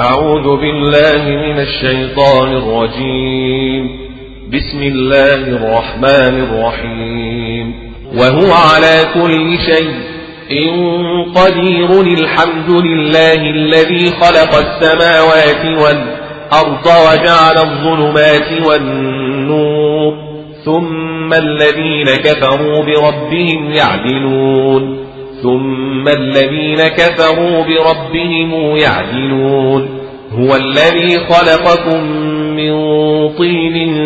أعوذ بالله من الشيطان الرجيم. بسم الله الرحمن الرحيم. وهو على كل شيء إن قدير الحمد لله الذي خلق السماوات والأرض وجعل الظلمات والنور ثم الذين كفروا بربهم يعدلون. ثم الذين كفروا بربهم يعدلون. هو الذي خلقكم من طين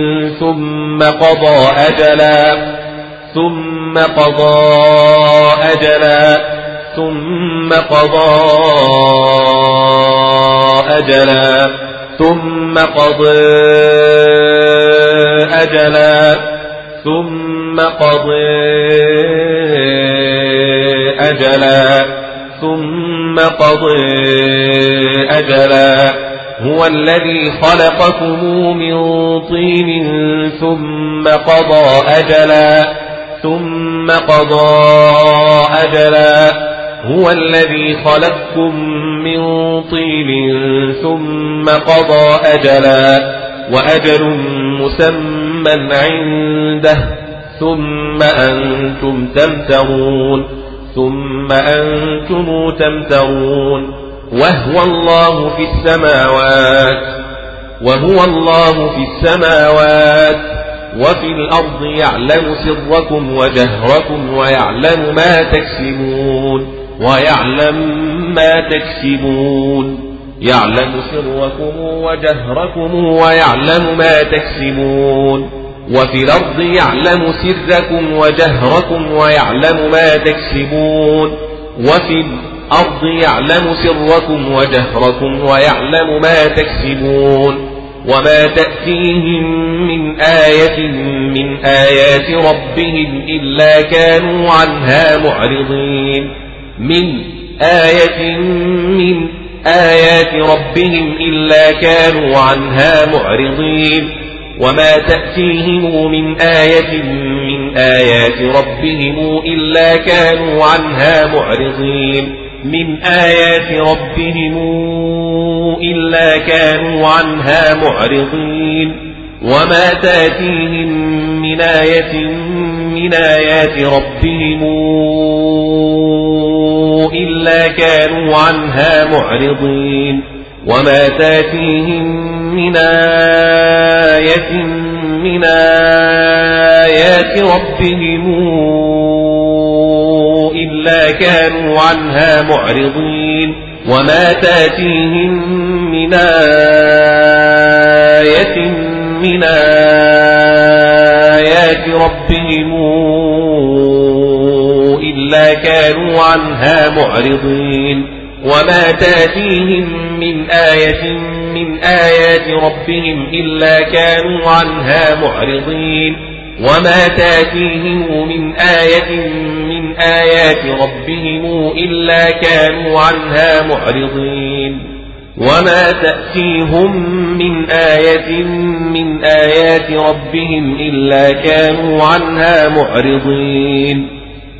ثم قضى أجلا ثم قضى أجلا ثم قضى أجلا ثم قضى أجلا ثم قضى أجلا ثم قضي أجلا. هو الذي خلقكم من طين ثم قضى أجلا. ثم قضى أجلا. هو الذي خلقكم من طين ثم قضى أجلا. وأجل مسمى عنده ثم أنتم تمترون. ثم أنتم تمترون وهو الله في السماوات وهو الله في السماوات وفي الأرض يعلم سركم وجهركم ويعلم ما تكسبون ويعلم ما تكسبون يعلم سركم وجهركم ويعلم ما تكسبون. وفي الأرض يعلم سركم وجهركم ويعلم ما تكسبون وفي الأرض يعلم سركم وجهركم ويعلم ما تكسبون وما تأتيهم من آية من آيات ربهم إلا كانوا عنها معرضين من آية من آيات ربهم إلا كانوا عنها معرضين وما تأتيهم من آية من آيات ربهم إلا كانوا عنها معرضين من آيات ربهم إلا كانوا عنها معرضين وما تأتيهم من آية من آيات ربهم إلا كانوا عنها معرضين وما تاتيهم من آية من آيات ربهم إلا كانوا عنها معرضين وما تاتيهم من آية من آيات ربهم إلا كانوا عنها معرضين وما تاتيهم من آية من آيات ربهم إلا كانوا عنها معرضين وما تاتيهم من آية من آيات ربهم إلا كانوا عنها معرضين وما تأتيهم من آية من آيات ربهم إلا كانوا عنها معرضين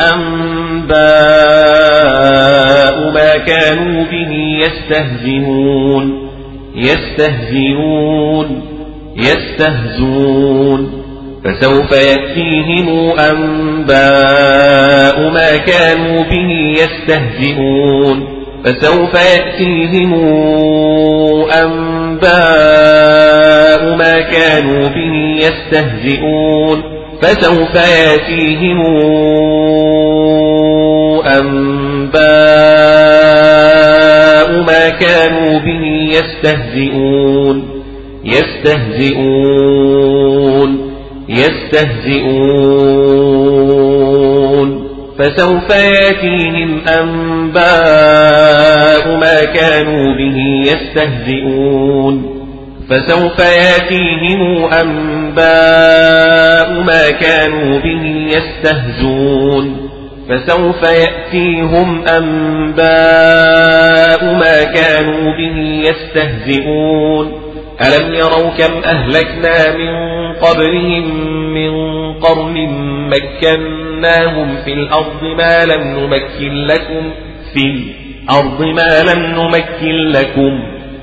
أنباء ما كانوا به يستهزئون يستهزئون يستهزون فسوف يأتيهم أنباء ما كانوا به يستهزئون. فسوف يأتيهم أنباء ما كانوا به يستهزئون. فسوف ياتيهم أنباء ما كانوا به يستهزئون يستهزئون يستهزئون. فسوف ياتيهم أنباء ما كانوا به يستهزئون. فسوف ياتيهم أنباء ما كانوا به يستهزون. فسوف يأتيهم أنباء ما كانوا به يستهزئون. ألم يروا كم أهلكنا من قبلهم من قرن مكناهم في الأرض ما لم نمكن لكم في الأرض ما لم نمكن لكم.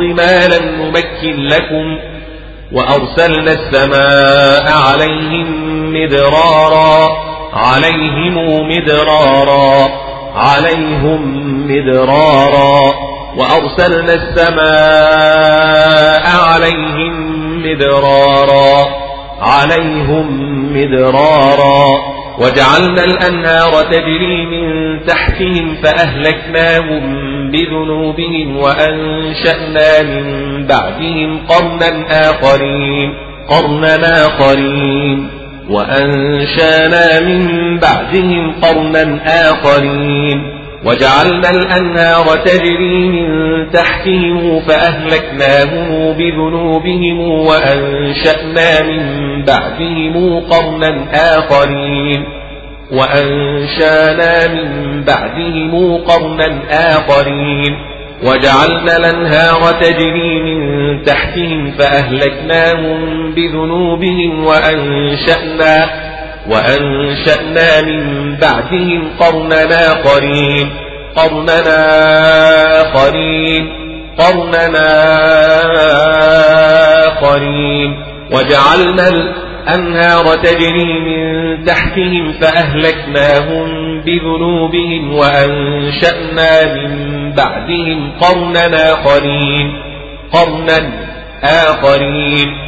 ما لم نمكن لكم وأرسلنا السماء عليهم مدرارا عليهم مدرارا عليهم مدرارا وأرسلنا السماء عليهم مدرارا عليهم مدرارا. وجعلنا الأنهار تجري من تحتهم فأهلكناهم بذنوبهم وأنشأنا من بعدهم قرنا آخرين قرنا آخرين وأنشأنا من بعدهم قرنا آخرين. وجعلنا الأنهار تجري من تحتهم فأهلكناهم بذنوبهم وأنشأنا من بعدهم قرنا آخرين وأنشأنا من بعدهم قرنا آخرين وجعلنا الأنهار تجري من تحتهم فأهلكناهم بذنوبهم وأنشأنا وأنشأنا من بعدهم قرننا قرين قرننا قرين قرننا قرين وجعلنا الأنهار تجري من تحتهم فأهلكناهم بذنوبهم وأنشأنا من بعدهم قرننا قرين قرنا آخرين.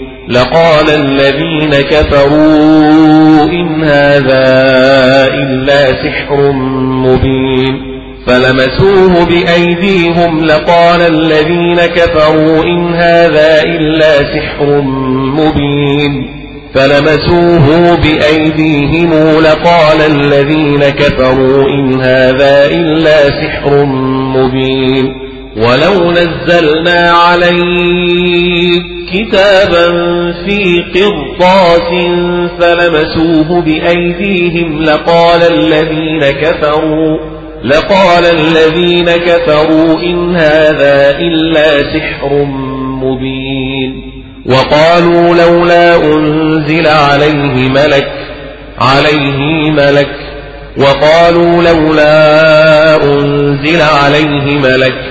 لقال الذين كفروا إن هذا إلا سحر مبين فلمسوه بأيديهم لقال الذين كفروا إن هذا إلا سحر مبين فلمسوه بأيديهم لقال الذين كفروا إن هذا إلا سحر مبين ولو نزلنا عليك كتابا في قرطاس فلمسوه بأيديهم لقال الذين كفروا لقال الذين كفروا إن هذا إلا سحر مبين وقالوا لولا أنزل عليه ملك عليه ملك وقالوا لولا أنزل عليه ملك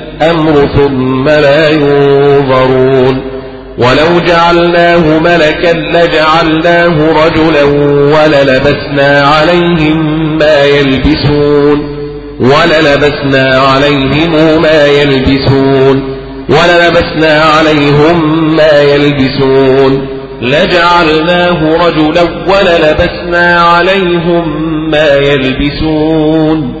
الأمر ثم لا ينظرون. ولو جعلناه ملكا لجعلناه رجلا وللبسنا عليهم ما يلبسون. وللبسنا عليهم ما يلبسون. وللبسنا عليهم ما يلبسون. لجعلناه رجلا وللبسنا عليهم ما يلبسون.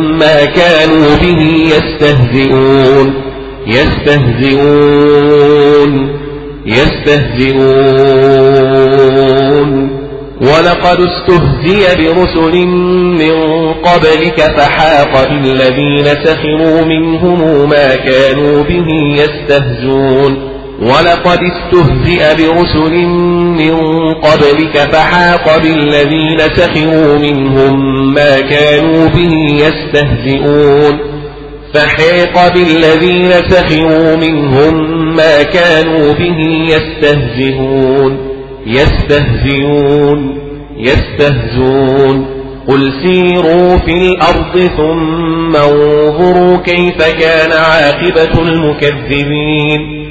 ما كانوا به يستهزئون. يستهزئون. يستهزئون. ولقد استهزي برسل من قبلك فحاق بالذين سخروا منهم ما كانوا به يستهزون ولقد استهزئ برسل من قبلك فحاق بالذين سخروا منهم ما كانوا به يستهزئون فحيق بالذين سخروا منهم ما كانوا به يستهزئون يستهزئون يستهزون قل سيروا في الأرض ثم انظروا كيف كان عاقبة المكذبين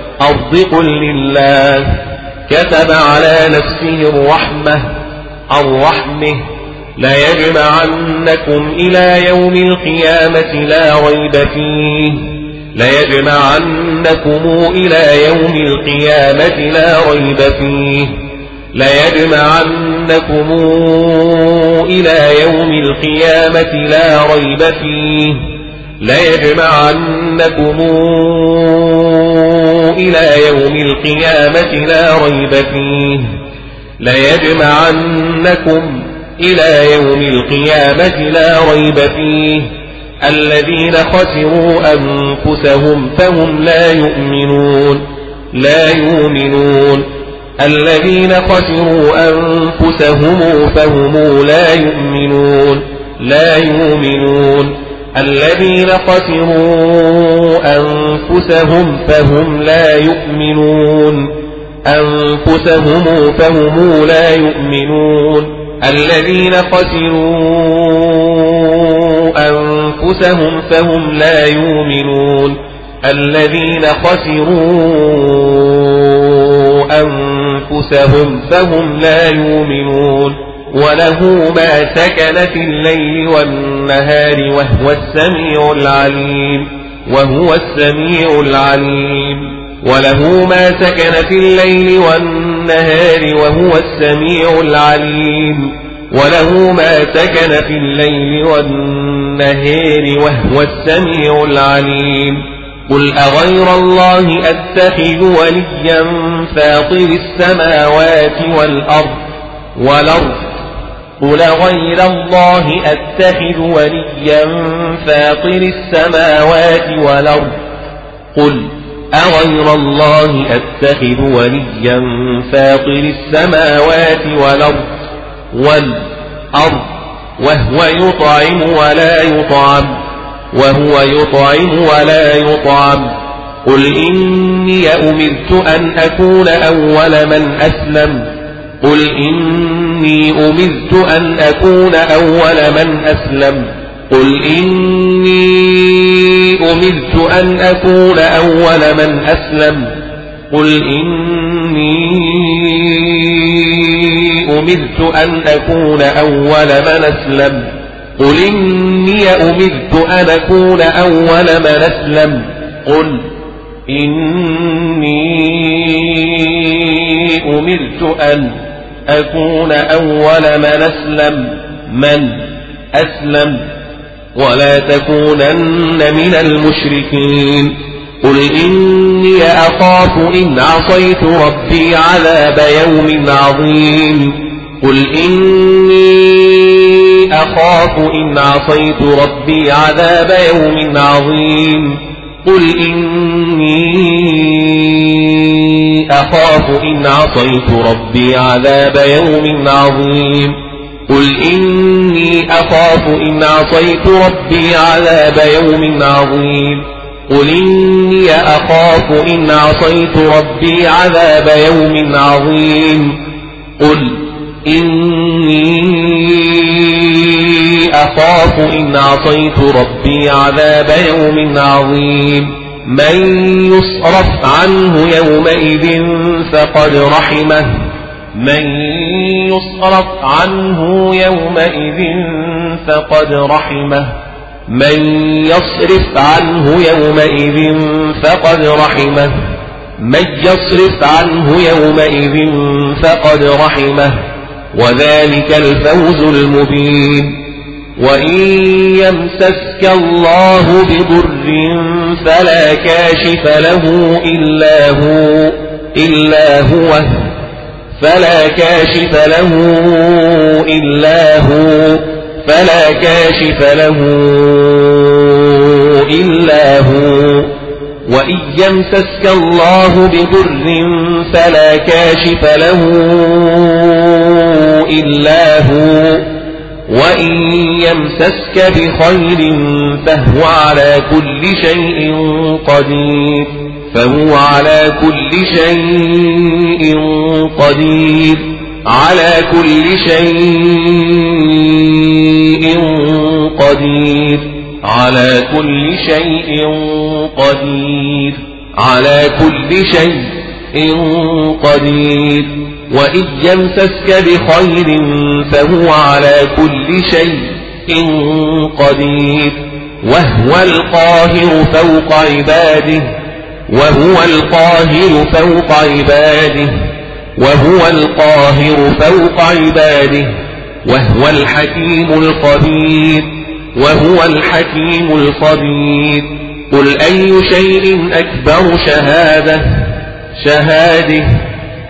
الأرض قل لله كتب على نفسه الرحمة الرحمة لا يجمعنكم إلى يوم القيامة لا ريب فيه لا يجمعنكم إلى يوم القيامة لا ريب فيه لا يجمعنكم إلى يوم القيامة لا ريب فيه. ليجمعنكم إلى يوم القيامة لا ريب فيه. ليجمعنكم إلى يوم القيامة لا ريب فيه. الذين خسروا أنفسهم فهم لا يؤمنون لا يؤمنون. الذين خسروا أنفسهم فهم لا يؤمنون لا يؤمنون. الذين خسروا أنفسهم فهم لا يؤمنون. أنفسهم فهم لا يؤمنون. الذين خسروا أنفسهم فهم لا يؤمنون. الذين خسروا أنفسهم فهم لا يؤمنون. وله ما سكن في الليل والنهار وهو السميع العليم وهو السميع العليم. وله ما سكن في الليل والنهار وهو السميع العليم. وله ما سكن في الليل والنهار وهو السميع العليم. قل أغير الله أتخذ وليا فاطر السماوات والأرض والأرض قل غير الله أتخذ وليا فاطر السماوات والأرض. قل أغير الله أتخذ وليا فاطر السماوات والأرض والأرض وهو يطعم ولا يطعم وهو يطعم ولا يطعم. قل إني أمرت أن أكون أول من أسلم. قل إني أمرت أن أكون أول من أسلم. قل إني أمرت أن أكون أول من أسلم. قل إني أمرت أن أكون أول من أسلم. قل إني أمرت أن أكون أول من أسلم. قل إني أمرت أن أكون أول من أسلم من أسلم ولا تكونن من المشركين. قل إني أخاف إن عصيت ربي عذاب يوم عظيم. قل إني أخاف إن عصيت ربي عذاب يوم عظيم. قل إني أخاف إن عصيت ربي عذاب يوم عظيم. قل إني أخاف إن عصيت ربي عذاب يوم عظيم. قل إني أخاف إن عصيت ربي عذاب يوم عظيم. قل إني أخاف إن عصيت ربي عذاب يوم عظيم. من يصرف عنه يومئذ فقد رحمه. من يصرف عنه يومئذ فقد رحمه. من يصرف عنه يومئذ فقد رحمه. من يصرف عنه يومئذ فقد رحمه. وذلك الفوز المبين. وإن يمسسك الله بضر فلا كاشف له إلا هو إلا هو فلا كاشف له إلا هو فلا كاشف له إلا هو. وإن يمسسك الله بضر فلا كاشف له إلا هو وإن يمسسك بخير فهو على كل شيء قدير فهو على كل شيء قدير على كل شيء قدير على كل شيء قدير على كل شيء قدير وإذ يمسسك بخير فهو على كل شيء قدير وهو القاهر فوق عباده وهو القاهر فوق عباده وهو القاهر فوق عباده وهو الحكيم الخبير وهو الحكيم الخبير قل أي شيء أكبر شهادة؟ شهاده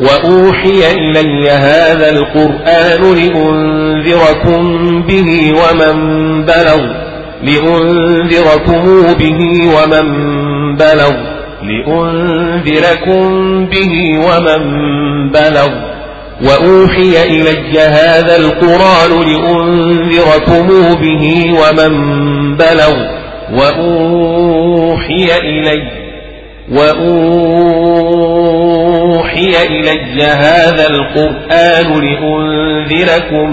وأوحي إلي هذا القرآن لأنذركم به ومن بلغ لأنذركم به ومن بلغ لأنذركم به ومن بلغ. وأوحي إلي هذا القرآن لأنذركم به ومن بلغ. وأوحي إلي وأوحي إلي هذا القرآن لأنذركم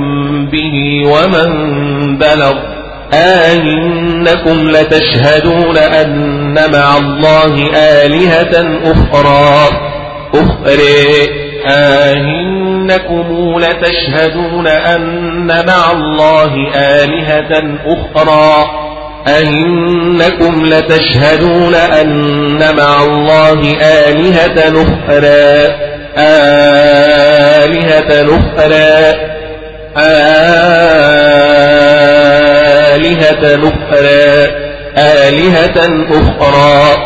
به ومن بلغ. آئنكم لتشهدون أن مع الله آلهة أخرى. أخرى. آئنكم لتشهدون أن مع الله آلهة أخرى. أئنكم لتشهدون أن مع الله آلهة أخرى آلهة أخرى آلهة أخرى آلهة أخرى.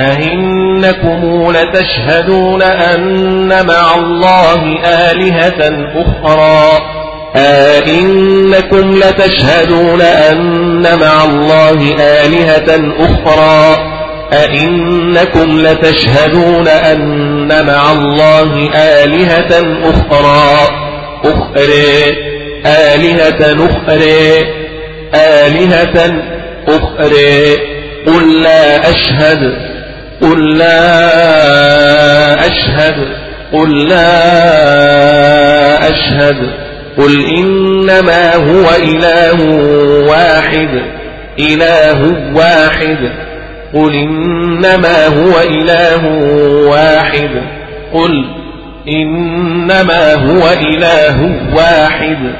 أئنكم لتشهدون أن مع الله آلهة أخرى. أئنكم لتشهدون أن مع الله آلهة أخرى؟ أئنكم لتشهدون أن مع الله آلهة أخرى؟ أخرى. آلهة أخرى. آلهة أخرى. قل لا أشهد. قل لا أشهد. قل لا أشهد. قل إنما هو إله واحد إله واحد. قل إنما هو إله واحد. قل إنما هو إله واحد.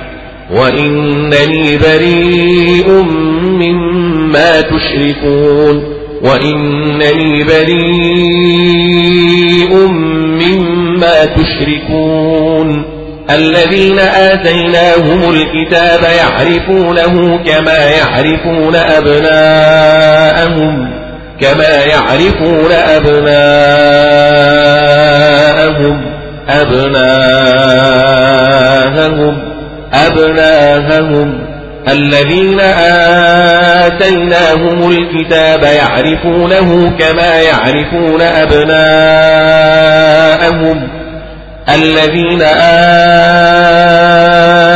وإنني بريء مما تشركون. وإنني بريء مما تشركون. الذين آتيناهم الكتاب يعرفونه كما يعرفون أبناءهم كما يعرفون أبناءهم أبناءهم أبناءهم. الذين آتيناهم الكتاب يعرفونه كما يعرفون أبناءهم. الذين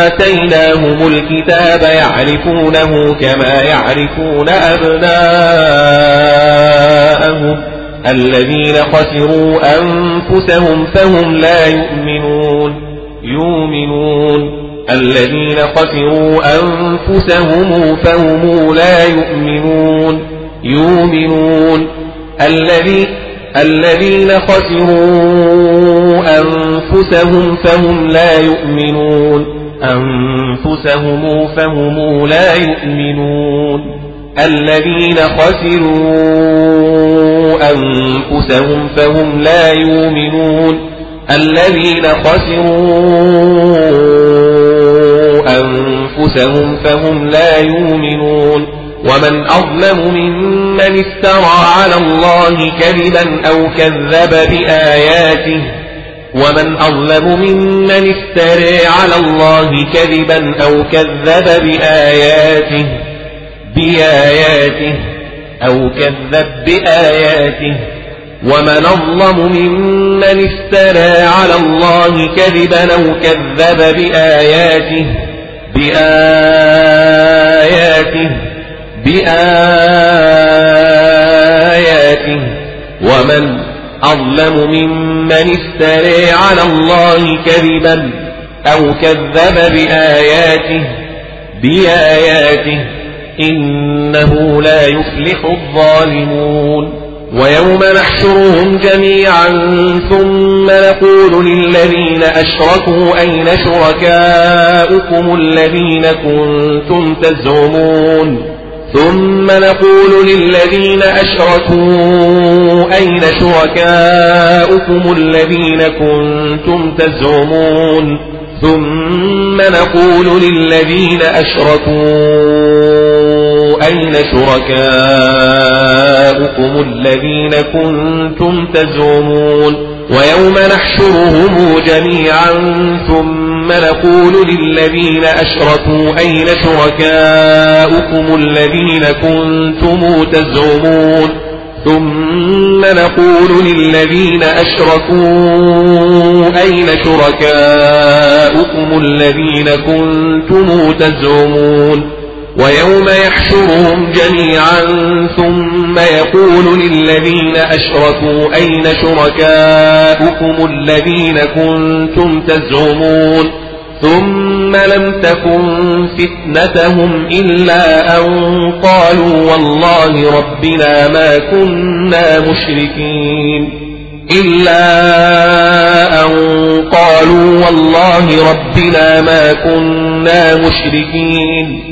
آتيناهم الكتاب يعرفونه كما يعرفون أبناءهم الذين خسروا أنفسهم فهم لا يؤمنون يؤمنون الذين خسروا أنفسهم فهم لا يؤمنون يؤمنون الذي الذين خسروا أنفسهم فهم لا يؤمنون. أنفسهم فهم لا يؤمنون. الذين خسروا أنفسهم فهم لا يؤمنون. الذين خسروا أنفسهم فهم لا يؤمنون. ومن أظلم ممن افترى على الله كذبا أو كذب بآياته ومن أظلم ممن افترى على الله كذبا أو كذب بآياته بآياته أو كذب بآياته ومن أظلم ممن افترى على الله كذبا أو كذب بآياته بآياته بآياته ومن أظلم ممن افترى على الله كذبا أو كذب بآياته بآياته إنه لا يفلح الظالمون ويوم نحشرهم جميعا ثم نقول للذين أشركوا أين شركاؤكم الذين كنتم تزعمون ثم نقول للذين أشركوا أين شركاؤكم الذين كنتم تزعمون ثم نقول للذين أشركوا أين شركاؤكم الذين كنتم تزعمون ويوم نحشرهم جميعا ثم نقول للذين أشركوا أين شركاؤكم الذين كنتم تزعمون ثم نقول للذين أشركوا أين شركاؤكم الذين كنتم تزعمون ويوم يحشرهم جميعا ثم يقول للذين أشركوا أين شركاؤكم الذين كنتم تزعمون ثم لم تكن فتنتهم إلا أن قالوا والله ربنا ما كنا مشركين إلا أن قالوا والله ربنا ما كنا مشركين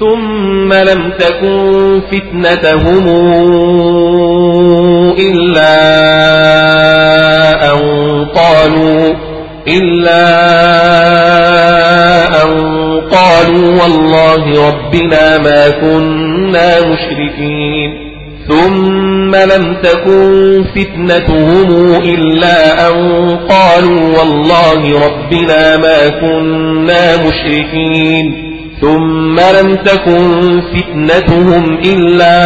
ثم لم تكن فتنتهم إلا أن قالوا إلا أن قالوا والله ربنا ما كنا مشركين. ثم لم تكن فتنتهم إلا أن قالوا والله ربنا ما كنا مشركين. ثم لم تكن فتنتهم إلا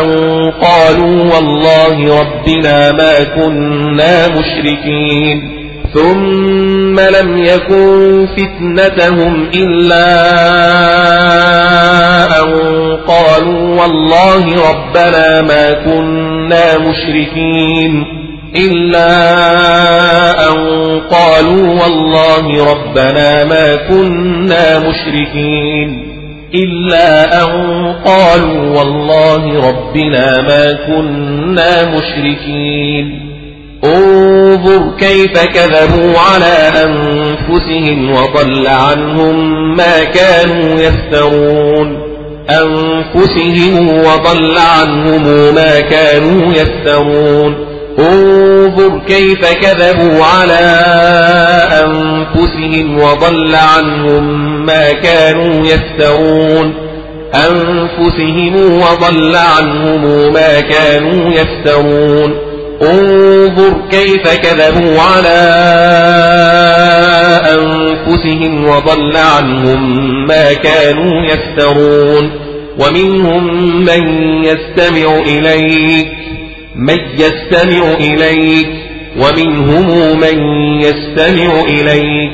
أن قالوا والله ربنا ما كنا مشركين. ثم لم يكن فتنتهم إلا أن قالوا والله ربنا ما كنا مشركين. إلا أن قالوا والله ربنا ما كنا مشركين. إلا أن قالوا والله ربنا ما كنا مشركين. انظر كيف كذبوا على أنفسهم وضل عنهم ما كانوا يفترون. أنفسهم وضل عنهم ما كانوا يفترون. انظر كيف كذبوا على أنفسهم وضل عنهم ما كانوا يفترون. أنفسهم وضل عنهم ما كانوا يفترون. انظر كيف كذبوا على أنفسهم وضل عنهم ما كانوا يفترون. ومنهم من يستمع إليك من يستمع إليك ومنهم من يستمع إليك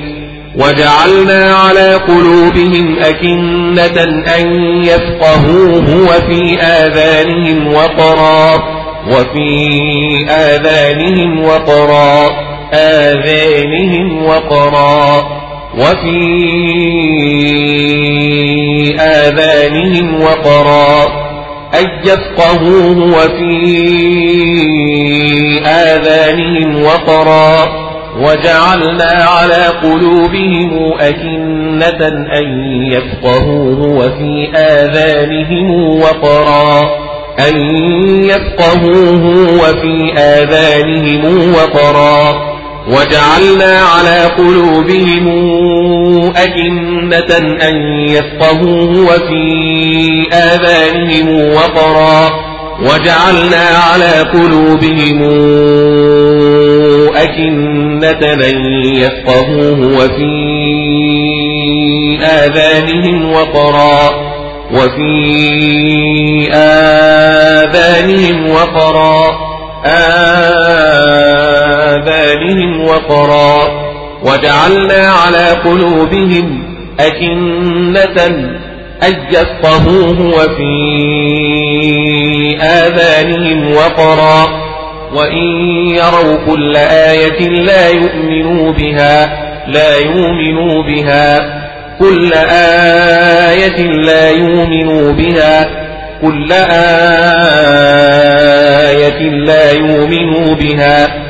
وجعلنا على قلوبهم أكنة أن يفقهوه وفي آذانهم وقرا وفي آذانهم وقرا آذانهم وقرا وفي آذانهم وقرا أن يفقهوه وفي آذانهم وقرا وجعلنا على قلوبهم أكنة أن يفقهوه وفي آذانهم وقرا أن يفقهوه وفي آذانهم وقرا وجعلنا على قلوبهم أجنة أن يفقهوه وفي آذانهم وقرا. وجعلنا على قلوبهم أكنة أن يفقهوه وفي آذانهم وقرا. وفي آذانهم وقرا. آذانهم وقرا وجعلنا على قلوبهم أكنة أن يفقهوه وفي آذانهم وقرا. وإن يروا كل آية لا يؤمنوا بها لا يؤمنوا بها. كل آية لا يؤمنوا بها كل آية لا يؤمنوا بها.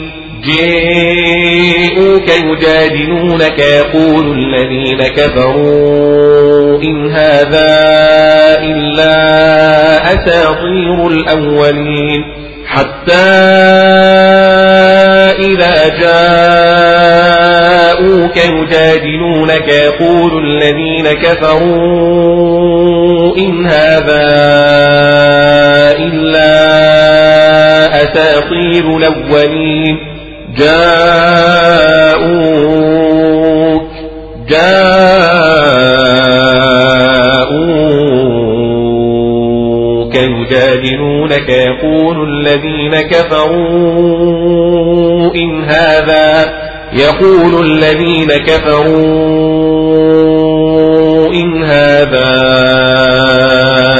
جاءوك يجادلونك يقول الذين كفروا إن هذا إلا أساطير الأولين حتى إذا جاءوك يجادلونك يقول الذين كفروا إن هذا إلا أساطير الأولين جاءوك جاءوك يجادلونك يقول الذين كفروا إن هذا يقول الذين كفروا إن هذا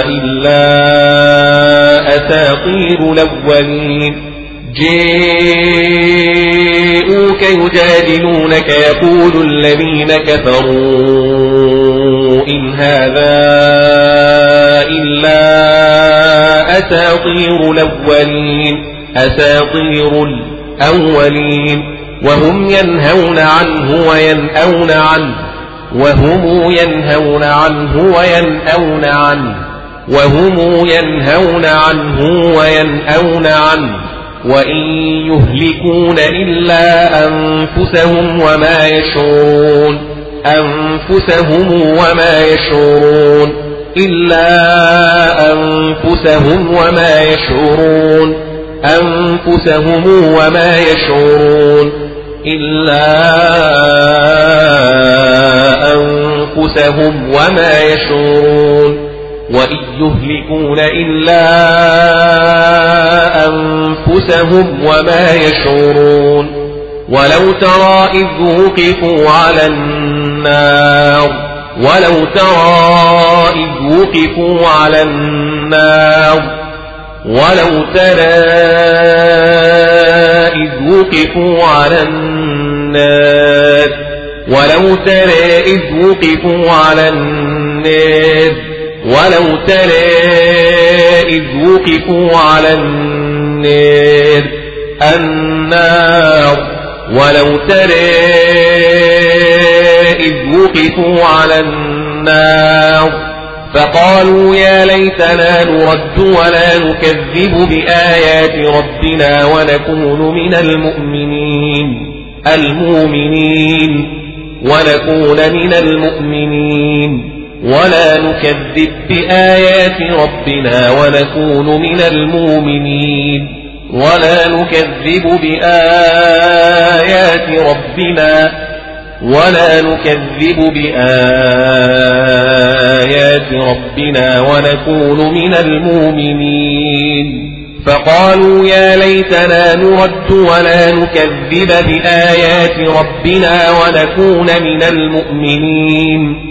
إلا أساطير الأولين. جاءوك يجادلونك يقول الذين كفروا إن هذا إلا أساطير الأولين أساطير الأولين. وهم ينهون عنه وينأون عنه وهم ينهون عنه وينأون عنه وهم ينهون عنه وينأون عنه. وإن يهلكون إلا أنفسهم وما يشعرون أنفسهم وما يشعرون إلا أنفسهم وما يشعرون أنفسهم وما يشعرون إلا أنفسهم وما يشعرون وإن يهلكون إلا أنفسهم وما يشعرون ولو ترى إذ وقفوا على النار ولو ترى إذ وقفوا على النار ولو ترى إذ وقفوا على النار ولو ترى إذ وقفوا على النار ولو ترى إذ وقفوا على النار النار. ولو ترى إذ وقفوا على النار. فقالوا يا ليتنا نرد ولا نكذب بآيات ربنا ونكون من المؤمنين. المؤمنين. ونكون من المؤمنين. ولا نكذب بآيات ربنا ونكون من المؤمنين. ولا نكذب بآيات ربنا ولا نكذب بآيات ربنا ونكون من المؤمنين. فقالوا يا ليتنا نرد ولا نكذب بآيات ربنا ونكون من المؤمنين.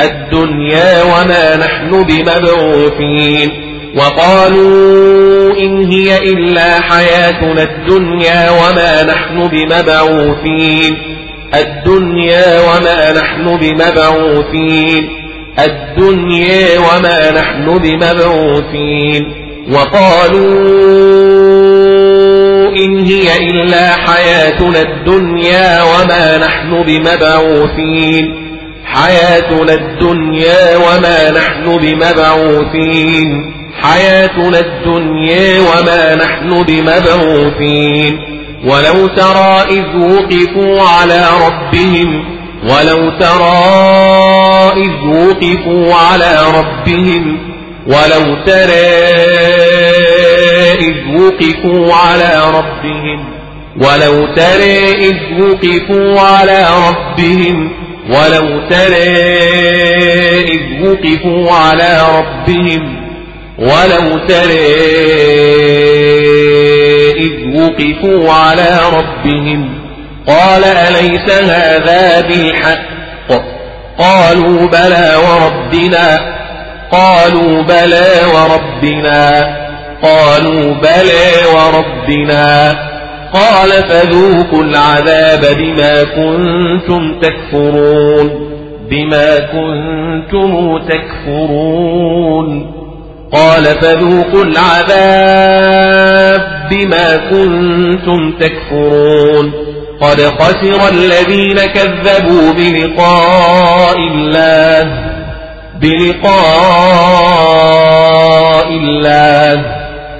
الدنيا وما نحن بمبعوثين وقالوا إن هي إلا حياتنا الدنيا وما نحن بمبعوثين الدنيا وما نحن بمبعوثين الدنيا وما نحن بمبعوثين وقالوا إن هي إلا حياتنا الدنيا وما نحن بمبعوثين حياتنا الدنيا وما نحن بمبعوثين. حياتنا الدنيا وما نحن بمبعوثين. ولو ترى إذ وقفوا على ربهم ولو ترى إذ وقفوا على ربهم ولو ترى إذ وقفوا على ربهم ولو ترى إذ وقفوا على ربهم ولو ترى إذ وقفوا على ربهم ولو ترى إذ وقفوا على ربهم قال أليس هذا بالحق؟ قالوا بلى وربنا قالوا بلى وربنا قالوا بلى وربنا. قال فذوقوا العذاب بما كنتم تكفرون بما كنتم تكفرون. قال فذوقوا العذاب بما كنتم تكفرون. قد خسر الذين كذبوا بلقاء الله بلقاء الله.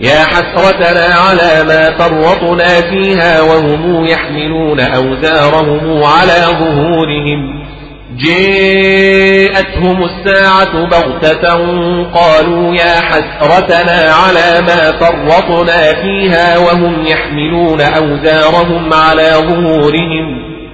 يا حسرتنا على ما فرطنا فيها وهم يحملون أوزارهم على ظهورهم. جاءتهم الساعة بغتة قالوا يا حسرتنا على ما فرطنا فيها وهم يحملون أوزارهم على ظهورهم.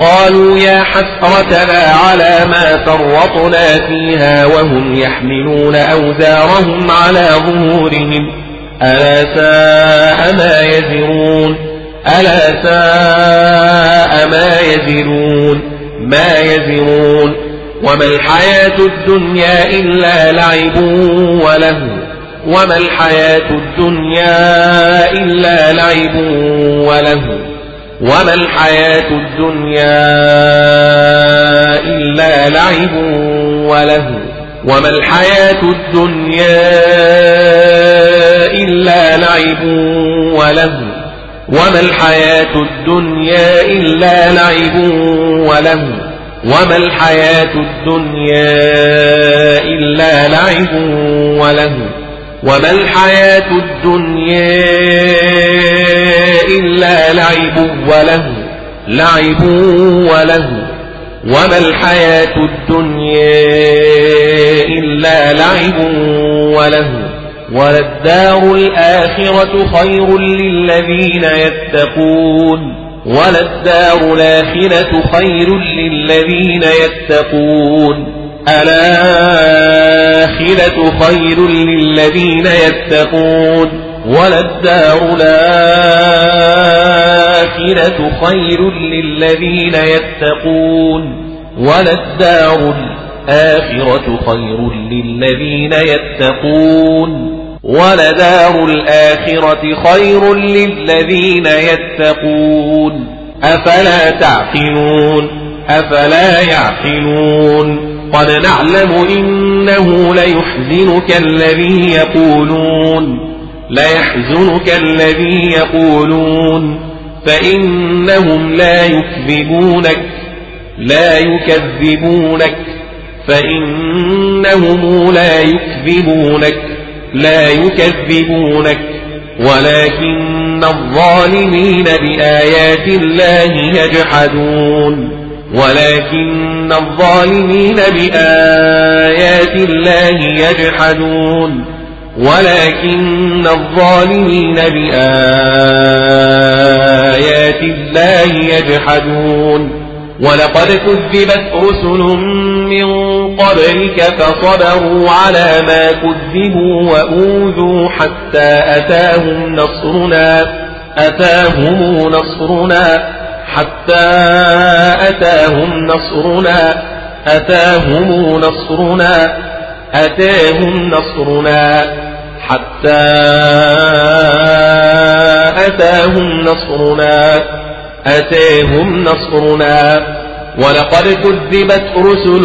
قالوا يا حسرتنا على ما فرطنا فيها وهم يحملون أوزارهم على ظهورهم. ألا ساء ما يزرون. ألا ساء ما يزرون. ما يزرون. وما الحياة الدنيا إلا لعب وله وما الحياة الدنيا إلا لعب وله وما الحياة الدنيا إلا لعب وله وما الحياة الدنيا إلا لعب وله وما الحياة الدنيا إلا لعب وله وما الحياة الدنيا إلا لعب وله وما الحياة الدنيا إلا لعب وله لعب وله. وما الحياة الدنيا إلا لعب وله. وللدار الآخرة خير للذين يتقون. وللدار الآخرة خير للذين يتقون. الآخرة خير للذين يتقون وللدار الآخرة خير للذين يتقون وللدار الآخرة خير للذين يتقون ولدار الآخرة خير للذين يتقون أفلا تعقلون أفلا يعقلون قد نعلم إنه ليحزنك الذي يقولون ليحزنك الذي يقولون فإنهم لا يكذبونك لا يكذبونك فإنهم لا يكذبونك لا يكذبونك ولكن الظالمين بآيات الله يجحدون. ولكن الظالمين بآيات الله يجحدون. ولكن الظالمين بآيات الله يجحدون. ولقد كذبت رسل من قبلك فصبروا على ما كذبوا وأوذوا حتى أتاهم نصرنا أتاهم نصرنا. حتى أتاهم نصرنا أتاهم نصرنا أتاهم نصرنا حتى أتاهم نصرنا أتاهم نصرنا. ولقد كذبت رسل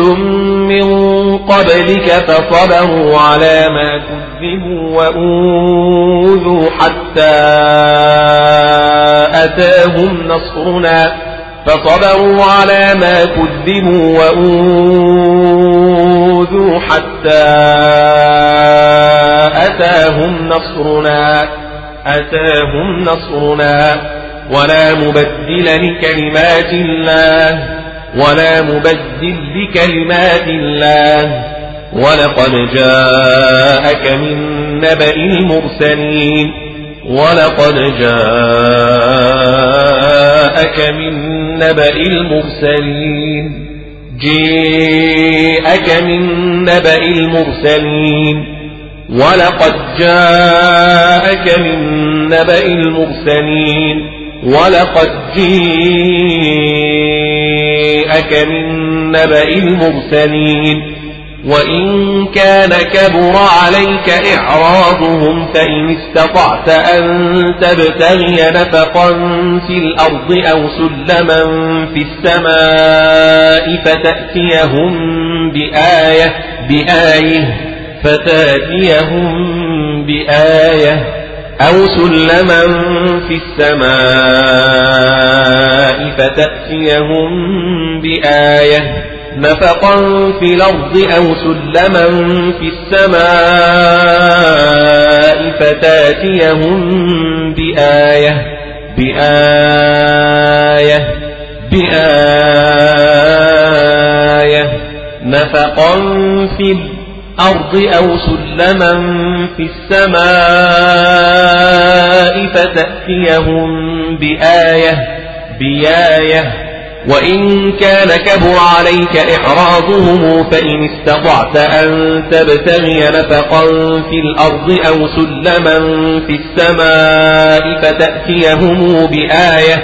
من قبلك فصبروا على ما كذبوا وأوذوا حتى أتاهم نصرنا فصبروا على ما كذبوا وأوذوا حتى أتاهم نصرنا أتاهم نصرنا ولا مبدل لكلمات الله ولا مبدل لكلمات الله. ولقد جاءك من نبأ المرسلين. ولقد جاءك من نبأ المرسلين. جيءك من نبأ المرسلين. ولقد جاءك من نبأ المرسلين. ولقد جيءك من نبأ المرسلين وإن كان كبر عليك إعراضهم فإن استطعت أن تبتغي نفقا في الأرض أو سلما في السماء فتأتيهم بآية بآية فتأتيهم بآية أو سلما في السماء فتأتيهم بآية نفقا في الأرض أو سلما في السماء فتاتيهم بآية بآية بآية نفقا في الأرض أو سلما في السماء فتأتيهم بآية بآية. وإن كان كبر عليك إحراضهم فإن استطعت أن تبتغي نفقا في الأرض أو سلما في السماء فتأتيهم بآية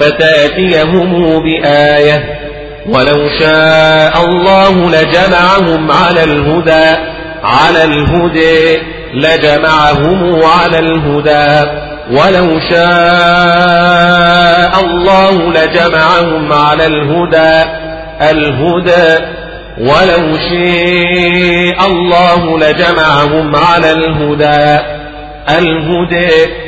فتأتيهم بآية. ولو شاء الله لجمعهم على الهدى على الهدى لجمعهم على الهدى. ولو شاء الله لجمعهم على الهدى الهدى. ولو شاء الله لجمعهم على الهدى الهدى.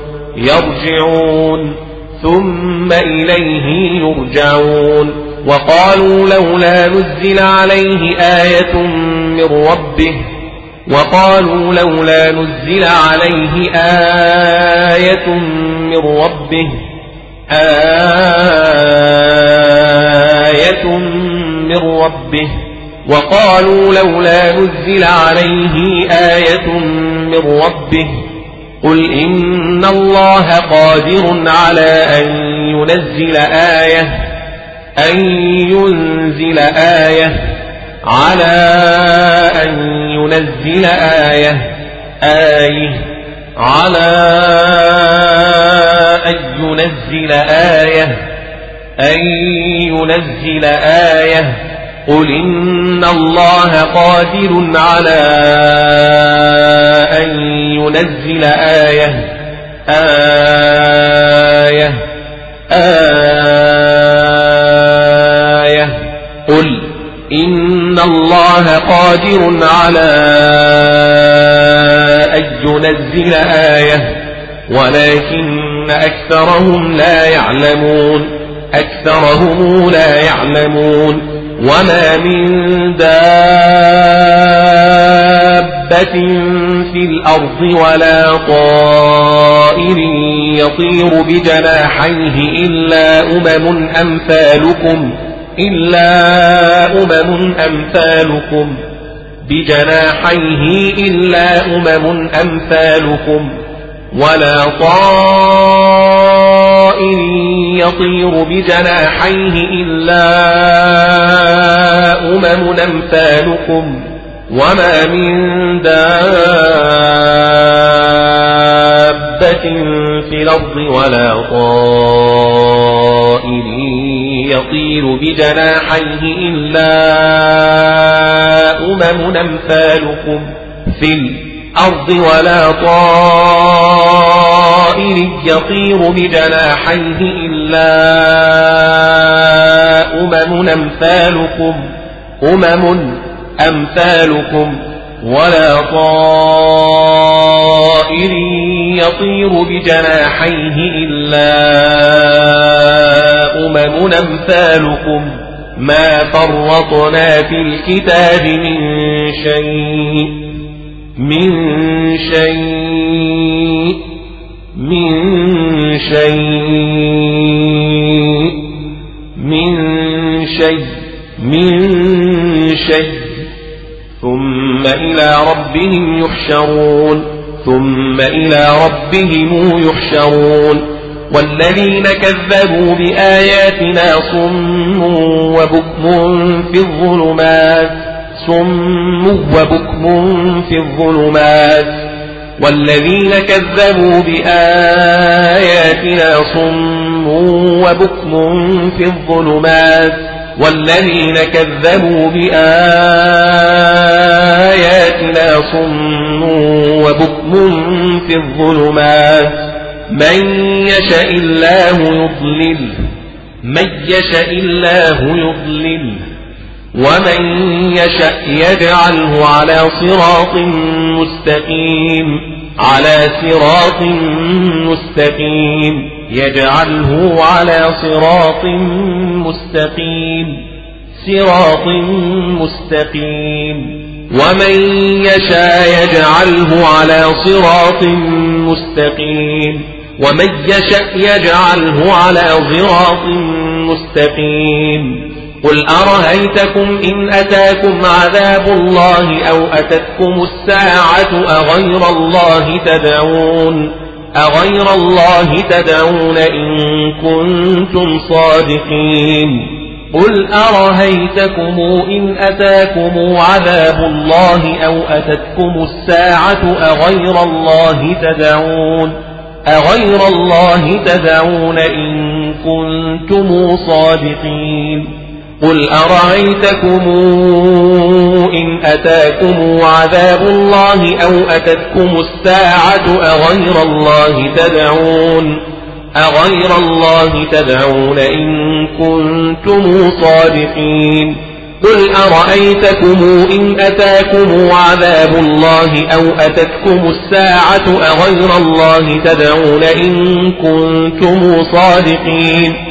يرجعون ثم إليه يرجعون. وقالوا لولا نزل عليه آية من ربه وقالوا لولا نزل عليه آية من ربه آية من ربه. وقالوا لولا نزل عليه آية من ربه قل إن الله قادر على أن ينزل آية أن ينزل آية على أن ينزل آية آية على أن ينزل آية أن ينزل آية. قل إن الله قادر على أن ينزل آية آية آية. قل إن الله قادر على أن ينزل آية ولكن أكثرهم لا يعلمون أكثرهم لا يعلمون. وما من دابة في الأرض ولا طائر يطير بجناحيه إلا أمم أمثالكم إلا أمم أمثالكم بجناحيه إلا أمم أمثالكم ولا طائر يطير بجناحيه إلا أمم أمثالكم وما من دابة في الأرض ولا طائر يطير بجناحيه إلا أمم أمثالكم في الأرض ولا طائر يطير بجناحيه إلا أمم أمثالكم أمم أمثالكم ولا طائر يطير بجناحيه إلا أمم أمثالكم. ما فرطنا في الكتاب من شيء. من شيء من شيء من شيء من شيء. ثم إلى ربهم يحشرون ثم إلى ربهم يحشرون. والذين كذبوا بآياتنا صم وبكم في الظلمات. صم وبكم في الظلمات والذين كذبوا بآياتنا صم وبكم في الظلمات والذين كذبوا بآياتنا صم وبكم في الظلمات من يشاء الله يضلل من يشاء الله يضلل ومن يشاء يجعله على صراط مستقيم على صراط مستقيم يجعله على صراط مستقيم صراط مستقيم. ومن يشاء يجعله على صراط مستقيم. ومن يشأ يجعله على ضراط مستقيم. قل أرهيتكم إن أتاكم عذاب الله أو أتتكم الساعة أغير الله تدعون أغير الله تدعون إن كنتم صادقين قل أرهيتكم إن أتاكم عذاب الله أو أتتكم الساعة أغير الله تدعون أغير الله تدعون إن كنتم صادقين قل أرأيتكم إن أتاكم عذاب الله أو أتتكم الساعة أغير الله تدعون أغير الله تدعون إن كنتم صادقين قل أرأيتكم إن أتاكم عذاب الله أو أتتكم الساعة أغير الله تدعون إن كنتم صادقين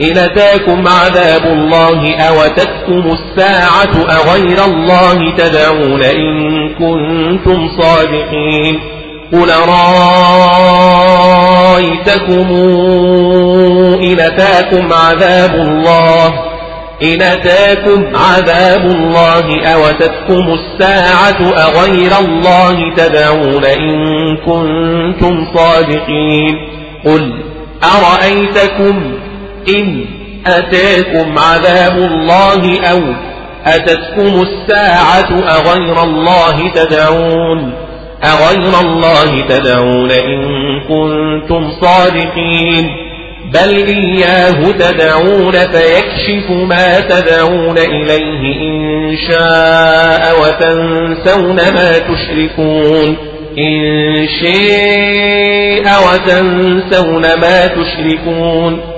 إن أتاكم عذاب الله أو أتتكم الساعة أغير الله تدعون إن كنتم صادقين قل رأيتكم إن أتاكم عذاب الله إن أتاكم عذاب الله أوتتكم الساعة أغير الله تدعون إن كنتم صادقين قل أرأيتكم إن أتاكم عذاب الله أو أتتكم الساعة أغير الله تدعون أغير الله تدعون إن كنتم صادقين بل إياه تدعون فيكشف ما تدعون إليه إن شاء وتنسون ما تشركون إن شاء وتنسون ما تشركون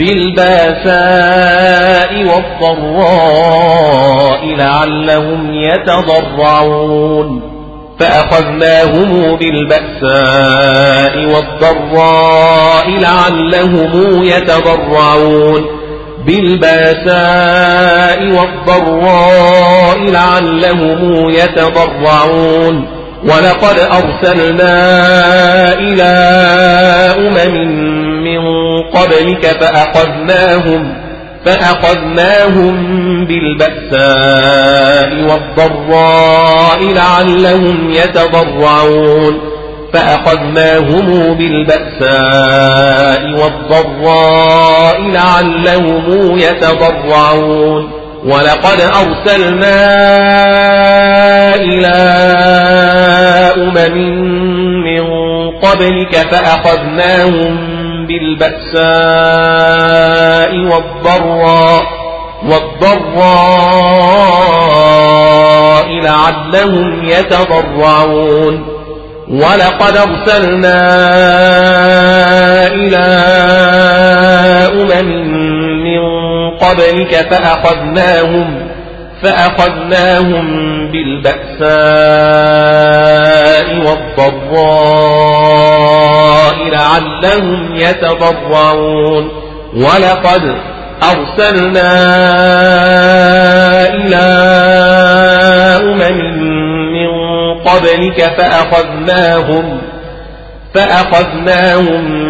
بالباساء والضراء لعلهم يتضرعون فأخذناهم بالبأساء والضراء لعلهم يتضرعون بالباساء والضراء لعلهم يتضرعون ولقد أرسلنا إلى أمم قبلك فأخذناهم فأخذناهم بالبأساء والضراء لعلهم يتضرعون. فأخذناهم بالبأساء والضراء لعلهم يتضرعون. ولقد أرسلنا إلى أمم من قبلك فأخذناهم بالبأساء والضراء والضراء لعلهم يتضرعون. ولقد أرسلنا إلى أمم من قبلك فأخذناهم فأخذناهم بالبأساء والضراء لعلهم يتضرعون. ولقد أرسلنا إلى أمم من قبلك فأخذناهم فأخذناهم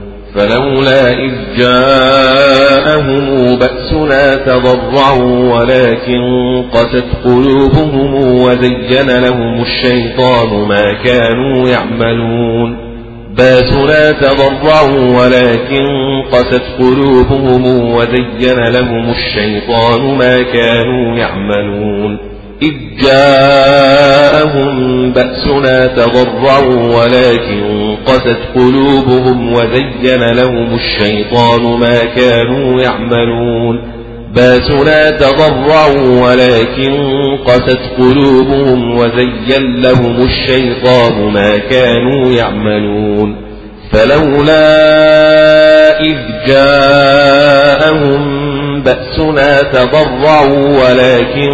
فلولا إذ جاءهم بأسنا تضرعوا ولكن قست قلوبهم وزين لهم الشيطان ما كانوا يعملون. بأسنا تضرعوا ولكن قست قلوبهم وزين لهم الشيطان ما كانوا يعملون. إذ جاءهم بأسنا تضرعوا ولكن قست قلوبهم وزين لهم الشيطان ما كانوا يعملون. بأسنا تضرعوا ولكن قست قلوبهم وزين لهم الشيطان ما كانوا يعملون. فلولا إذ جاءهم بأسنا تضرعوا ولكن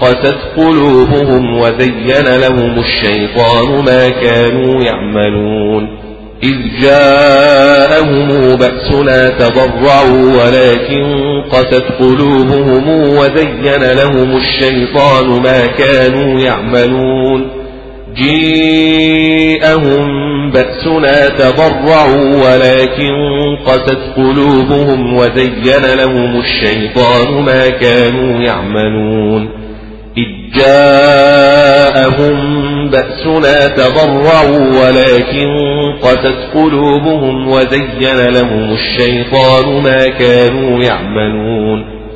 قست قلوبهم وزين لهم الشيطان ما كانوا يعملون. إذ جاءهم بأسنا تضرعوا ولكن قست قلوبهم وزين لهم الشيطان ما كانوا يعملون. جيءهم بأسنا تضرعوا ولكن قست قلوبهم وزين لهم الشيطان ما كانوا يعملون إذ جاءهم بأسنا تضرعوا ولكن قست قلوبهم وزين لهم الشيطان ما كانوا يعملون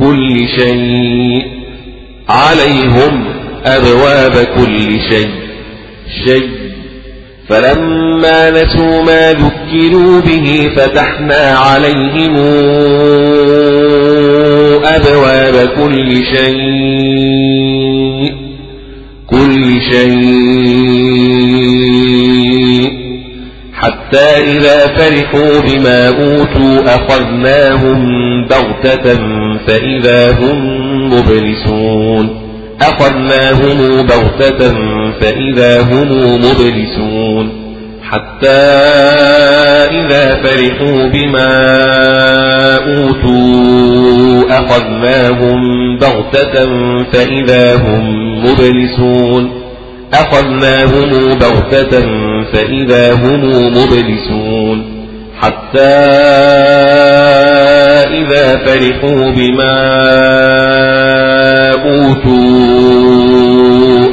كل شيء. عليهم أبواب كل شيء. شيء. فلما نسوا ما ذكروا به فتحنا عليهم أبواب كل شيء. كل شيء. حتى إذا فرحوا بما أوتوا أخذناهم بغتة فإذا هم مبلسون. أخذناهم بغتة فإذا هم مبلسون. حتى إذا فرحوا بما أوتوا أخذناهم بغتة فإذا هم مبلسون. أخذناهم بغتة فإذا هم مبلسون. حتى إذا فرحوا بما أوتوا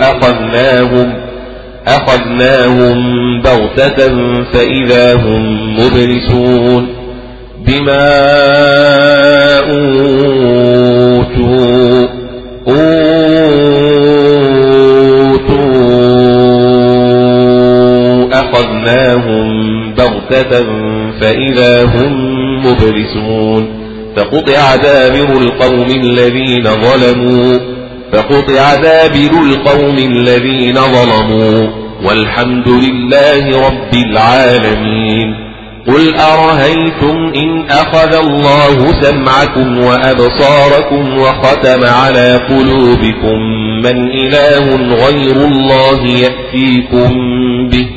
أخذناهم أخذناهم بغتة فإذا هم مبلسون بما أوتوا أوتوا أخذناهم بغتة فإذا هم مبلسون فقطع دابر القوم الذين ظلموا فقطع دابر القوم الذين ظلموا والحمد لله رب العالمين قل أرهيتم إن أخذ الله سمعكم وأبصاركم وختم على قلوبكم من إله غير الله يأتيكم به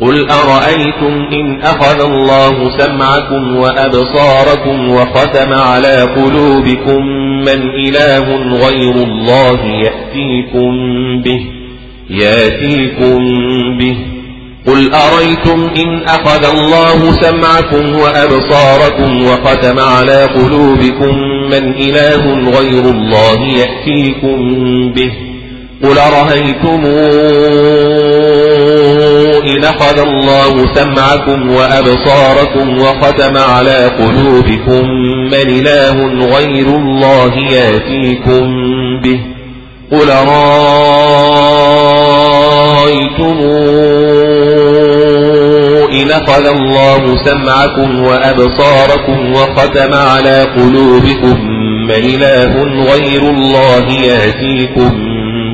قل أرأيتم إن أخذ الله سمعكم وأبصاركم وختم على قلوبكم من إله غير الله يأتيكم به يأتيكم به. قل أريتم إن أخذ الله سمعكم وأبصاركم وختم على قلوبكم من إله غير الله يأتيكم به. قل رهيتم إن أخذ الله سمعكم وأبصاركم وختم على قلوبكم من إله غير الله يأتيكم به قل رأيتم إن أخذ الله سمعكم وأبصاركم وختم على قلوبكم من إله غير الله يأتيكم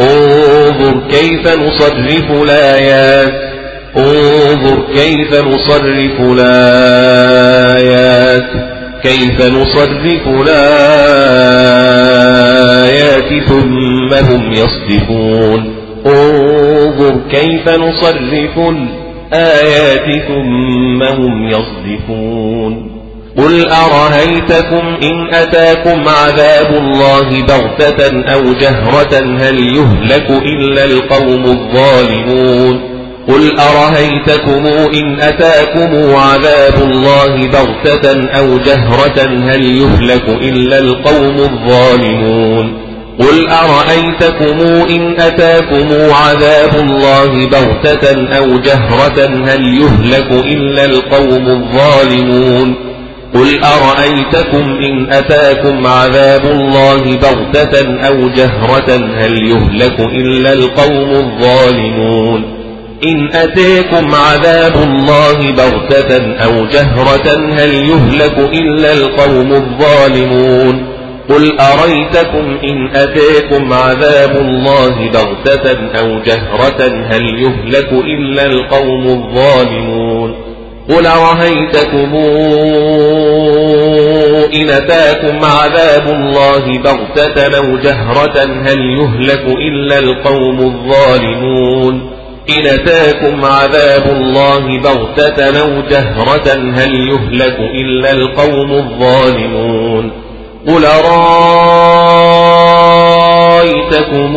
انظر كيف نصرف الآيات. انظر كيف نصرف الآيات. كيف نصرف الآيات ثم هم يصدفون. انظر كيف نصرف الآيات ثم هم يصدفون. قل أرهيتكم إن أتاكم عذاب الله بغتة أو جهرة هل يهلك إلا القوم الظالمون قل أرهيتكم إن أتاكم عذاب الله بغتة أو جهرة هل يهلك إلا القوم الظالمون قل أرأيتكم إن أتاكم عذاب الله بغتة أو جهرة هل يهلك إلا القوم الظالمون قل أرأيتكم إن أتاكم عذاب الله بغتة أو جهرة هل يهلك إلا القوم الظالمون إن أتاكم عذاب الله بغتة أو جهرة هل يهلك إلا القوم الظالمون قل أريتكم إن أتاكم عذاب الله بغتة أو جهرة هل يهلك إلا القوم الظالمون قل رهيتكم إن أتاكم عذاب الله بغتة أو جهرة هل يهلك إلا القوم الظالمون؟ إن أتاكم عذاب الله بغتة أو جهرة هل يهلك إلا القوم الظالمون؟ قل رأى أرأيتكم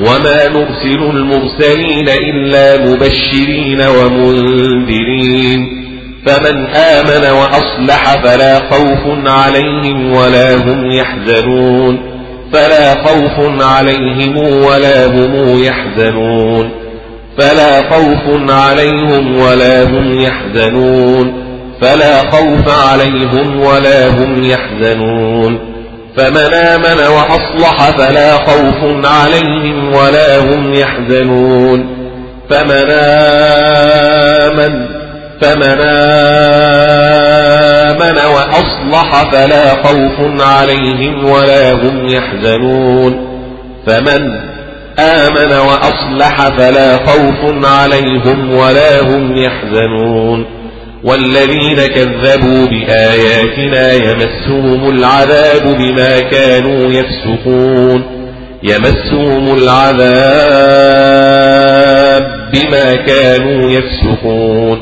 وما نرسل المرسلين إلا مبشرين ومنذرين فمن آمن وأصلح فلا خوف عليهم ولا هم يحزنون فلا خوف عليهم ولا هم يحزنون فلا خوف عليهم ولا هم يحزنون فلا خوف عليهم ولا هم يحزنون فمن آمن وأصلح فلا خوف عليهم ولا هم يحزنون. فمن آمن فمن آمن وأصلح فلا خوف عليهم ولا هم يحزنون. فمن آمن وأصلح فلا خوف عليهم ولا هم يحزنون. والذين كذبوا بآياتنا يمسهم العذاب بما كانوا يفسقون. يمسهم العذاب بما كانوا يفسقون.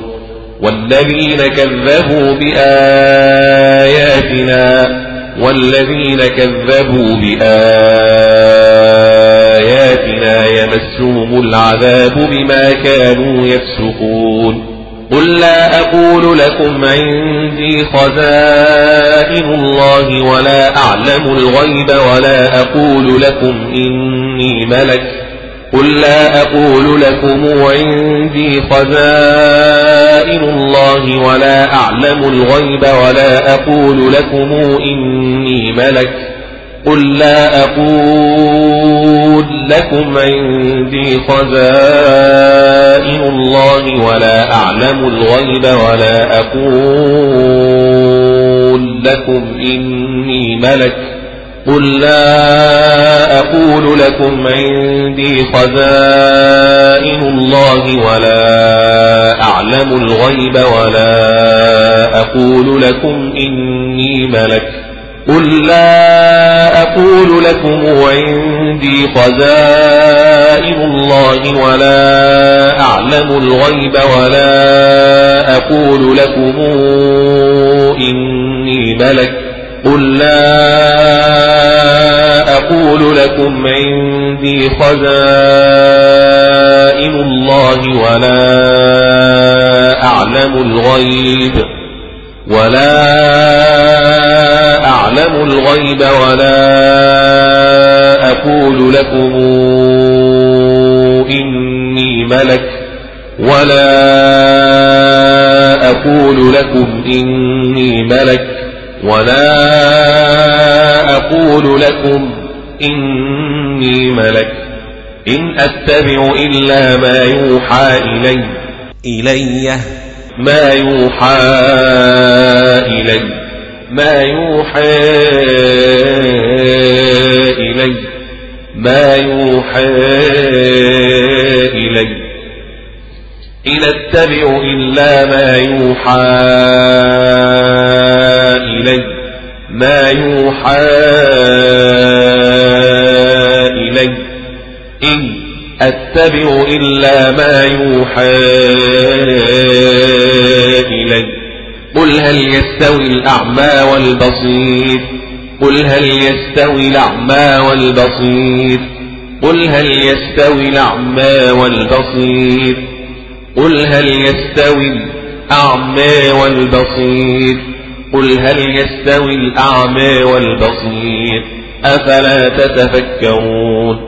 والذين كذبوا بآياتنا والذين كذبوا بآياتنا يمسهم العذاب بما كانوا يفسقون. قل لا أقول لكم عندي خزائن الله ولا أعلم الغيب ولا أقول لكم إني ملك. قل لا أقول لكم عندي خزائن الله ولا أعلم الغيب ولا أقول لكم إني ملك. قل لا أقول لكم عندي خزائن الله ولا أعلم الغيب ولا أقول لكم إني ملك قل لا أقول لكم عندي خزائن الله ولا أعلم الغيب ولا أقول لكم إني ملك قل لا أقول لكم عندي خزائن الله ولا أعلم الغيب ولا أقول لكم إني ملك قل لا أقول لكم عندي خزائن الله ولا أعلم الغيب ولا أعلم الغيب ولا أقول لكم إني ملك ولا أقول لكم إني ملك ولا أقول لكم إني ملك إن أتبع إلا ما يوحى إلي إلي. ما يوحى إلي. ما يوحى إلي. ما يوحى إلي. إن أتبع إلا ما يوحى إلي. ما يوحى إلي. إن أتبع إلا ما يوحى إلي. قل هل يستوي الأعمى والبصير؟ قل هل يستوي الأعمى والبصير؟ قل هل يستوي الأعمى والبصير؟ قل هل يستوي الأعمى والبصير؟ قل هل يستوي الأعمى والبصير؟ أفلا تتفكرون؟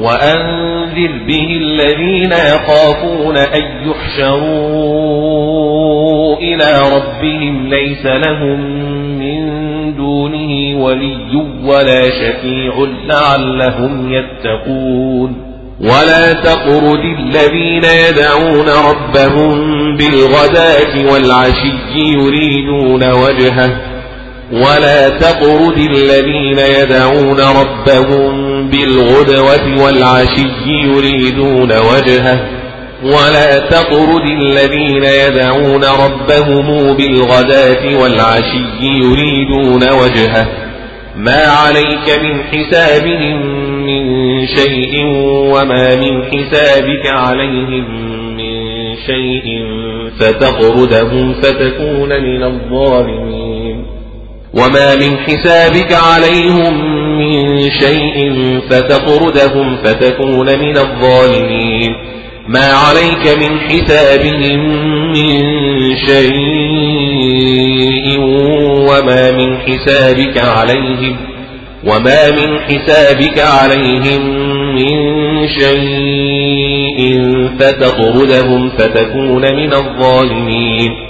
وأنذر به الذين يخافون أن يحشروا إلى ربهم ليس لهم من دونه ولي ولا شفيع لعلهم يتقون. ولا تقرد الذين يدعون ربهم بالغداة والعشي يريدون وجهه ولا تقرد الذين يدعون ربهم بالغدوة والعشي يريدون وجهه ولا تطرد الذين يدعون ربهم بالغداة والعشي يريدون وجهه ما عليك من حسابهم من شيء وما من حسابك عليهم من شيء فتطردهم فتكون من الظالمين وما من حسابك عليهم من شيء فتطردهم فتكون من الظالمين ما عليك من حسابهم من شيء وما من حسابك عليهم وما من حسابك عليهم من شيء فتطردهم فتكون من الظالمين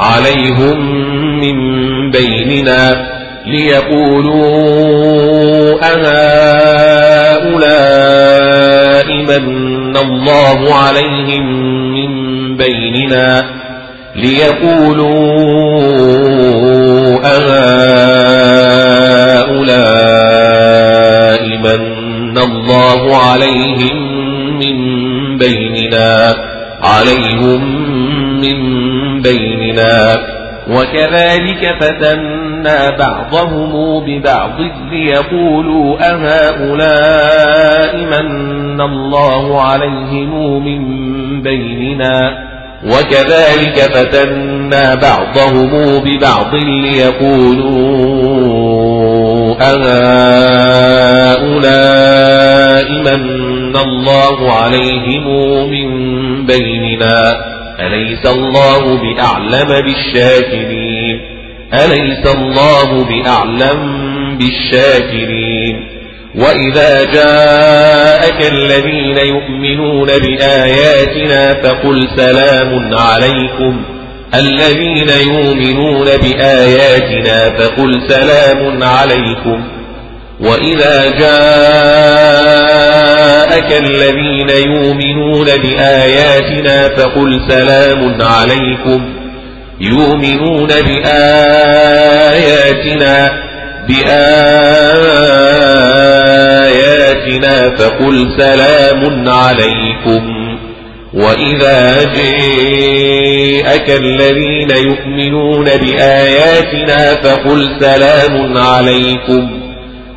عليهم من بيننا ليقولوا أهؤلاء من الله عليهم من بيننا ليقولوا أهؤلاء من الله عليهم من بيننا عليهم من بيننا. وكذلك فتنا بعضهم ببعض ليقولوا أهؤلاء من الله عليهم من بيننا. وكذلك فتنا بعضهم ببعض ليقولوا أهؤلاء من الله عليهم من بيننا. أليس الله بأعلم بالشاكرين؟ أليس الله بأعلم بالشاكرين؟ وإذا جاءك الذين يؤمنون بآياتنا فقل سلام عليكم. الذين يؤمنون بآياتنا فقل سلام عليكم. وإذا جاءك الذين يؤمنون بآياتنا فقل سلام عليكم يؤمنون بآياتنا بآياتنا فقل سلام عليكم وإذا جاءك الذين يؤمنون بآياتنا فقل سلام عليكم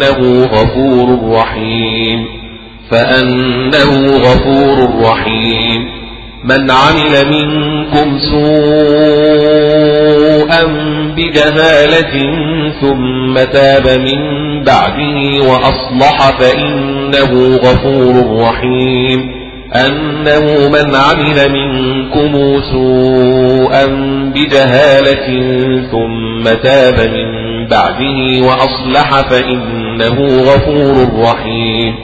فإنه غفور رحيم فأنه غفور رحيم من عمل منكم سوءا بجهالة ثم تاب من بعده وأصلح فإنه غفور رحيم أنه من عمل منكم سوءا بجهالة ثم تاب من بعده وأصلح فإنه غفور رحيم.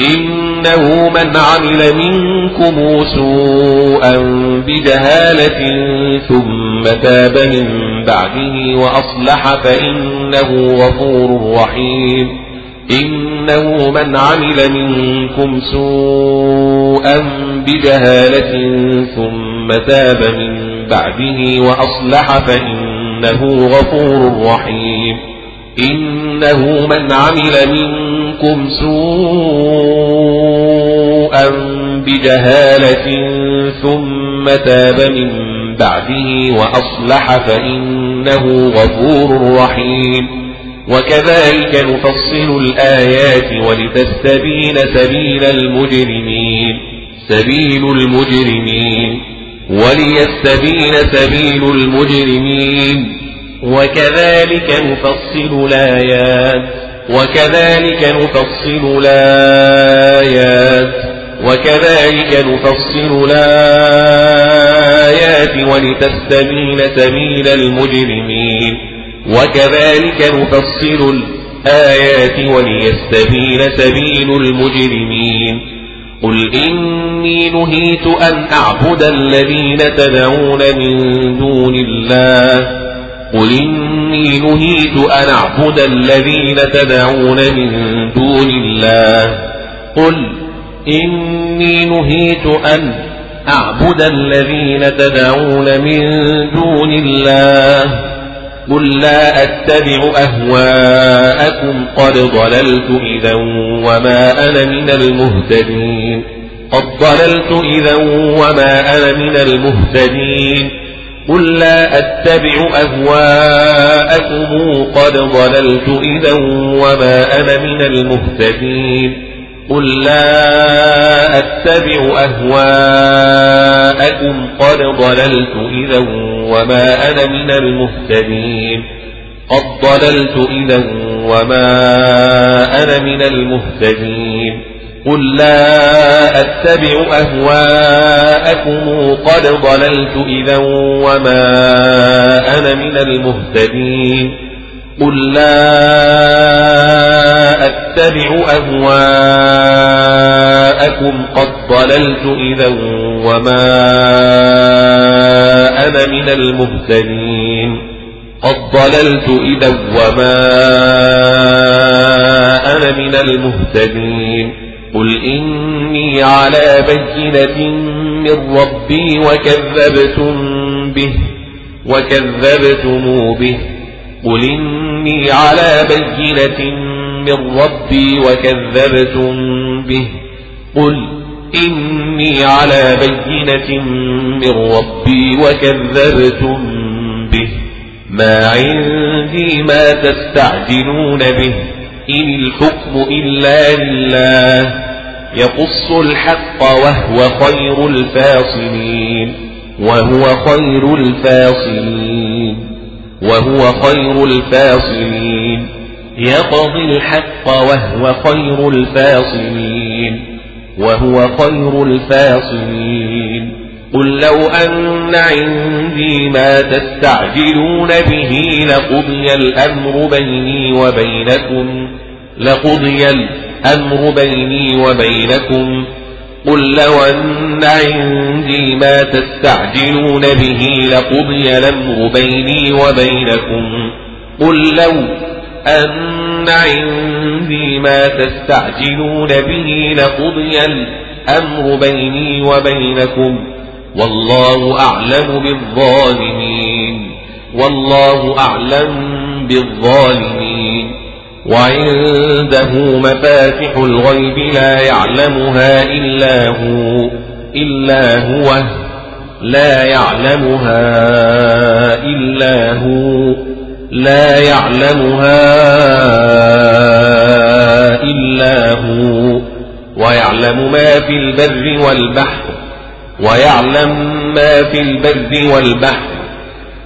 إنه من عمل منكم سوءا بجهالة ثم تاب من بعده وأصلح فإنه غفور رحيم. إنه من عمل منكم سوءا بجهالة ثم تاب من بعده وأصلح فإنه غفور رحيم. إنه من عمل منكم سوءا بجهالة ثم تاب من بعده وأصلح فإنه غفور رحيم. وكذلك نفصل الآيات ولتستبين سبيل المجرمين. سبيل المجرمين. وليستبين سبيل المجرمين. وكذلك نفصل الآيات وكذلك نفصل الآيات وكذلك نفصل الآيات ولتستبين سبيل المجرمين وكذلك نفصل الآيات وليستبين سبيل المجرمين. قل إني نهيت أن أعبد الذين تدعون من دون الله قل إني نهيت أن أعبد الذين تدعون من دون الله قل إني نهيت أن أعبد الذين تدعون من دون الله قل لا أتبع أهواءكم قد ضللت إذا وما أنا من المهتدين قد ضللت إذا وما أنا من المهتدين قل لا أتبع أهواءكم قد ضللت إذا وما أنا من المهتدين قل لا أتبع أهواءكم قد ضللت إذا وما أنا من المهتدين قد ضللت إذا وما أنا من المهتدين قل لا أتبع أهواءكم قد ضللت إذا وما أنا من المهتدين قل لا أتبع أهواءكم قد ضللت إذا وما أنا من المهتدين قد ضللت إذا وما أنا من المهتدين قل إني على بينة من ربي وكذبتم به وكذبتم به قل إني على بينة من ربي وكذبتم به قل إني على بينة من ربي وكذبتم به ما عندي ما تستعجلون به إن الحكم إلا لله يقص الحق وهو خير الفاصلين وهو خير الفاصلين وهو خير الفاصلين. يقضي الحق وهو خير الفاصلين وهو خير الفاصلين. قل لو أن عندي ما تستعجلون به لقضي الأمر بيني وبينكم لقضي الأمر بيني وبينكم قل لو أن عندي ما تستعجلون به لقضي الأمر بيني وبينكم قل لو أن عندي ما تستعجلون به لقضي الأمر بيني وبينكم والله أعلم بالظالمين والله أعلم بالظالمين وعنده مفاتح الغيب لا يعلمها إلا هو إلا هو لا يعلمها إلا هو لا يعلمها إلا هو. ويعلم ما في البر والبحر ويعلم ما في البر والبحر.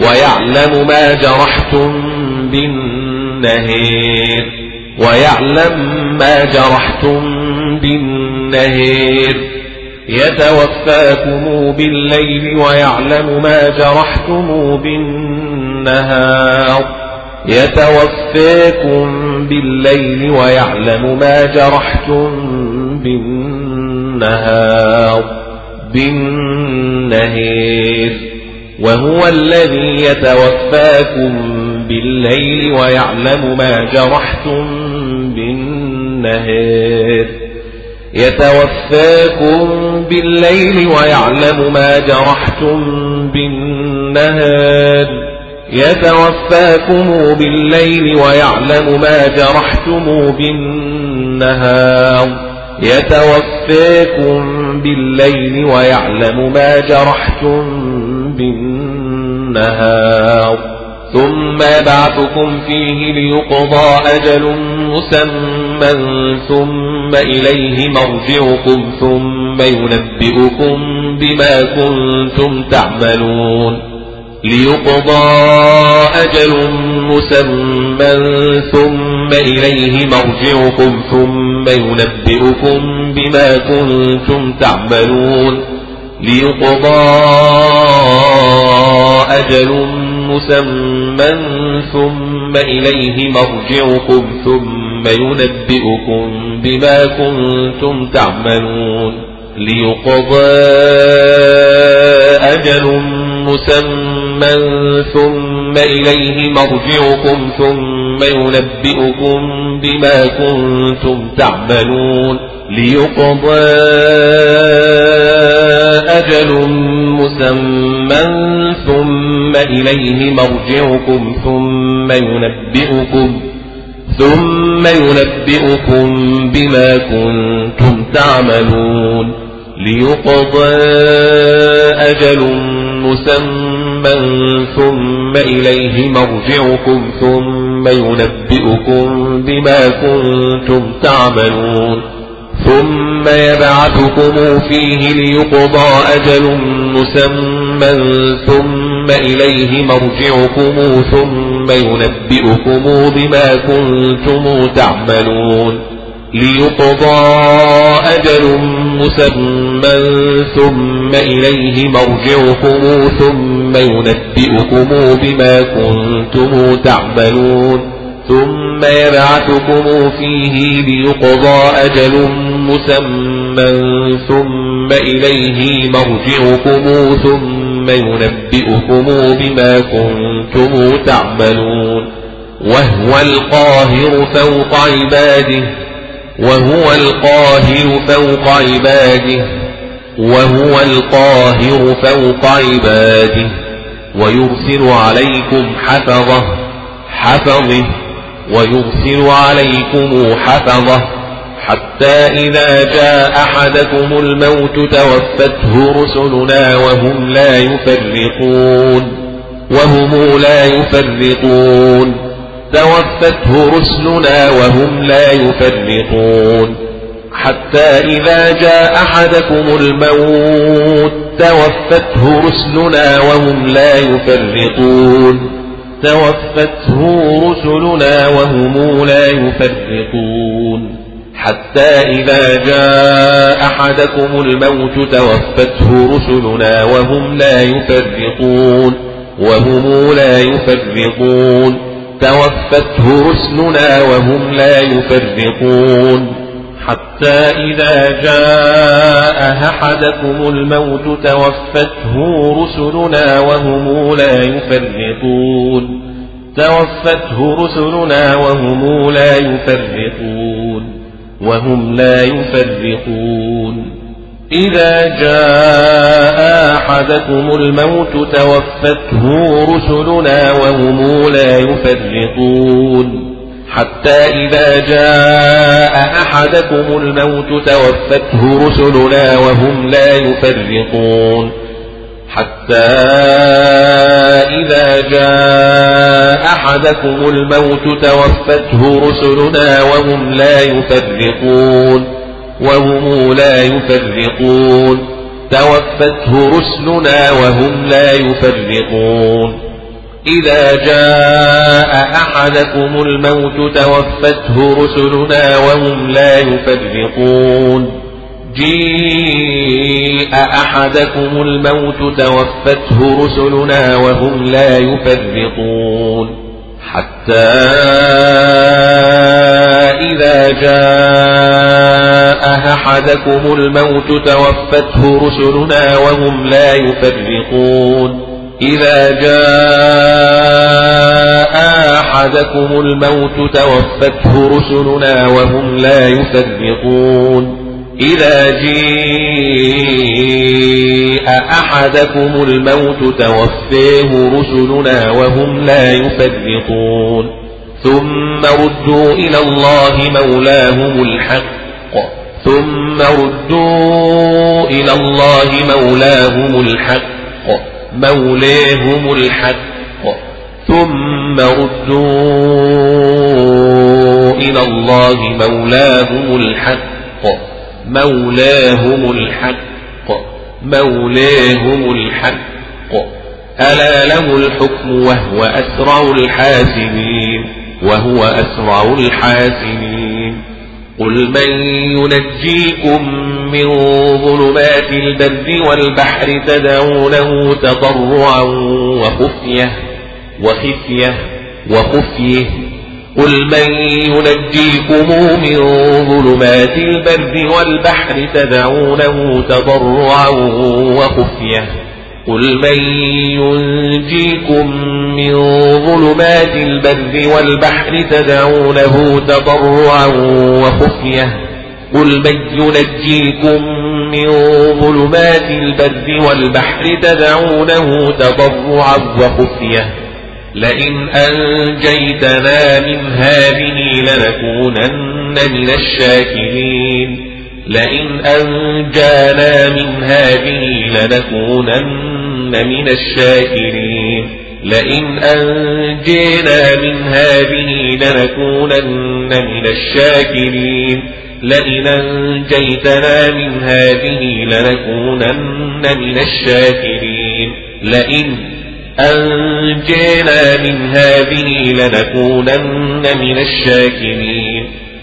ويعلم ما جرحتم بالنهير. ويعلم ما جرحتم بالنهير. يتوفاكم بالليل ويعلم ما جرحتم بالنهار. يتوفاكم بالليل ويعلم ما جرحتم بالنهار. بالنهير. وهو الذي يتوفاكم بالليل ويعلم ما جرحتم بالنهار. يتوفاكم بالليل ويعلم ما جرحتم بالنهار. يتوفاكم بالليل ويعلم ما جرحتم بالنهار. يتوفاكم بالليل ويعلم ما جرحتم بالنهار. ثم بعثكم فيه ليقضى أجل مسمى ثم إليه مرجعكم ثم ينبئكم بما كنتم تعملون. ليقضى أجل مسمى ثم إليه مرجعكم ثم ينبئكم بما كنتم تعملون ليقضى أجل مسمى ثم إليه مرجعكم ثم ينبئكم بما كنتم تعملون ليقضى أجل مسمى ثم إليه مرجعكم ثم ينبئكم بما كنتم تعملون ليقضى أجل مسمى ثم إليه مرجعكم ثم ينبئكم ثم ينبئكم بما كنتم تعملون ليقضى أجل مسمى ثم إليه مرجعكم ثم ينبئكم بما كنتم تعملون ثم يبعثكم فيه ليقضى أجل مسمى ثم إليه مرجعكم ثم ينبئكم بما كنتم تعملون ليقضى أجل مسمى ثم إليه مرجعكم ثم ينبئكم بما كنتم تعملون ثم يبعثكم فيه ليقضى أجل مسمى ثم إليه مرجعكم ثم ثم ينبئكم بما كنتم تعملون وهو القاهر فوق عباده وهو القاهر فوق عباده وهو القاهر فوق عباده ويرسل عليكم حفظه حفظه ويرسل عليكم حفظه حتى إذا جاء أحدكم الموت توفته رسلنا وهم لا يفرقون وهم لا يفرقون توفته رسلنا وهم لا يفرقون. حتى إذا جاء أحدكم الموت توفته رسلنا وهم لا يفرقون توفته رسلنا وهم لا يفرقون حتى إذا جاء أحدكم الموت توفته رسلنا وهم لا يفرقون وهم لا يفرقون توفته رسلنا وهم لا يفرقون حتى إذا جاء أحدكم الموت توفته رسلنا وهم لا يفرقون توفته رسلنا وهم لا يفرقون وهم لا يفرقون إذا جاء أحدكم الموت توفته رسلنا وهم لا يفرقون حتى إذا جاء أحدكم الموت توفته رسلنا وهم لا يفرقون. حتى إذا جاء أحدكم الموت توفته رسلنا وهم لا يفرقون. وهم لا يفرقون. توفته رسلنا وهم لا يفرقون. إذا جاء أحدكم الموت توفته رسلنا وهم لا يفرقون. جيء أحدكم الموت توفته رسلنا وهم لا يفرقون. حتى إذا جاء أحدكم الموت توفته رسلنا وهم لا يفرقون. إذا جاء أحدكم الموت توفته رسلنا وهم لا يفرقون إذا جاء أحدكم الموت توفيه رسلنا وهم لا يفرقون ثم ردوا إلى الله مولاهم الحق. ثم ردوا إلى الله مولاهم الحق. مولاهم الحق ثم ردوا إلى الله مولاهم الحق مولاهم الحق مولاهم الحق ألا له الحكم وهو أسرع الحاسبين وهو أسرع الحاسبين قل من ينجيكم من ظلمات البر والبحر تدعونه تضرعا وخفية وخفية وخفيه قل من ينجيكم من ظلمات البر والبحر تدعونه تضرعا وخفية قل من ينجيكم من ظلمات البر والبحر تدعونه تضرعا وخفية قل من ينجيكم من ظلمات البر والبحر تدعونه تضرعا وخفية لئن أنجيتنا من هذه لنكونن من الشاكرين لئن أنجانا من هذه لنكونن من الشاكرين. لئن أنجينا من هذه لنكونن من الشاكرين. لئن أنجيتنا من هذه لنكونن من الشاكرين. لئن أنجينا من هذه لنكونن من الشاكرين.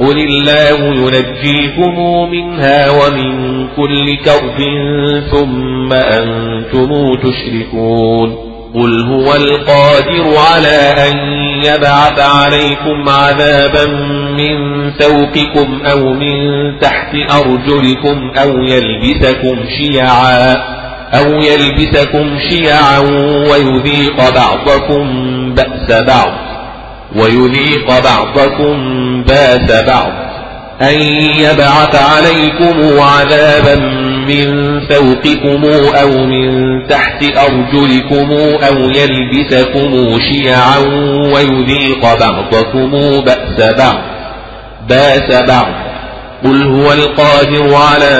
قل الله ينجيكم منها ومن كل كرب ثم أنتم تشركون قل هو القادر على أن يبعث عليكم عذابا من فوقكم أو من تحت أرجلكم أو يلبسكم شيعا أو يلبسكم شيعا ويذيق بعضكم بأس بعض ويذيق بعضكم باس بعض أن يبعث عليكم عذابا من فوقكم أو من تحت أرجلكم أو يلبسكم شيعا ويذيق بعضكم بأس بعض بأس بعض قل هو القادر على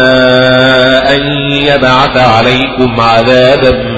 أن يبعث عليكم عذابا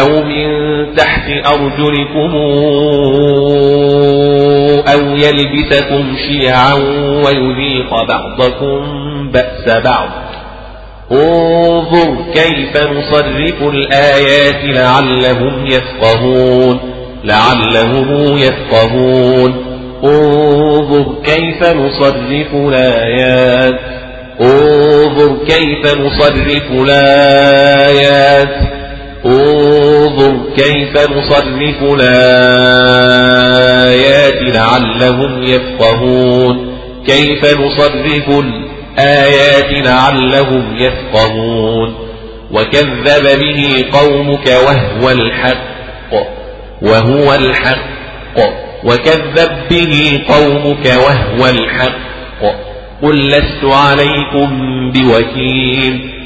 أو من تحت أرجلكم أو يلبسكم شيعا ويذيق بعضكم بأس بعض. انظر كيف نصرف الآيات لعلهم يفقهون. لعلهم يفقهون. انظر كيف نصرف الآيات. انظر كيف نصرف الآيات. انظر كيف نصرف الآيات لعلهم يفقهون. كيف نصرف الآيات لعلهم يفقهون. وكذب به قومك وهو الحق وهو الحق. وكذب به قومك وهو الحق. قل لست عليكم بوكيل.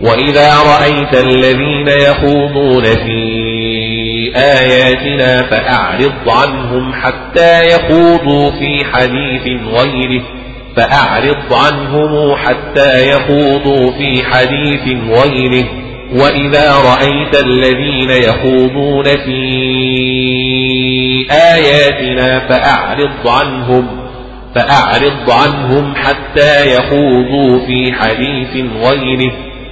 وإذا رأيت الذين يخوضون في آياتنا فأعرض عنهم حتى يخوضوا في حديث غيره فأعرض عنهم حتى يخوضوا في حديث غيره وإذا رأيت الذين يخوضون في آياتنا فأعرض عنهم فأعرض عنهم حتى يخوضوا في حديث غيره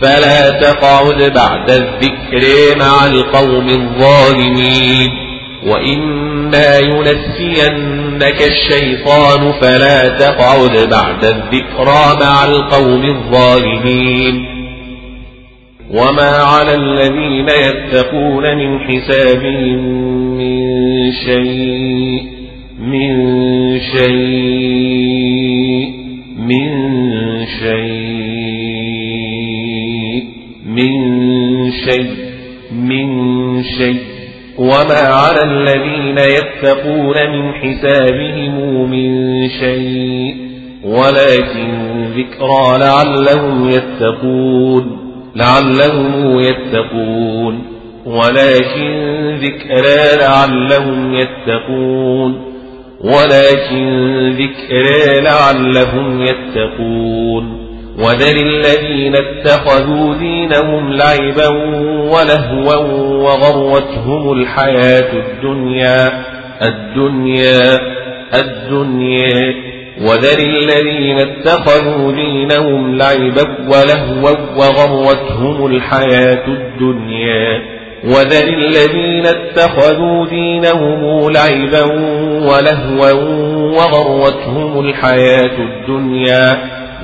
فلا تقعد بعد الذكر مع القوم الظالمين وإما ينسينك الشيطان فلا تقعد بعد الذكرى مع القوم الظالمين وما على الذين يتقون من حسابهم من شيء من شيء من شيء من شيء من شيء. وما على الذين يتقون من حسابهم من شيء. ولكن ذكرى لعلهم يتقون لعلهم يتقون. ولكن ذكرى لعلهم يتقون. ولكن ذكرى لعلهم يتقون. وذل الذين اتخذوا دينهم لعبا ولهوا وغرتهم الحياة الدنيا الدنيا الدنيا. وذل الذين اتخذوا دينهم لعبا ولهوا وغرتهم الحياة الدنيا. وذل الذين اتخذوا دينهم لعبا ولهوا وغرتهم الحياة الدنيا.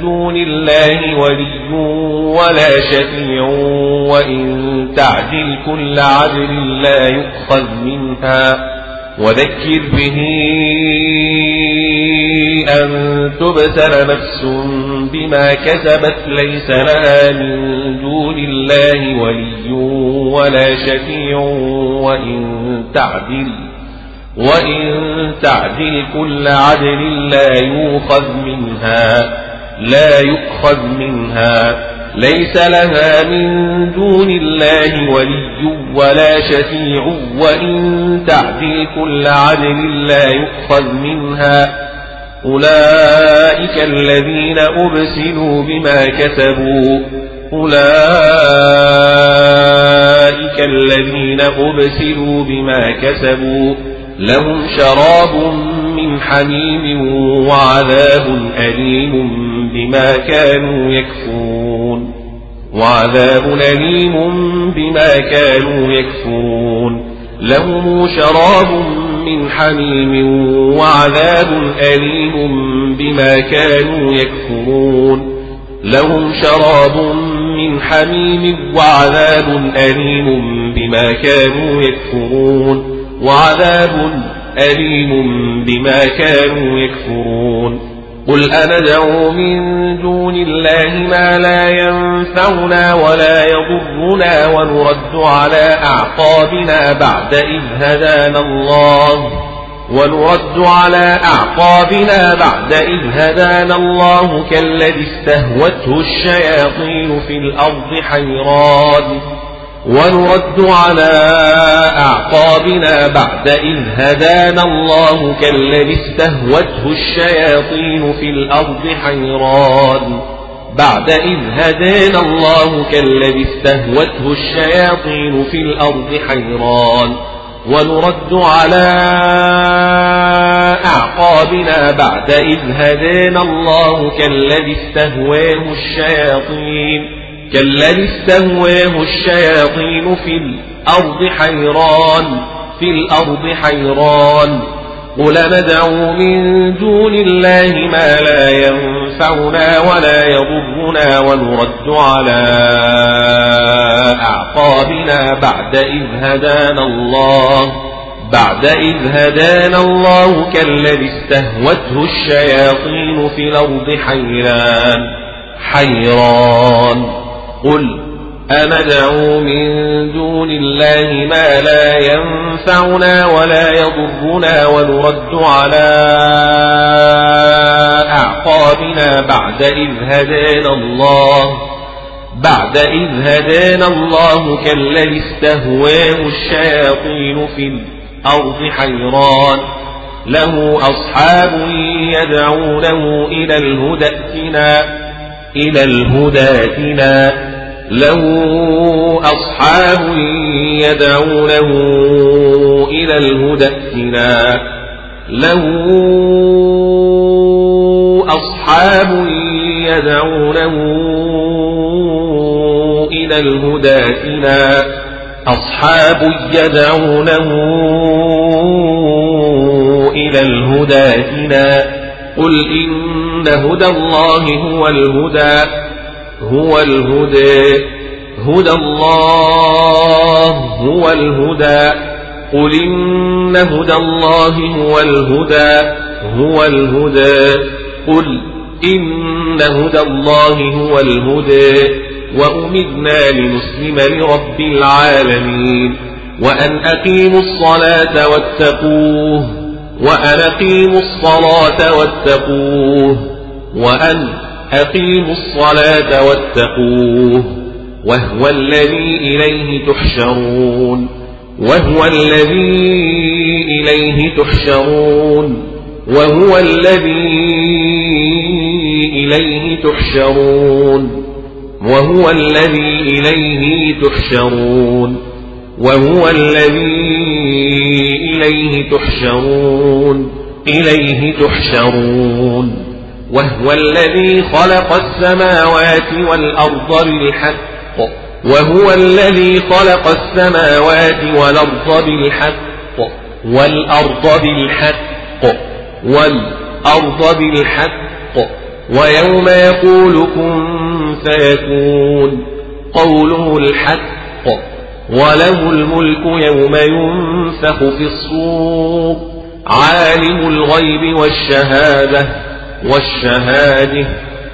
دون الله ولي ولا شفيع وإن تعدل كل عدل لا يؤخذ منها. وذكر به أن تبتل نفس بما كسبت ليس لها من دون الله ولي ولا شفيع وإن تعدل وإن تعدل كل عدل لا يؤخذ منها. لا يؤخذ منها. ليس لها من دون الله ولي ولا شفيع وإن تعدل كل عدل لا يؤخذ منها. أولئك الذين أبسلوا بما كسبوا. أولئك الذين أبسلوا بما كسبوا. لهم شراب من حميم وعذاب أليم بما كانوا يكفرون. وعذاب أليم بما كانوا يكفرون. لهم شراب من حميم وعذاب أليم بما كانوا يكفرون. لهم شراب من حميم وعذاب أليم بما كانوا يكفرون. وعذاب أليم بما كانوا يكفرون. قل أندعو من دون الله ما لا ينفعنا ولا يضرنا ونرد على أعقابنا بعد إذ هدانا الله. ونرد على أعقابنا بعد إذ هدانا الله كالذي استهوته الشياطين في الأرض حيران. ونرد على أعقابنا بعد إذ هدانا الله كالذي استهوته الشياطين في الأرض حيران. بعد إذ هدانا الله كالذي استهوته الشياطين في الأرض حيران. ونرد على أعقابنا بعد إذ هدانا الله كالذي استهواه الشياطين. كالذي استهواه الشياطين في الأرض حيران في الأرض حيران. قل ندعو من دون الله ما لا ينفعنا ولا يضرنا ونرد على أعقابنا بعد إذ هدانا الله. بعد إذ هدانا الله كالذي استهوته الشياطين في الأرض حيران. حيران. قل أندعو من دون الله ما لا ينفعنا ولا يضرنا ونرد على أعقابنا بعد إذ هدانا الله بعد إذ هدانا الله كالذي استهواه الشياطين في الأرض حيران له أصحاب يدعونه إلى الهدى إلى الهدى له أصحاب يدعونه إلى الهدى له أصحاب يدعونه إلى الهدى إلى أصحاب يدعونه إلى الهدى إلى قل إن هدى الله هو الهدى. هو الهدى. هدى الله هو الهدى. قل إن هدى الله هو الهدى. هو الهدى. قل إن هدى الله هو الهدى. وأمدنا لنسلم لرب العالمين. وأن أقيموا الصلاة واتقوه. وأن أقيموا الصلاة واتقوه. وأن أقيموا الصلاة واتقوه وهو الذي إليه تحشرون وهو الذي إليه تحشرون وهو الذي إليه تحشرون وهو الذي إليه تحشرون وهو الذي إليه تحشرون إليه تحشرون وهو الذي خلق السماوات والأرض بالحق. وهو الذي خلق السماوات والأرض بالحق. والأرض بالحق. والأرض بالحق. ويوم يقول كن فيكون. قوله الحق. وله الملك يوم ينفخ في الصور. عالم الغيب والشهادة. والشهادة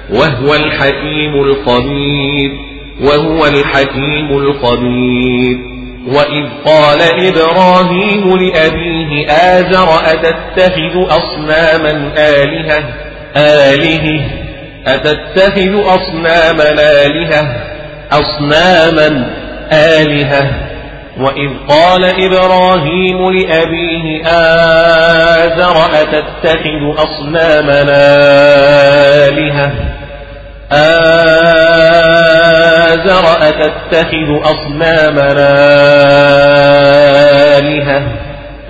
وهو الحكيم الخبير وهو الحكيم الخبير. وإذ قال إبراهيم لأبيه آزر أتتخذ أصناما آلهة؟ آله أتتخذ أصناما آلهة؟ أصناما آلهة. وإذ قال إبراهيم لأبيه آزر أتتخذ أصناما آلهة؟ آزر أتتخذ أصنامنا آلهة؟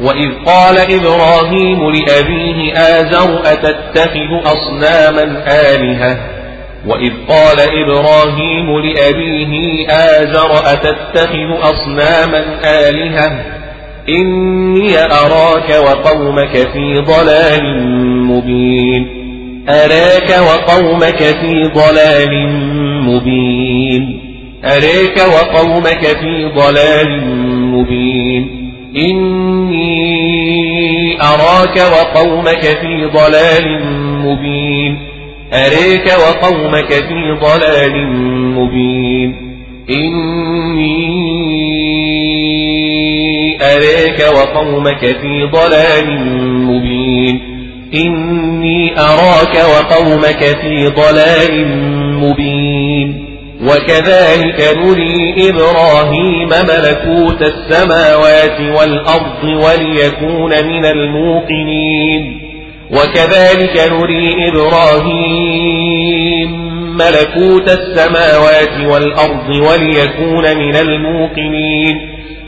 وإذ قال إبراهيم لأبيه آزر أتتخذ أصناما آلهة؟ وإذ قال إبراهيم لأبيه آزر أتتخذ أصناما آلهة إني أراك وقومك في ضلال مبين أراك وقومك في ضلال مبين أراك وقومك في ضلال مبين إني أراك وقومك في ضلال مبين أريك وقومك في ضلال مبين. إني أريك وقومك في ضلال مبين. إني أراك وقومك في ضلال مبين. وكذلك نري إبراهيم ملكوت السماوات والأرض وليكون من الموقنين. وكذلك نري إبراهيم ملكوت السماوات والأرض وليكون من الموقنين.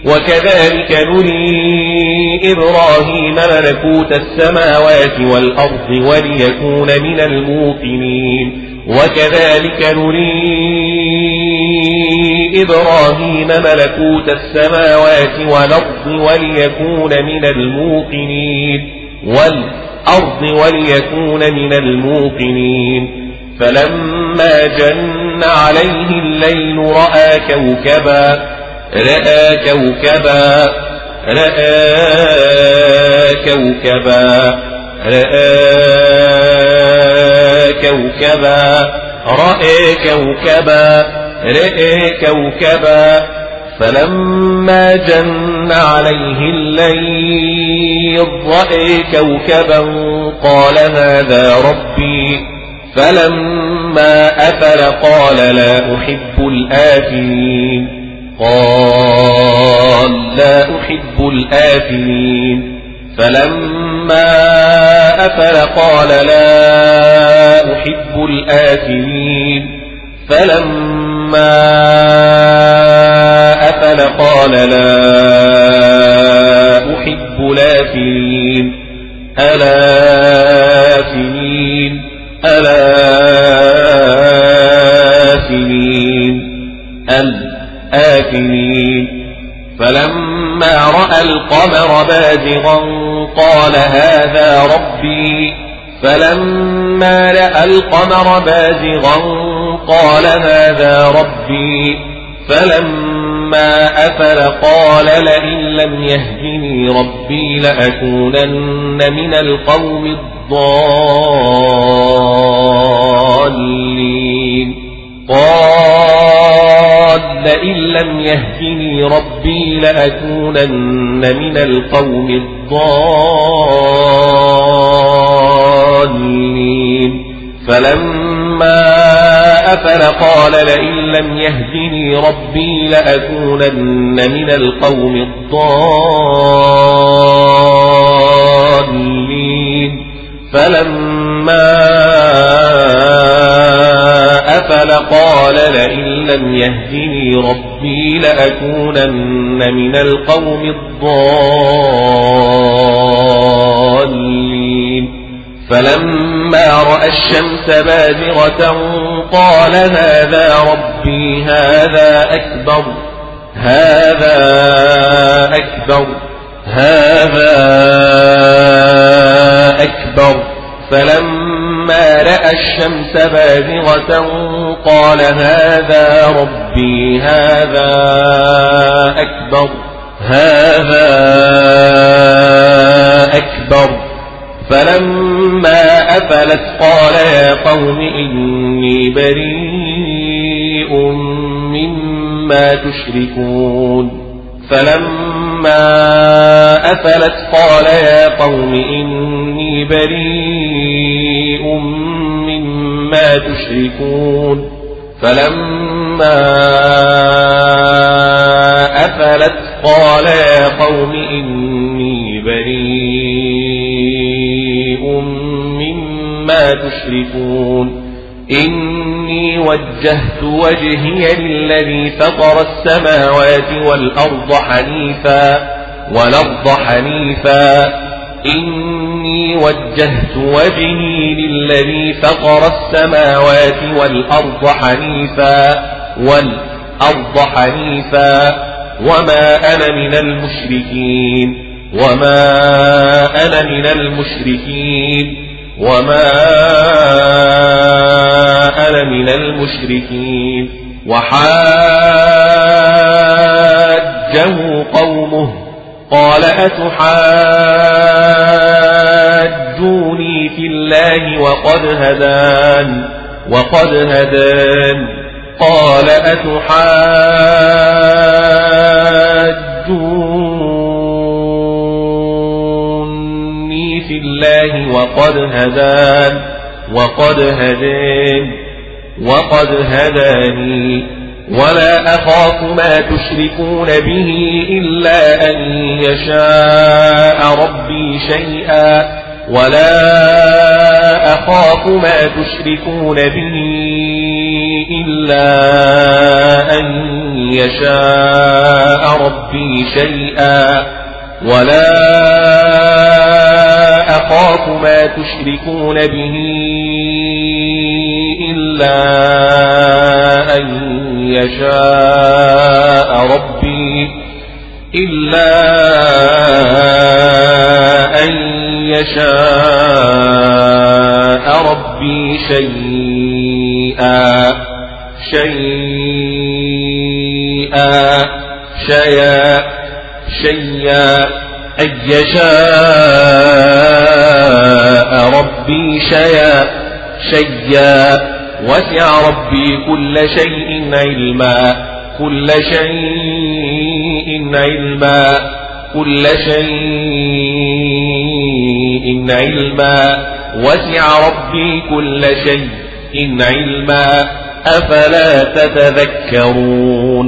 وكذلك نري إبراهيم ملكوت السماوات والأرض وليكون من الموقنين. وكذلك نري إبراهيم ملكوت السماوات والأرض وليكون من الموقنين. وليكون من الموقنين. فلما جن عليه الليل رأى كوكبا رأى كوكبا رأى كوكبا رأى كوكبا رأى كوكبا رأى كوكبا. فلما جن عليه الليل رأى كوكبا قال هذا ربي. فلما أفل قال لا أحب الآفلين. قال لا أحب الآثمين فلما أفل قال لا أحب الآثمين فلما أفل قال لا أحب الآثمين ألا ألا الآفلين الآفلين فلما رأى القمر بازغا قال هذا ربي. فلما رأى القمر بازغا قال هذا ربي؟ فلما أفل قال لئن لم يهدني ربي لأكونن من القوم الضالين. قال لئن لم يهدني ربي لأكونن من القوم الضالين. فلما أفل قال لئن لم يهدني ربي لأكونن من القوم الضالين فلما أفل قال لئن لم يهدني ربي لأكونن من القوم الضالين فلما رأى الشمس بازغة قال هذا ربي هذا أكبر هذا أكبر هذا أكبر. فلما رأى الشمس بازغة قال هذا ربي هذا أكبر هذا أكبر. فلما أفلت قال يا قوم إني بريء مما تشركون فلما أفلت قال يا قوم إني بريء مما تشركون فلما أفلت قال يا قوم إني بريء تشركون. إني وجهت وجهي للذي فطر السماوات والأرض حنيفا والأرض حنيفا. إني وجهت وجهي للذي فطر السماوات والأرض حنيفا والأرض حنيفا. وما أنا من المشركين. وما أنا من المشركين. وما أنا من المشركين وحاجه قومه قال أتحاجوني في الله وقد هدان وقد هدان قال أتحاجوني الله وقد هدان وقد هدان وقد هداني. ولا أخاف ما تشركون به إلا أن يشاء ربي شيئا. ولا أخاف ما تشركون به إلا أن يشاء ربي شيئا. ولا أخاف ما تشركون به إلا أن يشاء ربي إلا أن يشاء ربي شيئا شيئا شيئا شيئا. أن يشاء ربي شيئا شيئا. وسع ربي كل شيء علما كل شيء علما كل شيء علما. وسع ربي كل شيء علما. أفلا تتذكرون؟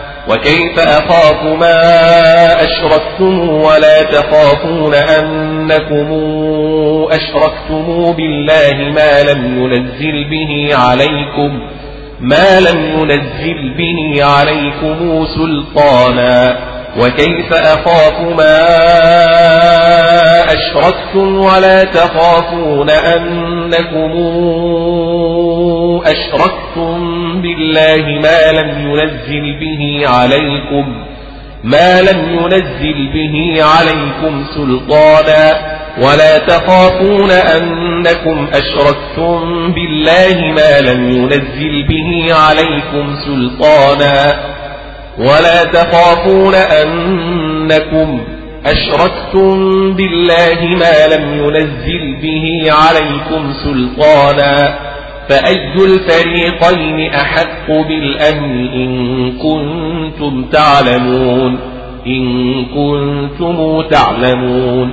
وكيف أخاف ما أشركتم ولا تخافون أنكم أشركتم بالله ما لم ينزل به عليكم ما لم ينزل به عليكم سلطانا وكيف أخاف ما أشركتم ولا تخافون أنكم أشركتم بالله ما لم ينزل به عليكم ما لم ينزل به عليكم سلطانا ولا تخافون أنكم أشركتم بالله ما لم ينزل به عليكم سلطانا. ولا تخافون أنكم أشركتم بالله ما لم ينزل به عليكم سلطانا فأي الفريقين أحق بالأمن إن كنتم تعلمون؟ إن كنتم تعلمون.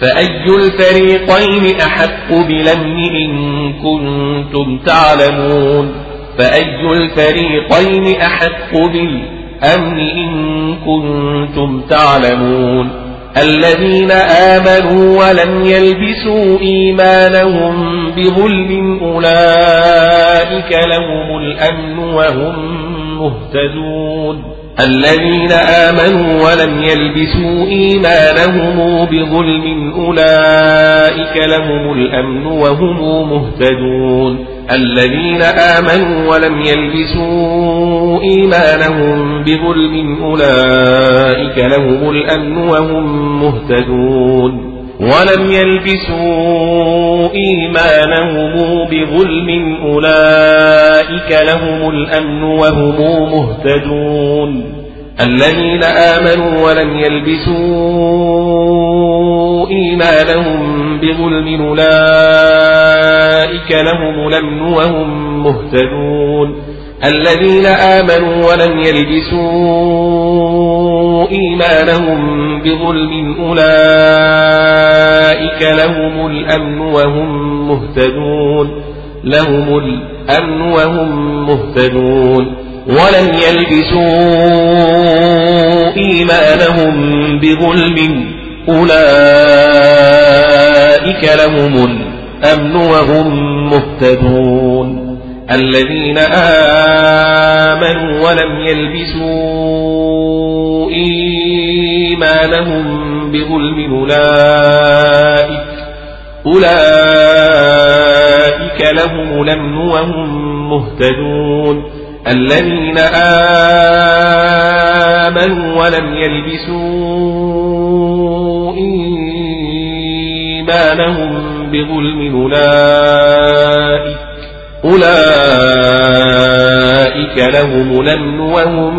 فأي الفريقين أحق بالأمن إن كنتم تعلمون؟ فأي الفريقين أحق بالأمن إن كنتم تعلمون الذين آمنوا ولم يلبسوا إيمانهم بظلم أولئك لهم الأمن وهم مهتدون الذين آمنوا ولم يلبسوا إيمانهم بظلم أولئك لهم الأمن وهم مهتدون الذين آمنوا ولم يلبسوا إيمانهم بظلم أولئك لهم الأمن وهم مهتدون ولم يلبسوا إيمانهم بظلم أولئك لهم الأمن وهم مهتدون. الذين آمنوا ولم يلبسوا إيمانهم بظلم أولئك لهم الأمن وهم مهتدون. الذين آمنوا ولم يلبسوا إيمانهم بظلم أولئك لهم الأمن وهم مهتدون لهم الأمن وهم مهتدون. ولم يلبسوا إيمانهم بظلم أولئك لهم الأمن وهم مهتدون. الذين آمنوا ولم يلبسوا إيمانهم بظلم أولئك أولئك لهم الأمن وهم مهتدون. الذين آمنوا ولم يلبسوا إيمانهم بظلم أولئك أولئك لهم الأمن وهم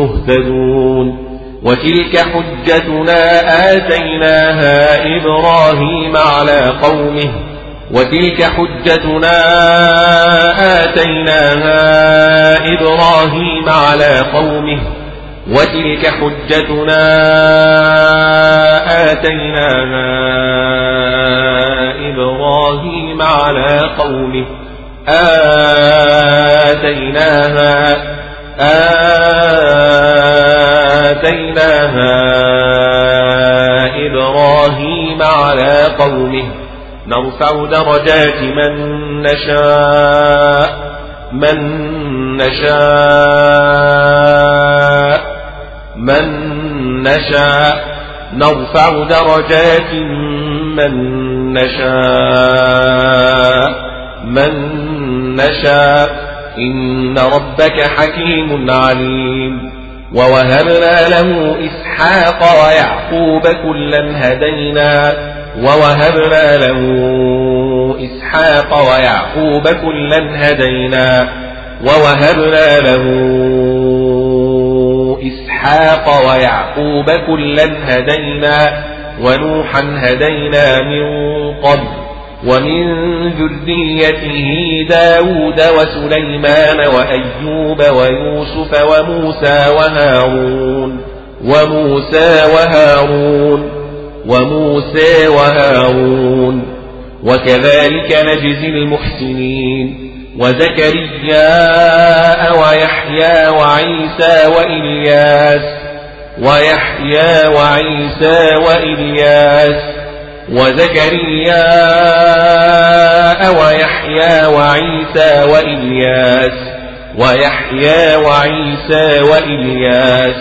مهتدون وتلك حجتنا آتيناها إبراهيم على قومه وتلك حجتنا آتيناها إبراهيم على قومه وتلك حجتنا آتيناها إبراهيم على قومه آتيناها آتيناها إبراهيم على قومه. نرفع درجات من نشاء من نشاء من نشاء. نرفع درجات من نشاء من نشاء. إن ربك حكيم عليم. ووهبنا له إسحاق ويعقوب كلا هدينا. ووهبنا له إسحاق ويعقوب كلا هدينا. ووهبنا له إسحاق ويعقوب كلا هدينا. ونوحا هدينا من قبل. ومن ذريته داود وسليمان وأيوب ويوسف وموسى وهارون وموسى وهارون وموسى وهارون وكذلك نجزي المحسنين وزكرياء ويحيى وعيسى وإلياس ويحيى وعيسى وإلياس وزكرياء ويحيى وعيسى وإلياس ويحيى وعيسى وإلياس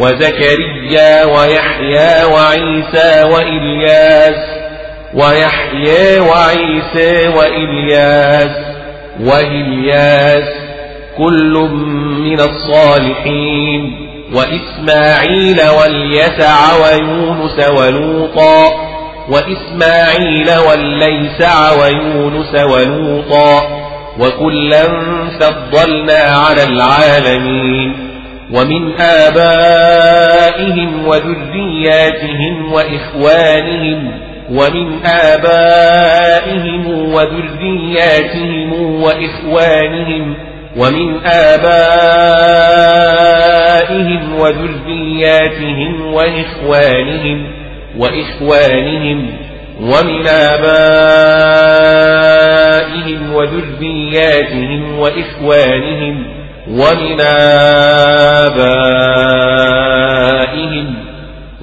وزكريا ويحيى وعيسى وإلياس ويحيى وعيسى وإلياس وإلياس كل من الصالحين وإسماعيل واليسع ويونس ولوطا وإسماعيل والليسع ويونس ولوطا وكلا فضلنا على العالمين ومن آبائهم وذرياتهم وإخوانهم ومن آبائهم وذرياتهم وإخوانهم ومن آبائهم وذرياتهم وإخوانهم وإخوانهم ومن آبائهم وذرياتهم وإخوانهم ومن آبائهم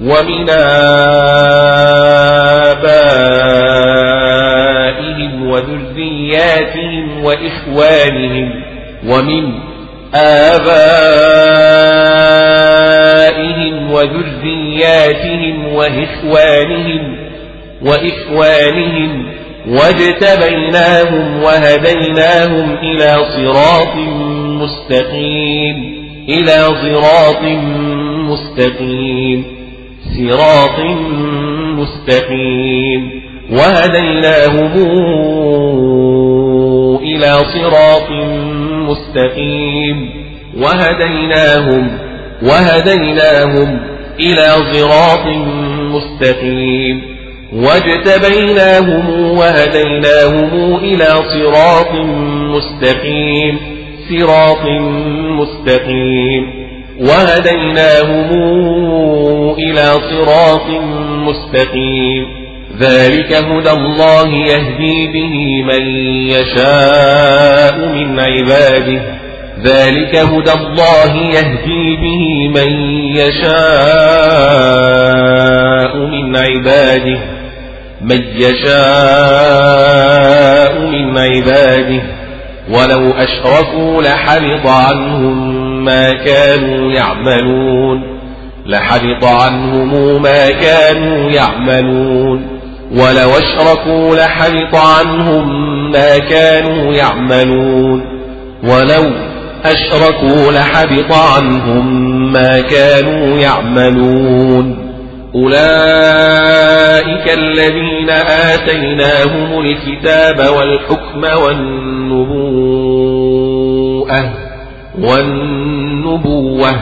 ومن آبائهم وذرياتهم وإخوانهم ومن آبائهم وذرياتهم وإخوانهم وإخوانهم واجتبيناهم وهديناهم إلى صراط مستقيم إلى صراط مستقيم صراط مستقيم. وهديناهم إلى صراط مستقيم. وهديناهم وهديناهم إلى صراط مستقيم واجتبيناهم وهديناهم إلى صراط مستقيم صراط مستقيم وهديناهم إلى صراط مستقيم ذلك هدى الله يهدي به من يشاء من عباده ذلك هدى الله يهدي به من يشاء من عباده من يشاء من عباده. ولو أشركوا لحبط عنهم ما كانوا يعملون لحبط عنهم ما كانوا يعملون. ولو أشركوا لحبط عنهم ما كانوا يعملون. ولو أشركوا لحبط عنهم ما كانوا يعملون. أولئك الذين آتيناهم الكتاب والحكم والنبوءة والنبوة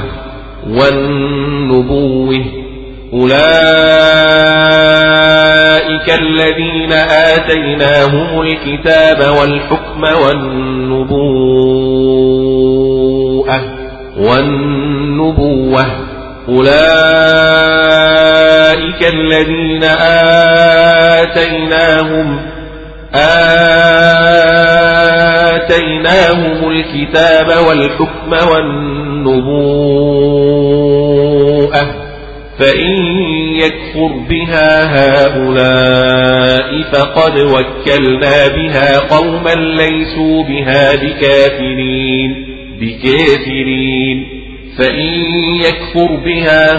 والنبوة. أولئك الذين آتيناهم الكتاب والحكم والنبوءة والنبوة. أولئك الذين آتيناهم آتيناهم الكتاب والحكم والنبوءة. فإن يكفر بها هؤلاء فقد وكلنا بها قوما ليسوا بها بكافرين. بكافرين. فإن يكفر بها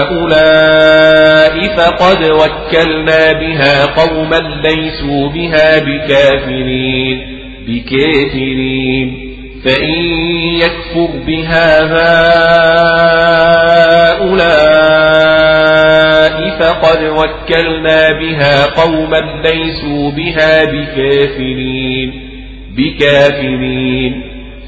هؤلاء فقد وكلنا بها قوما ليسوا بها بكافرين. بكافرين. فإن يكفر بها هؤلاء فقد وكلنا بها قوما ليسوا بها بكافرين. بكافرين.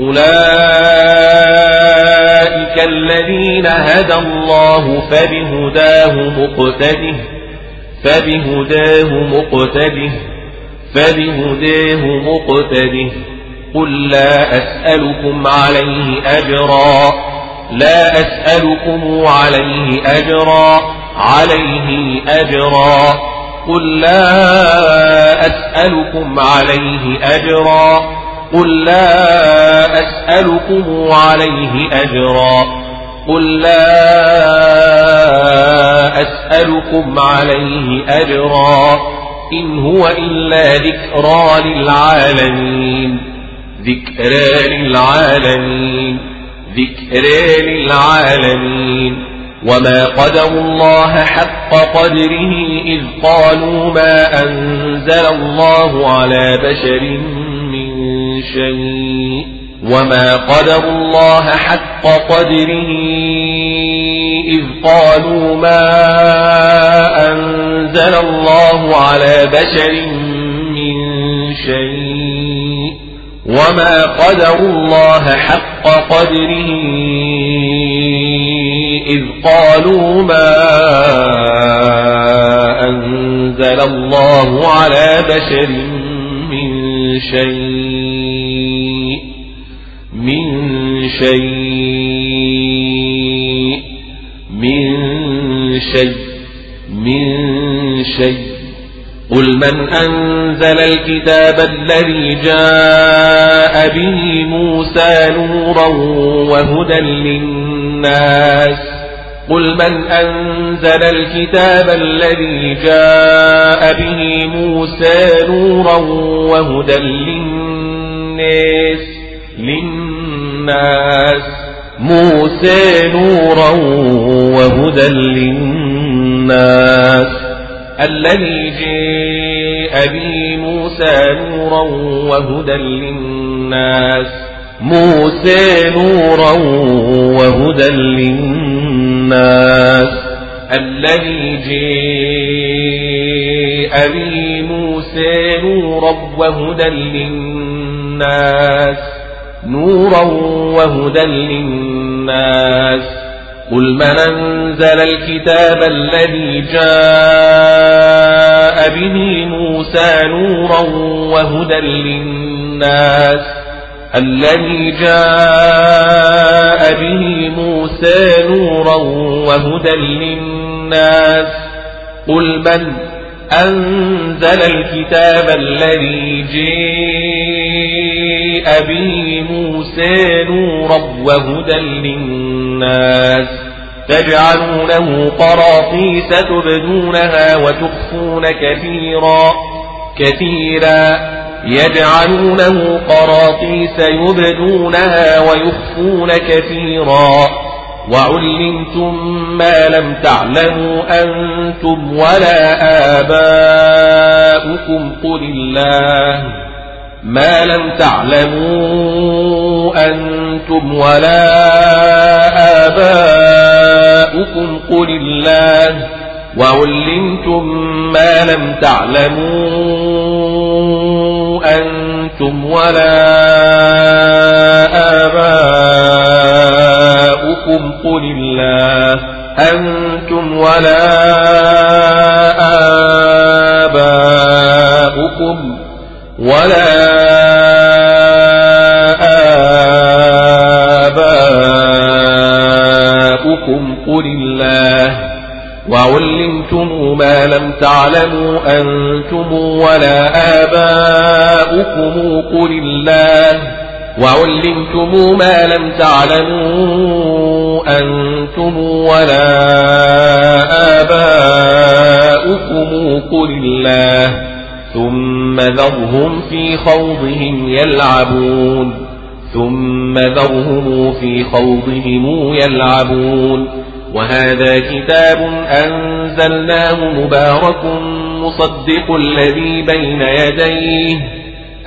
أولئك الذين هدى الله فبهداه مقتده فبهداه مقتده فبهداه مقتده. قل لا أسألكم عليه أجرا لا أسألكم عليه أجرا عليه أجرا. قل لا أسألكم عليه أجرا. قل لا أسألكم عليه أجرا. قل لا أسألكم عليه أجرا. إن هو إلا ذكرى للعالمين. ذكرى للعالمين. ذكرى للعالمين. وما قدر الله حق قدره إذ قالوا ما أنزل الله على بشر شيء وما قدر الله حق قدره إذ قالوا ما أنزل الله على بشر من شيء وما قدر الله حق قدره إذ قالوا ما أنزل الله على بشر من شيء من شيء من شيء من شيء. قل من أنزل الكتاب الذي جاء به موسى نورا وهدى للناس قل من أنزل الكتاب الذي جاء به موسى نورا وهدى للناس للناس. موسى نورا وهدى للناس. الذي جاء به موسى نورا وهدى للناس. موسى نورا وهدى للناس. الذي جاء به موسى نورا وهدى للناس نورا وهدى للناس. قل من أنزل الكتاب الذي جاء به موسى نورا وهدى للناس؟ الذي جاء به موسى نورا وهدى للناس قل من أنزل الكتاب الذي جاء به موسى نورا وهدى للناس تجعلونه قراطيس تبدونها وتخفون كثيرا كثيرا يجعلونه قراطيس يبدونها ويخفون كثيرا. وعلمتم ما لم تعلموا أنتم ولا آباؤكم. قل الله. ما لم تعلموا أنتم ولا آباؤكم. قل الله. وعلمتم ما لم تعلموا أنتم ولا آباؤكم قل الله أنتم ولا آباؤكم ولا آباؤكم قل الله وعلمتم ما لم تعلموا أنتم ولا آباؤكم قل الله. وعلمتم ما لم تعلموا أنتم ولا آباؤكم قل الله. ثم ذرهم في خوضهم يلعبون. ثم ذرهم في خوضهم يلعبون. وهذا كتاب أنزلناه مبارك مصدق الذي بين يديه.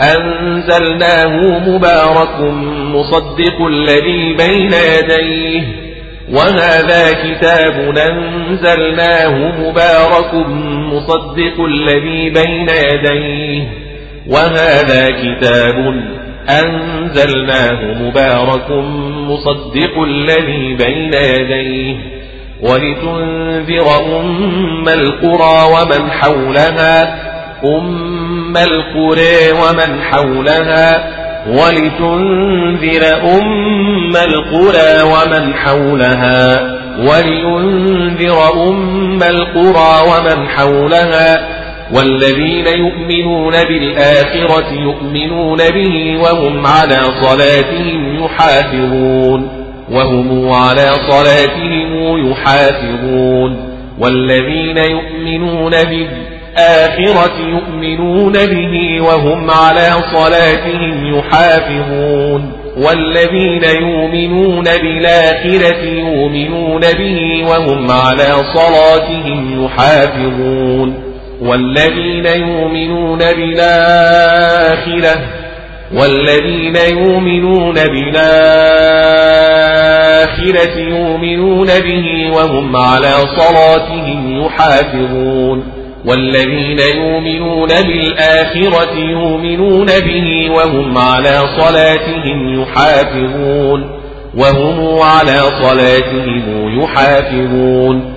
أنزلناه مبارك مصدق الذي بين يديه. وهذا كتاب أنزلناه مبارك مصدق الذي بين يديه. وهذا كتاب أنزلناه مبارك مصدق الذي بين يديه. ولتنذر أم القرى ومن حولها أم القرى ومن حولها ولتنذر أم القرى ومن حولها ولينذر أم القرى ومن حولها والذين يؤمنون بالآخرة يؤمنون به وهم على صلاتهم يحافظون. وهم على صلاتهم يحافظون والذين يؤمنون بالآخرة يؤمنون به وهم على صلاتهم يحافظون والذين يؤمنون بالآخرة يؤمنون به وهم على صلاتهم يحافظون والذين يؤمنون بالآخرة والذين يؤمنون بالآخرة يؤمنون به وهم على صلاتهم يحافظون والذين يؤمنون بالآخرة يؤمنون به وهم على صلاتهم يحافظون وهم على صلاتهم يحافظون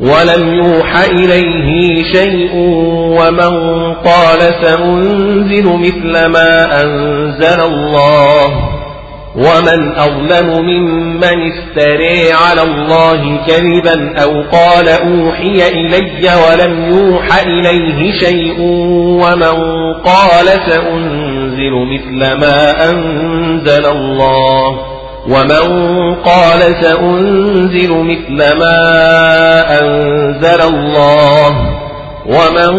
ولم يوح إليه شيء ومن قال سأنزل مثل ما أنزل الله ومن أظلم ممن افتري على الله كذبا أو قال أوحي إلي ولم يوح إليه شيء ومن قال سأنزل مثل ما أنزل الله ومن قال سأنزل مثل ما أنزل الله ومن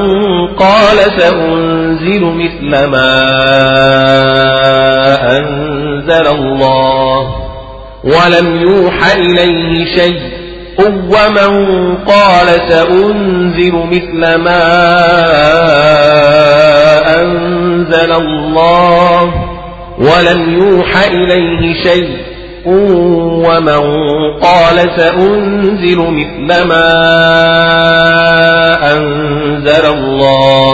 قال سأنزل مثل ما أنزل الله ولم يوح إليه شيء ومن قال سأنزل مثل ما أنزل الله ولم يوح إليه شيء ومن قال سأنزل مثل ما أنزل الله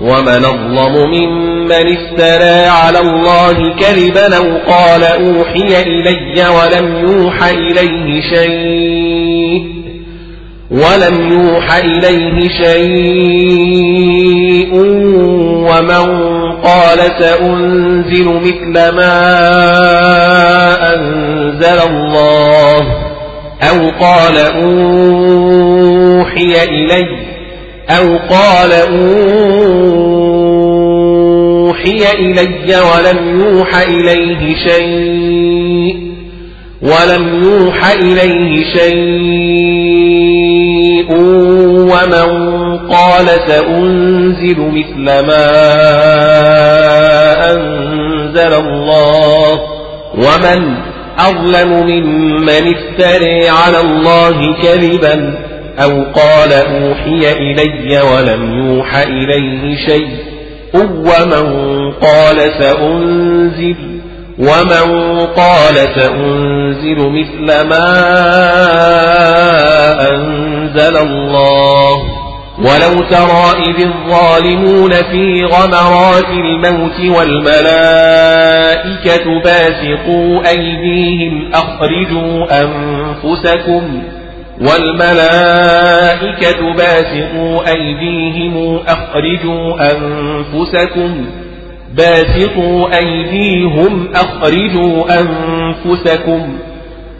ومن أظلم ممن افترى على الله كذبا أو قال أوحي إلي ولم يوح إليه شيء ولم يوح إليه شيء ومن قال سأنزل مثل ما أنزل الله أو قال أوحي إلي أو قال أوحي إلي ولم يوح إليه شيء ولم يوح إليه شيء قال سأنزل مثل ما أنزل الله ومن أظلم ممن افتري على الله كذبا أو قال أوحي إلي ولم يوح إليه شيء ومن قال سأنزل ومن قال سأنزل مثل ما أنزل الله ولو ترى إذ الظالمون في غمرات الموت والملائكة باسقوا أيديهم أخرجوا أنفسكم والملائكة باسقوا أيديهم أخرجوا أنفسكم باسقوا أيديهم أخرجوا أنفسكم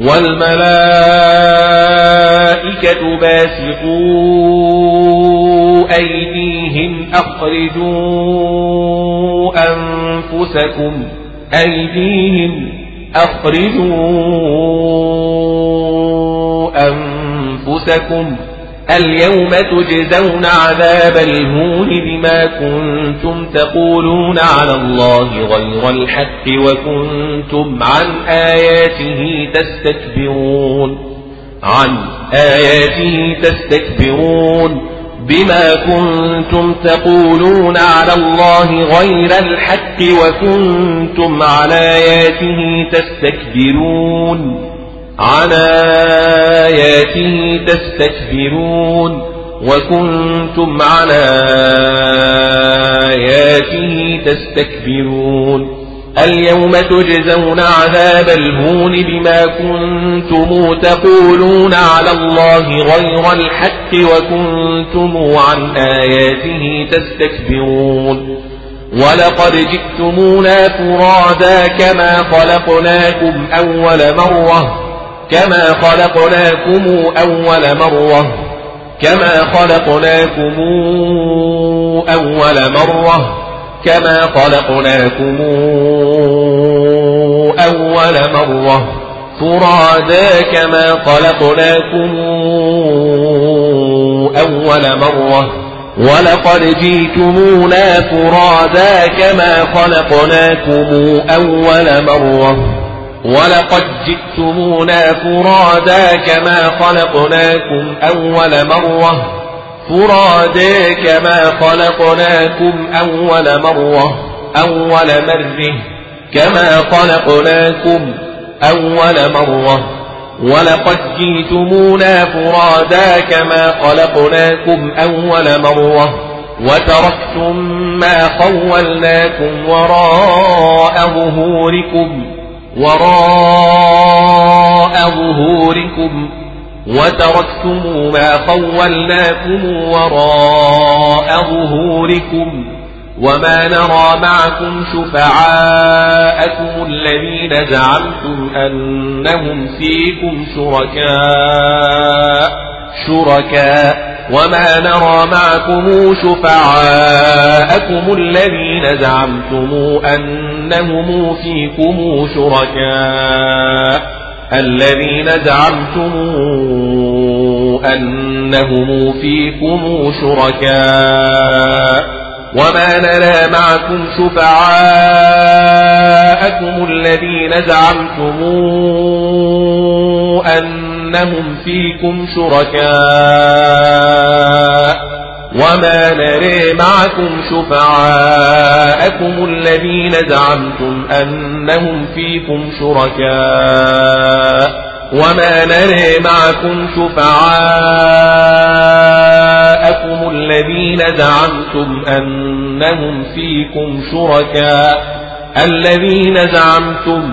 والملائكة باسقوا أيديهم أخرجوا أنفسكم أيديهم أخرجوا أنفسكم. اليوم تجزون عذاب الهون بما كنتم تقولون على الله غير الحق وكنتم عن آياته تستكبرون. عن آياته تستكبرون. بما كنتم تقولون على الله غير الحق وكنتم على آياته تستكبرون. عن آياته تستكبرون وكنتم عن آياته تستكبرون اليوم تجزون عذاب الهون بما كنتم تقولون على الله غير الحق وكنتم عن آياته تستكبرون ولقد جئتمونا فرادا كما خلقناكم أول مرة كما خلقناكم أول مرة كما خلقناكم أول مرة كما خلقناكم أول مرة فرادا كما خلقناكم أول مرة ولقد جئتمونا فرادا كما خلقناكم أول مرة ولقد جئتمونا فرادا كما خلقناكم أول مرة فرادا كما خلقناكم أول مرة أول مرة كما خلقناكم أول مرة ولقد جئتمونا فرادا كما خلقناكم أول مرة وتركتم ما خولناكم وراء ظهوركم وراء ظهوركم وتركتم ما خولناكم وراء ظهوركم وما نرى معكم شفعاءكم الذين زعمتم أنهم فيكم شركاء شركاء وما نرى معكم شفعاءكم الذين زعمتم أنهم فيكم شركاء الذين زعمتم أنهم فيكم شركاء وما نرى معكم شفعاءكم الذين زعمتم أن أنهم فيكم شركاء وما نري معكم شفعاءكم الذين زعمتم أنهم فيكم شركاء وما نري معكم شفعاءكم الذين زعمتم أنهم فيكم شركاء الذين زعمتم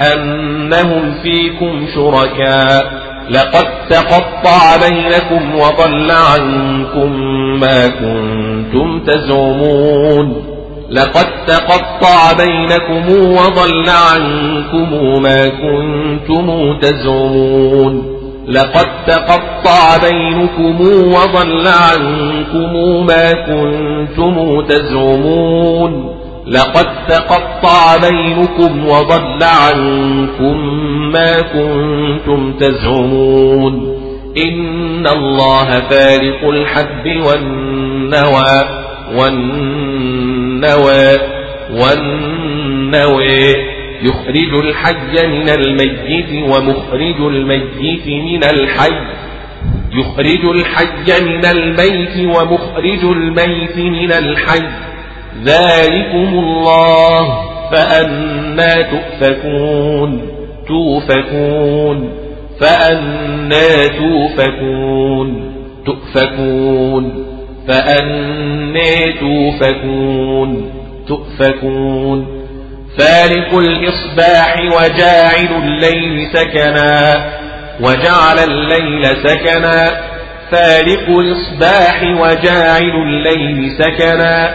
أنهم فيكم شركاء لقد تقطع بينكم وضل عنكم ما كنتم تزعمون. لقد تقطع بينكم وضل عنكم ما كنتم تزعمون. لقد تقطع بينكم وضل عنكم ما كنتم تزعمون. لقد تقطع بينكم وضل عنكم ما كنتم تزعمون. إن الله فارق الحب والنوى والنوى والنوى. يخرج الحي من الميت ومخرج الميت من الحي. يخرج الحي من الميت ومخرج الميت من الحي. ذلكم الله فأنا تؤفكون توفكون فأنا توفكون تؤفكون فأنا توفكون تؤفكون. فارق الإصباح وجاعل الليل سكنا وجعل الليل سكنا. فارق الإصباح وجاعل الليل سكنا.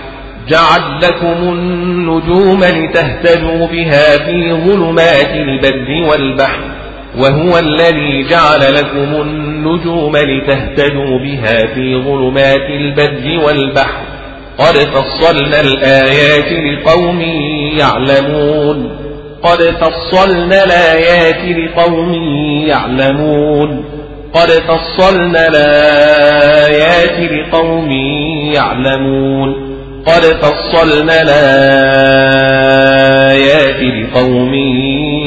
جعل لكم النجوم لتهتدوا بها في ظلمات البر والبحر وهو الذي جعل لكم النجوم لتهتدوا بها في ظلمات البر والبحر. قد فصلنا الآيات لقوم يعلمون. قد فصلنا الآيات لقوم يعلمون. قد فصلنا الآيات لقوم يعلمون. قد فصلنا الآيات لقوم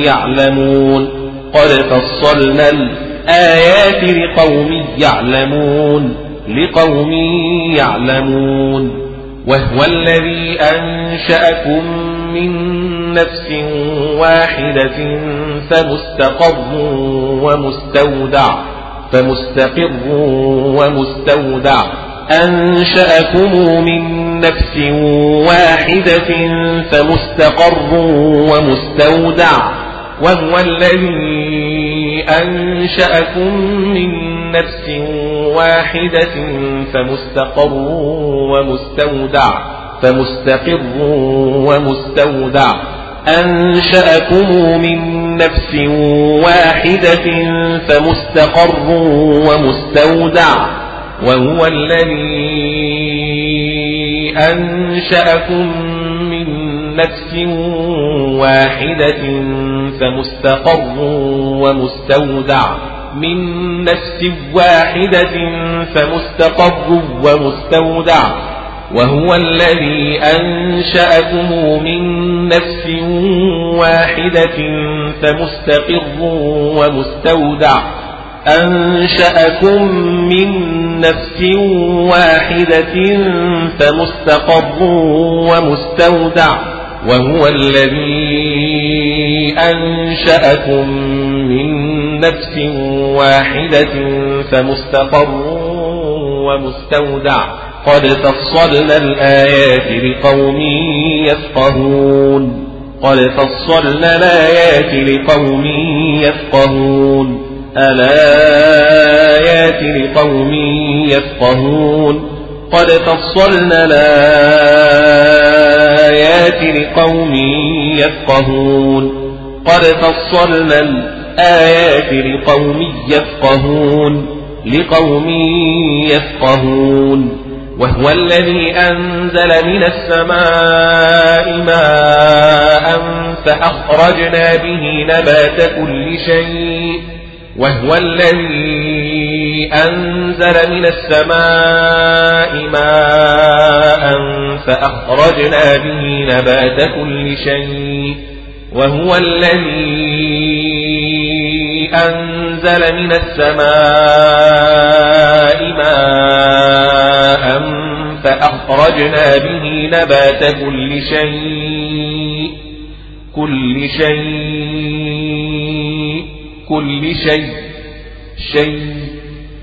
يعلمون. قد فصلنا الآيات لقوم يعلمون. لقوم يعلمون. وهو الذي أنشأكم من نفس واحدة فمستقر ومستودع. فمستقر ومستودع. أنشأكم من نفس واحدة فمستقر ومستودع وهو الذي أنشأكم من نفس واحدة فمستقر ومستودع فمستقر ومستودع. أنشأكم من نفس واحدة فمستقر ومستودع وهو الذي أنشأكم من نفس واحدة فمستقر ومستودع. من نفس واحدة فمستقر ومستودع. وهو الذي أنشأكم من نفس واحدة فمستقر ومستودع. أنشأكم من نفس واحدة فمستقر ومستودع وهو الذي أنشأكم من نفس واحدة فمستقر ومستودع. قد فصلنا الآيات لقوم يفقهون. قد فصلنا الآيات لقوم يفقهون. الآيات لقوم يفقهون قد فصلنا الآيات لقوم يفقهون قد فصلنا الآيات لقوم يفقهون لقوم يفقهون وهو الذي أنزل من السماء ماء فأخرجنا به نبات كل شيء وهو الذي أنزل من السماء ماء فأخرجنا به نبات كل شيء. وهو الذي أنزل من السماء ماء فأخرجنا به نبات كل شيء. كل شيء. كل شيء شيء.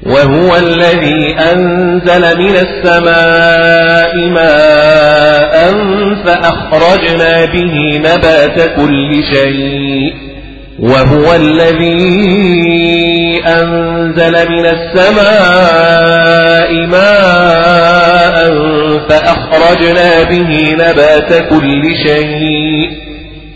وهو الذي أنزل من السماء ماء فأخرجنا به نبات كل شيء. وهو الذي أنزل من السماء ماء فأخرجنا به نبات كل شيء.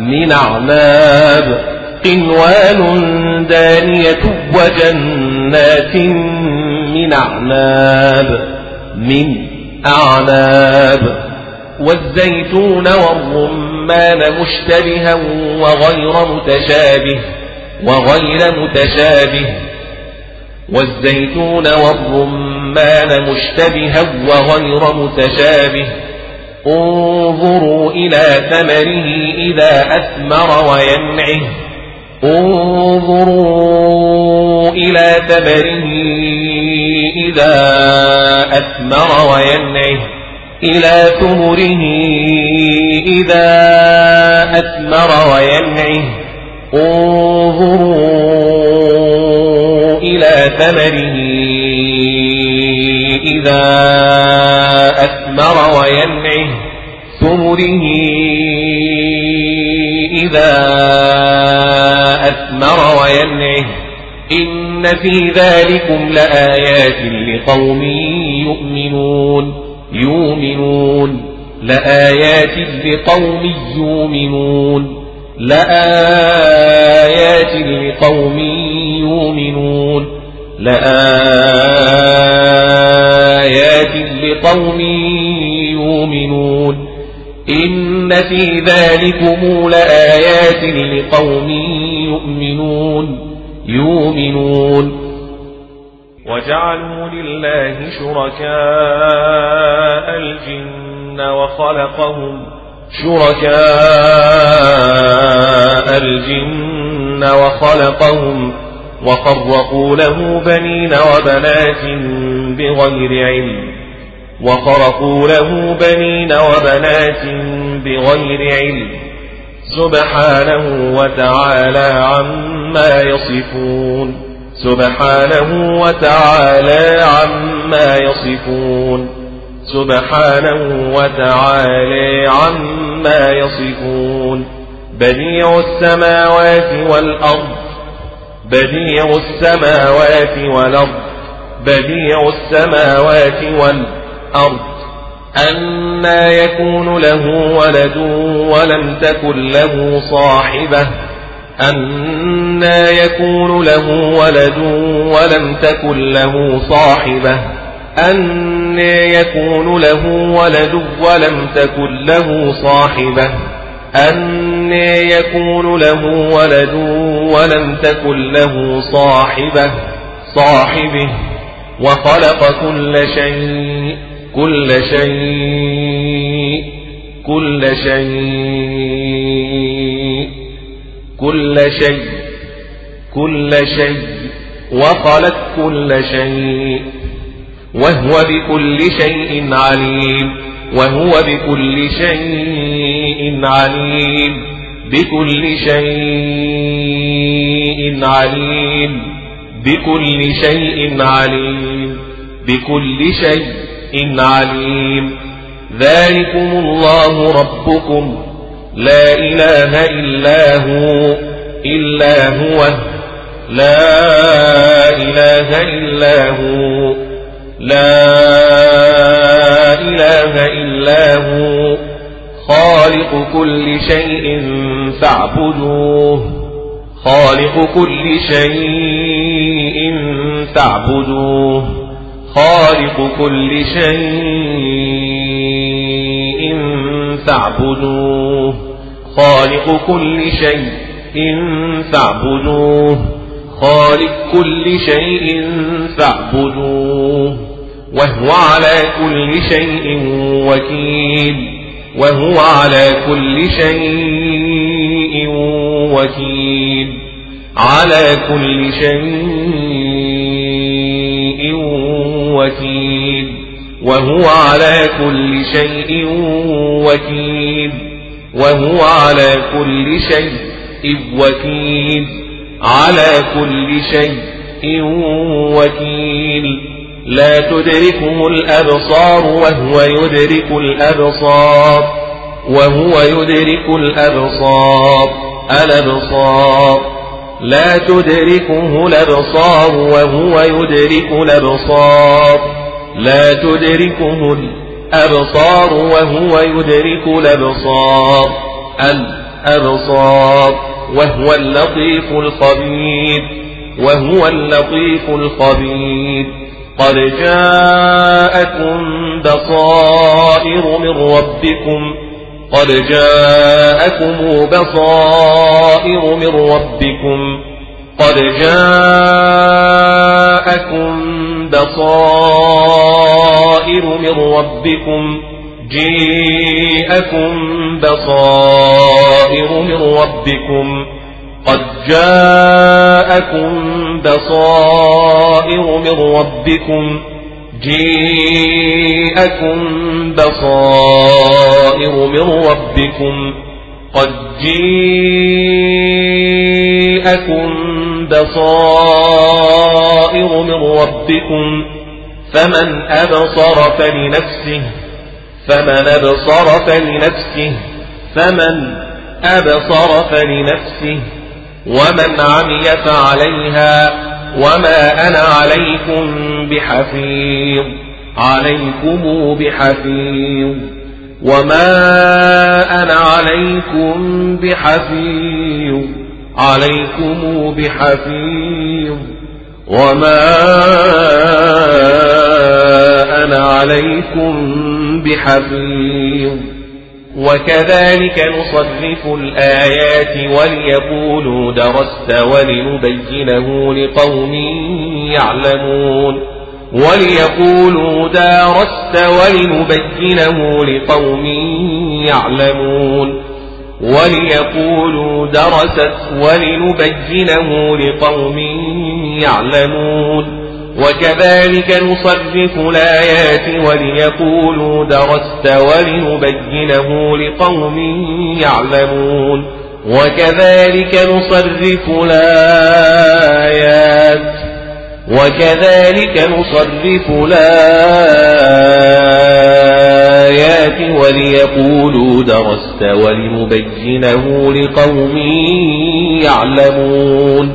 من أعناب قنوان دانية وجنات من أعناب من أعناب والزيتون والرمان مشتبها وغير متشابه وغير متشابه والزيتون والرمان مشتبها وغير متشابه انظروا إلى ثمره إذا أثمر وينعه. انظروا إلى ثمره إذا أثمر وينعه. إلى ثمره إذا أثمر وينعه. انظروا إلى ثمره إذا أثمر وينعه ثمره إذا أثمر وينعه إن في ذلكم لآيات لقوم يؤمنون يؤمنون. لآيات لقوم يؤمنون. لآيات لقوم يؤمنون. لآيات لقوم يؤمنون إن في ذلكم لآيات لقوم يؤمنون يؤمنون وجعلوا لله شركاء الجن وخلقهم شركاء الجن وخلقهم وخرقوا له بنين وبنات بغير علم وخرقوا له بنين وبنات بغير علم. سبحانه وتعالى عما يصفون. سبحانه وتعالى عما يصفون. سبحانه وتعالى عما يصفون. بديع السماوات والأرض بديع السماوات والأرض. بديع السماوات والأرض أنا يكون له ولد ولم تكن له صاحبة أنا يكون له ولد ولم تكن له صاحبة أنا يكون له ولد ولم تكن له صاحبة أنا يكون له ولد ولم تكن له صاحبة صاحبه. وخلق كل شيء كل شيء كل شيء كل شيء كل شيء وخلق كل شيء وهو بكل شيء عليم وهو بكل شيء عليم بكل شيء عليم. بكل شيء عليم بكل شيء عليم. ذلكم الله ربكم. لا إله إلا هو إلا هو. لا إله إلا هو. لا إله إلا هو. خالق كل شيء فاعبدوه. خالق كل شيء فاعبدوه. خالق كل شيء فاعبدوه. خالق كل شيء فاعبدوه. خالق كل شيء فاعبدوه. وهو على كل شيء وكيل. وهو على كل شيء وكيل على كل شيء وكيل وهو على كل شيء وكيل وهو على كل شيء وكيل على كل شيء وكيل لا تدركه الأبصار وهو يدرك الأبصار وهو يدرك الأبصار الأبصار. لا تدركه الأبصار وهو يدرك الأبصار. لا تدركه الأبصار وهو يدرك الأبصار. الأبصار وهو اللطيف الخبير وهو اللطيف الخبير. قد جاءكم بصائر من ربكم قد جاءكم بصائر من ربكم قد جاءكم بصائر من ربكم جيءكم بصائر من ربكم قد جاءكم بصائر من ربكم جيءكم بصائر من ربكم قد جيءكم بصائر من ربكم فمن أبصر فلنفسه فمن أبصر فلنفسه فمن أبصر فلنفسه ومن عمي فعليها وما أنا عليكم بحفيظ عليكم بحفيظ وما أنا عليكم بحفيظ عليكم بحفيظ وما أنا عليكم بحفيظ وكذلك نصرف الآيات وليقولوا درست ولنبينه لقوم يعلمون وليقولوا دارست ولنبينه لقوم يعلمون وليقولوا درست ولنبينه لقوم يعلمون وكذلك نصرف الآيات وليقولوا درست ولنبينه لقوم يعلمون. وكذلك نصرف الآيات وكذلك نصرف الآيات وليقولوا درست ولنبينه لقوم يعلمون.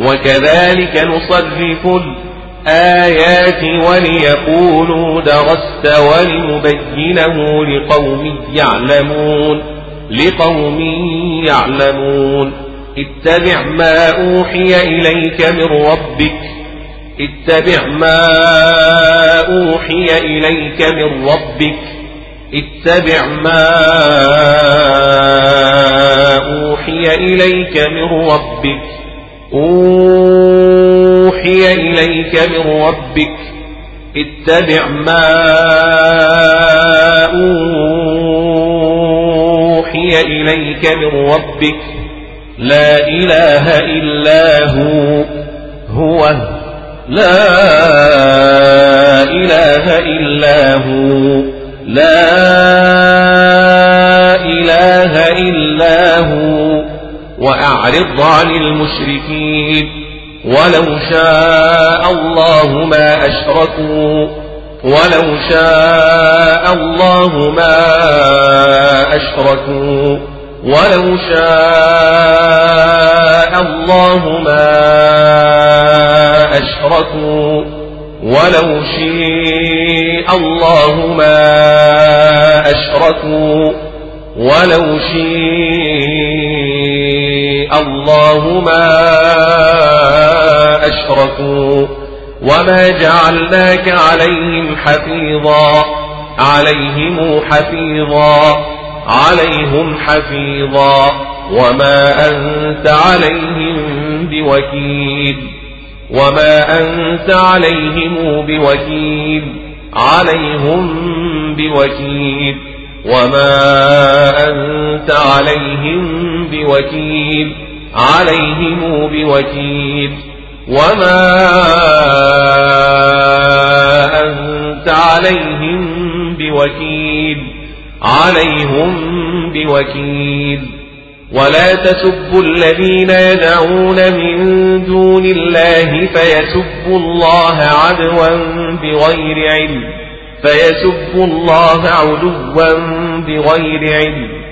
وكذلك نصرف الآيات آيات وليقولوا درست ولنبينه لقوم يعلمون لقوم يعلمون. اتبع ما أوحي إليك من ربك اتبع ما أوحي إليك من ربك اتبع ما أوحي إليك من ربك. أوحي إليك من ربك اتبع ما أوحي إليك من ربك لا إله إلا هو هو لا إله إلا هو لا إله إلا هو. وأعرض عن المشركين ولو شاء الله ما أشركوا ولو شاء الله ما أشركوا ولو شاء الله ما أشركوا ولو شاء الله ما أشركوا ولو شاء الله ما أشركوا وما جعلناك عليهم حفيظا. عليهم حفيظا. عليهم حفيظا. وما أنت عليهم بوكيل. وما أنت عليهم بوكيل. عليهم بوكيل. وما أنت عليهم بوكيل. عليهم بوكيل. وما أنت عليهم بوكيل. عليهم بوكيل. ولا تسبوا الذين يدعون من دون الله فيسبوا الله عدوا بغير علم. فيسبوا الله عدوا بغير علم.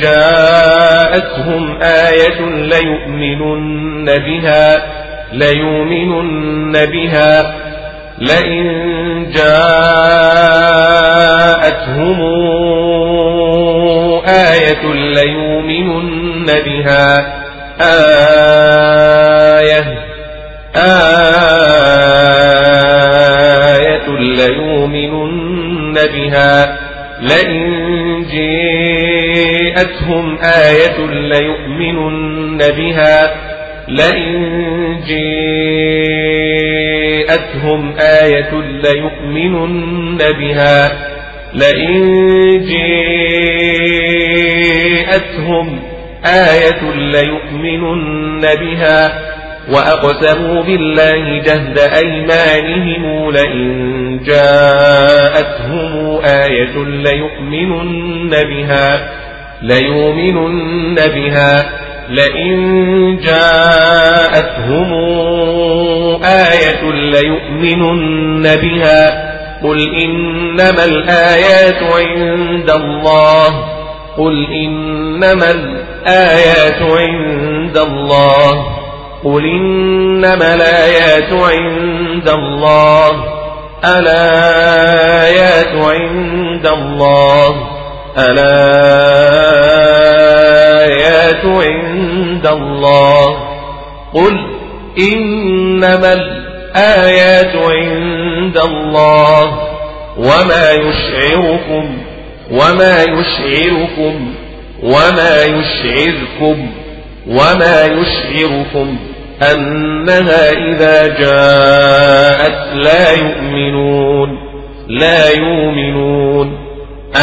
جاءتهم آية ليؤمنن بها ليؤمنن بها. لئن جاءتهم آية ليؤمنن بها. آية آية ليؤمنن بها. لئن جاءتهم آية ليؤمنن بها لئن جاءتهم آية ليؤمنن بها لئن جاءتهم آية ليؤمنن بها وأقسموا بالله جهد أيمانهم لئن جاءتهم آية ليؤمنن بها ليؤمنن بها. لئن جاءتهم آية ليؤمنن بها. قل إنما الآيات عند الله. قل إنما الآيات عند الله. قل إنما الآيات عند الله. الآيات عند الله. الآيات عند الله. قل إنما الآيات عند الله. وما يشعركم وما يشعركم وما يشعركم وما يشعركم أنها إذا جاءت لا يؤمنون لا يؤمنون.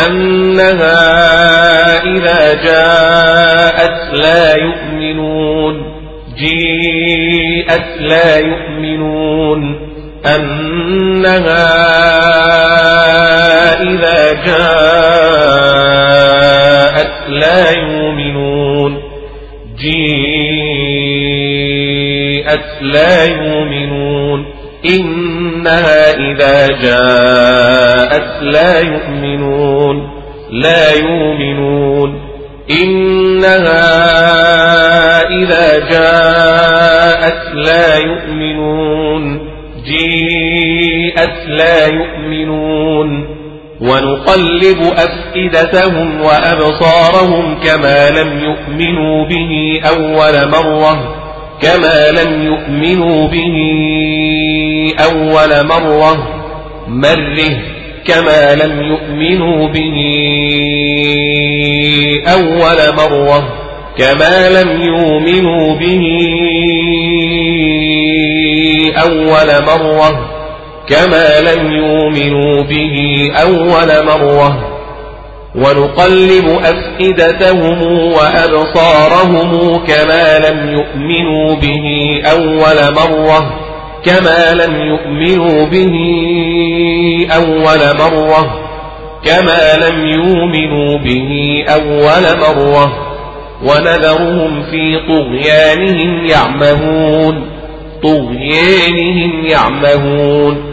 أنها إذا جاءت لا يؤمنون جيءت لا يؤمنون. أنها إذا جاءت لا يؤمنون جيءت لا يؤمنون. إنها إذا جاءت لا يؤمنون لا يؤمنون. إنها إذا جاءت لا يؤمنون جيءت لا يؤمنون. ونقلب أفئدتهم وأبصارهم كما لم يؤمنوا به أول مرة. كما لم يؤمنوا به أول مرة مره كما لم يؤمنوا به أول مرة كما لم يؤمنوا به أول مرة كما لم يؤمنوا به أول مرة ونقلب أفئدتهم وأبصارهم كما لم يؤمنوا به أول مرة كما لم يؤمنوا به أول مرة كما لم يؤمنوا به أول مرة ونذرهم في طغيانهم يعمهون طغيانهم يعمهون.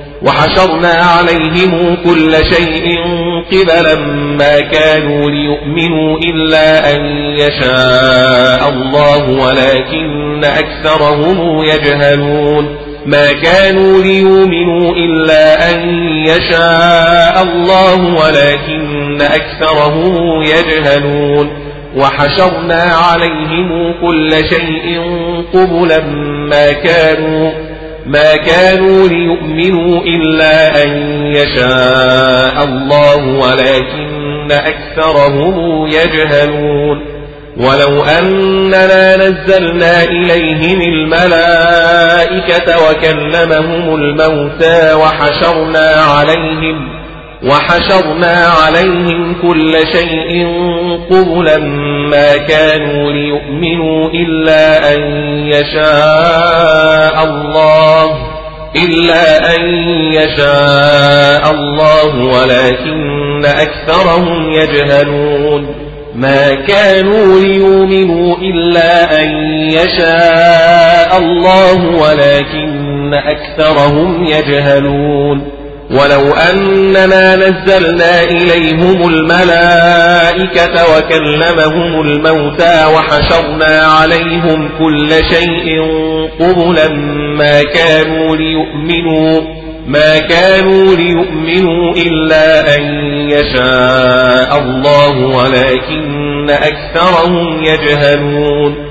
وحشرنا عليهم كل شيء قبلا ما كانوا ليؤمنوا إلا أن يشاء الله ولكن أكثرهم يجهلون. ما كانوا ليؤمنوا إلا أن يشاء الله ولكن أكثرهم يجهلون. وحشرنا عليهم كل شيء قبلا ما كانوا ما كانوا ليؤمنوا إلا أن يشاء الله ولكن أكثرهم يجهلون. ولو أننا نزلنا إليهم الملائكة وكلمهم الموتى وحشرنا عليهم وحشرنا عليهم كل شيء قبلا ما كانوا ليؤمنوا إلا أن يشاء الله إلا أن يشاء الله ولكن أكثرهم يجهلون. ما كانوا ليؤمنوا إلا أن يشاء الله ولكن أكثرهم يجهلون. ولو أننا نزلنا إليهم الملائكة وكلمهم الموتى وحشرنا عليهم كل شيء قبلا ما كانوا ليؤمنوا ما كانوا ليؤمنوا إلا أن يشاء الله ولكن أكثرهم يجهلون.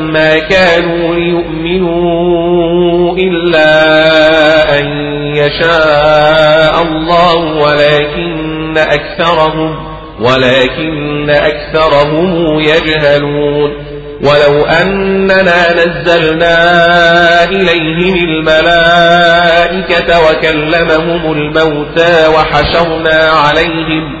ما كانوا ليؤمنوا إلا أن يشاء الله ولكن أكثرهم ولكن أكثرهم يجهلون. ولو أننا نزلنا إليهم الملائكة وكلمهم الموتى وحشرنا عليهم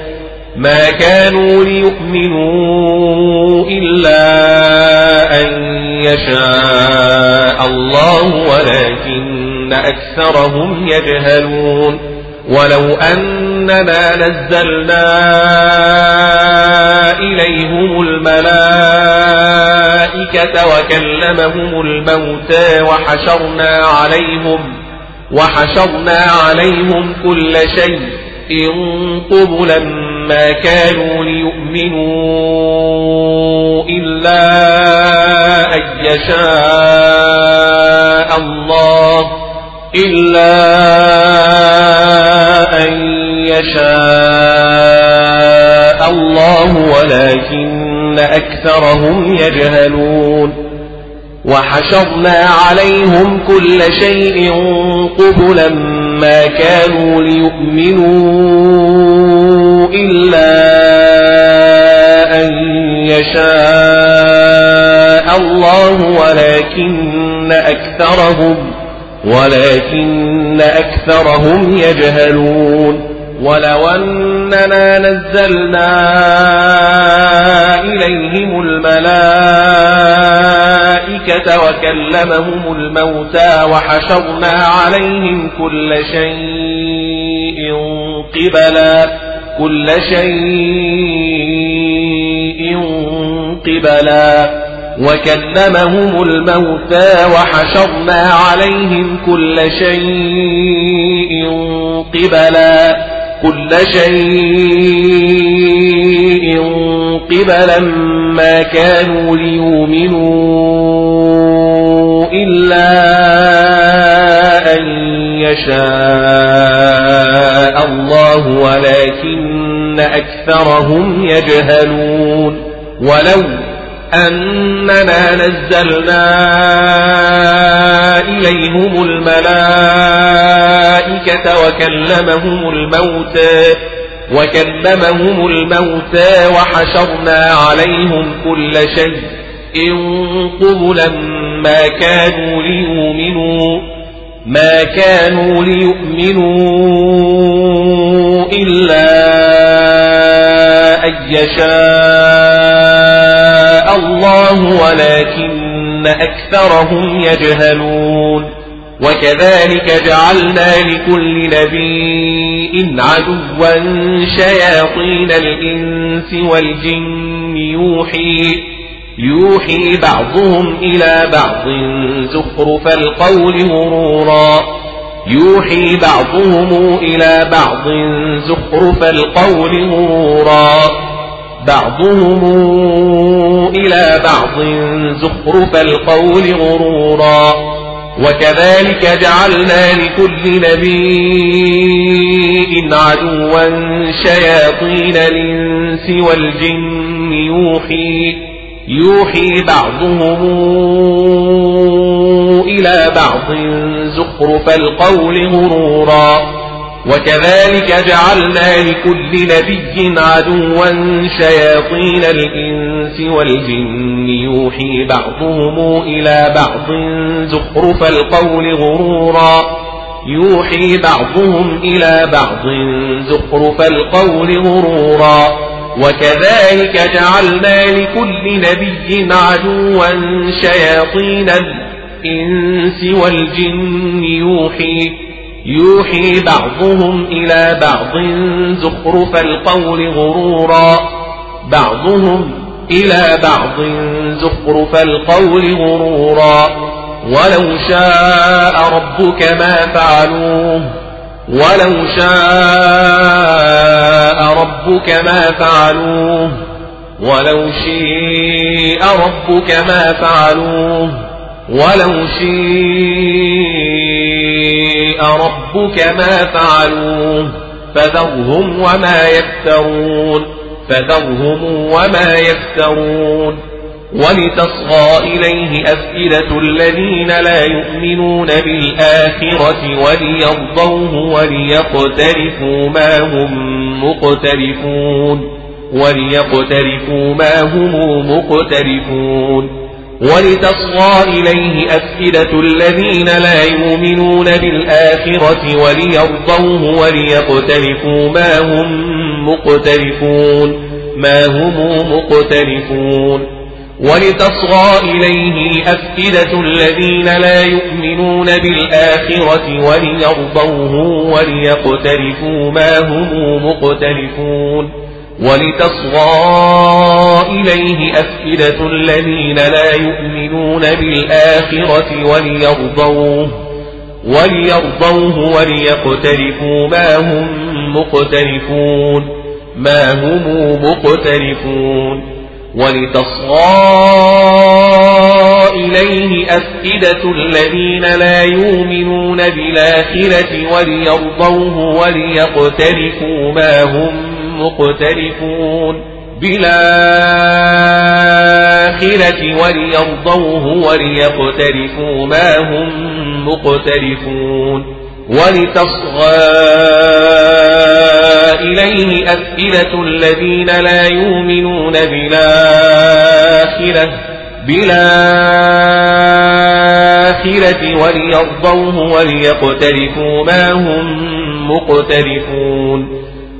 ما كانوا ليؤمنوا إلا أن يشاء الله ولكن أكثرهم يجهلون. ولو أننا نزلنا إليهم الملائكة وكلمهم الموتى وحشرنا عليهم وحشرنا عليهم كل شيء إن ما كانوا ليؤمنوا إلا أن يشاء الله إلا أن يشاء الله ولكن أكثرهم يجهلون وحشرنا عليهم كل شيء قبلا ما كانوا ليؤمنوا إلا أن يشاء الله ولكن أكثرهم ولكن أكثرهم يجهلون ولو أننا نزلنا إليهم الملائكة وكلمهم الموتى وحشرنا عليهم كل شيء قبلا كل شيء قبلا. وكلمهم الموتى وحشرنا عليهم كل شيء قبلا كل شيء قبلا ما كانوا ليؤمنوا إلا أن يشاء الله ولكن أكثرهم يجهلون. ولو أننا نزلنا إليهم الملائكة وكلمهم الموتى وكلمهم الموتى وحشرنا عليهم كل شيء إن قبلا ما كانوا ليؤمنوا ما كانوا ليؤمنوا إلا أن يشاء الله ولكن أكثرهم يجهلون. وكذلك جعلنا لكل نبي عدوا شياطين الإنس والجن يوحي يوحي بعضهم إلى بعض زخرف القول غرورا يوحي بعضهم إلى بعض زخرف القول غرورا بعضهم إلى بعض زخرف القول غرورا وكذلك جعلنا لكل نبي عدوا شياطين الإنس والجن يوحي يوحي بعضهم إلى بعض زخرف القول غرورا وكذلك جعلنا لكل نبي عدوا شياطين الإنس والجن يوحي بعضهم إلى بعض زخرف القول غرورا يوحي بعضهم إلى بعض زخرف القول غرورا وكذلك جعلنا لكل نبي عدوا شياطين الإنس والجن يوحي يوحي بعضهم إلى بعض زخرف القول غرورا. بعضهم إلى بعض زخرف القول غرورا. ولو شاء ربك ما فعلوه. ولو شاء ربك ما فعلوه. ولو شيء ربك ما فعلوه. ولو شيء ربك ما فعلوه فذرهم وما يفترون فذرهم وما يفترون. ولتصغى إليه أفئدة الذين لا يؤمنون بالآخرة وليرضوه وليقترفوا ما هم مقترفون. وليقترفوا ما هم مقترفون. ولتصغى إليه أفئدة الذين لا يؤمنون بالآخرة وليرضوه وليقترفوا ما هم مقترفون ما هم مقترفون. ولتصغى إليه أفئدة الذين لا يؤمنون بالآخرة وليرضوه وليقترفوا ما هم مقترفون. ولتصغى إليه أفئدة الذين لا يؤمنون بالآخرة وليرضوه وليرضوه وليقترفوا ما هم مقترفون ما هم مقترفون. ولتصغى إليه أفئدة الذين لا يؤمنون بالآخرة وليرضوه وليقترفوا ما هم مقترفون بالآخرة وليرضوه وليقترفوا ما هم مقترفون ولتصغى إليه أفئدة الذين لا يؤمنون بالآخرة بالآخرة وليرضوه وليقترفوا ما هم مقترفون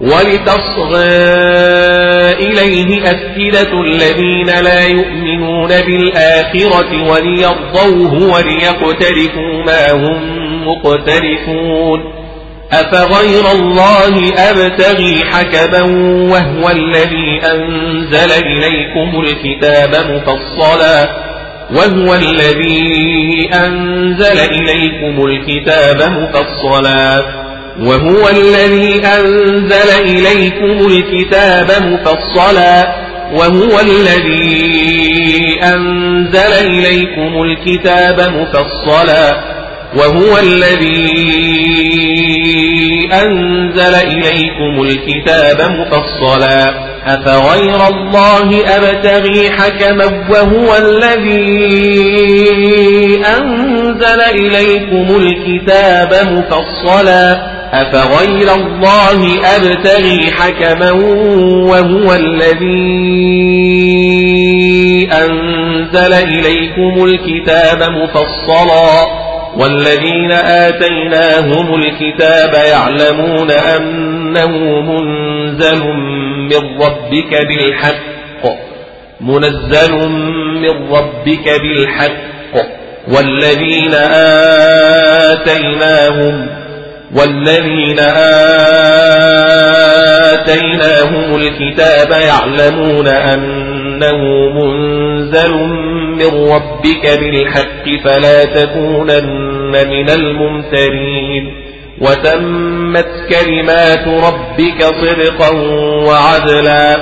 ولتصغى إليه أفئدة الذين لا يؤمنون بالآخرة وليرضوه وليقترفوا ما هم مقترفون أفغير الله أبتغي حكما وهو الذي أنزل إليكم الكتاب مفصلا وهو الذي أنزل إليكم الكتاب مفصلا وهو الذي أنزل إليكم الكتاب مفصلا وهو الذي أنزل إليكم الكتاب مفصلا وهو الذي أنزل إليكم الكتاب مفصلا أفغير الله أبتغي حكما وهو الذي أنزل إليكم الكتاب مفصلا أفغير الله أبتغي حكما وهو الذي أنزل إليكم الكتاب مفصلا والذين آتيناهم الكتاب يعلمون أنه منزل من ربك بالحق منزل من ربك بالحق والذين آتيناهم والذين آتيناهم الكتاب يعلمون أنه منزل من ربك بالحق فلا تكونن من الممترين وتمت كلمات ربك صدقا وعدلا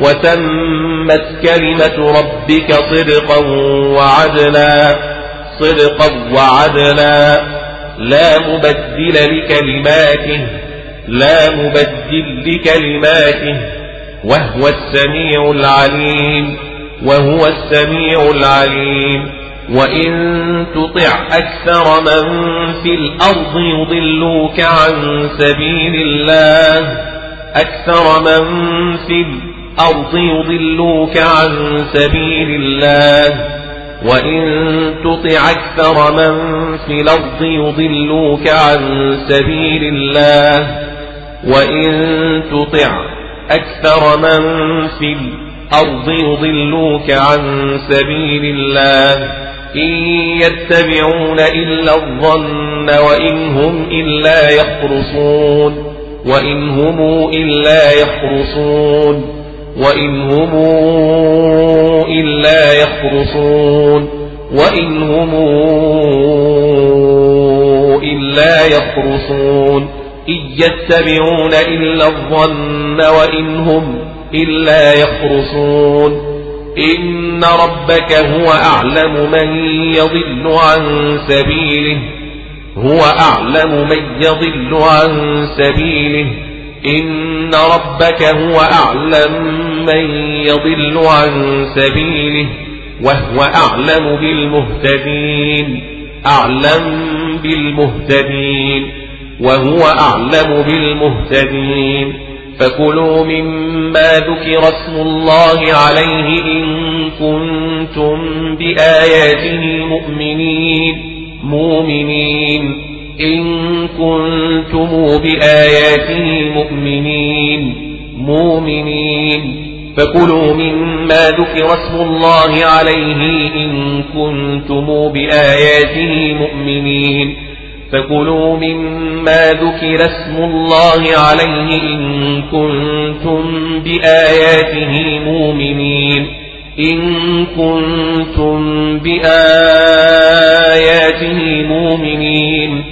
وتمت كلمة ربك صدقا وعدلا صدقا وعدلا لا مبدل لكلماته لا مبدل لكلماته وهو السميع العليم وهو السميع العليم. وإن تطع أكثر من في الأرض يضلوك عن سبيل الله أكثر من في الأرض يضلوك عن سبيل الله. وإن تطع أكثر من في الأرض يضلوك عن سبيل الله وإن تطع أكثر من في الأرض يضلوك عن سبيل الله إن يتبعون إلا الظن وإن هم إلا يخرصون وإن هم إلا يخرصون وإن هم إلا يخرصون وإن هم إلا يخرصون إن يتبعون إلا الظن وإن هم إلا يخرصون إن ربك هو أعلم من يضل عن سبيله هو أعلم من يضل عن سبيله إن ربك هو أعلم من يضل عن سبيله وهو أعلم بالمهتدين أعلم بالمهتدين وهو أعلم بالمهتدين. فكلوا مما ذكر اسم الله عليه إن كنتم بآياته مؤمنين مؤمنين. إن كنتم بآياته مؤمنين مؤمنين. فكلوا مما ذكر اسم الله عليه إن كنتم بآياته مؤمنين. فكلوا مما ذكر اسم الله عليه إن كنتم بآياته مؤمنين. إن كنتم بآياته مؤمنين.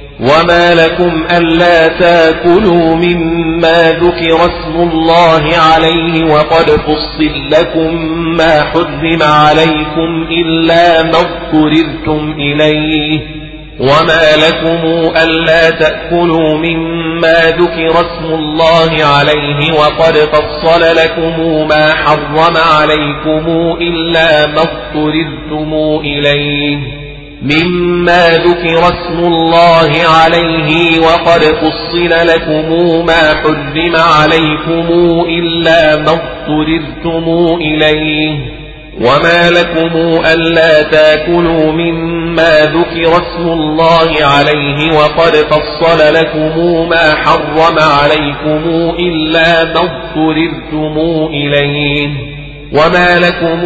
وما لكم ألا تاكلوا مما ذكر اسم الله عليه وقد فصل لكم ما حرم عليكم إلا ما اضطررتم إليه وما لكم ألا تأكلوا مما ذكر اسم الله عليه وقد فصل لكم ما حرم عليكم إلا ما اضطررتم إليه مما ذكر اسم الله عليه وقد فصل لكم ما حرم عليكم إلا ما اضطررتم إليه. وما لكم ألا تاكلوا مما ذكر اسم الله عليه وقد فصل لكم ما حرم عليكم إلا ما اضطررتم إليه. وما لكم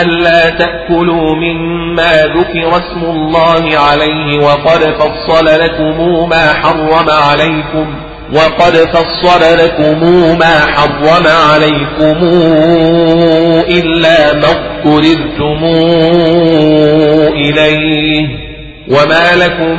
ألا تأكلوا مما ذكر اسم الله عليه وقد فصل لكم ما حرم عليكم وقد فصل لكم ما حرم عليكم إلا ما اضطررتم إليه وما لكم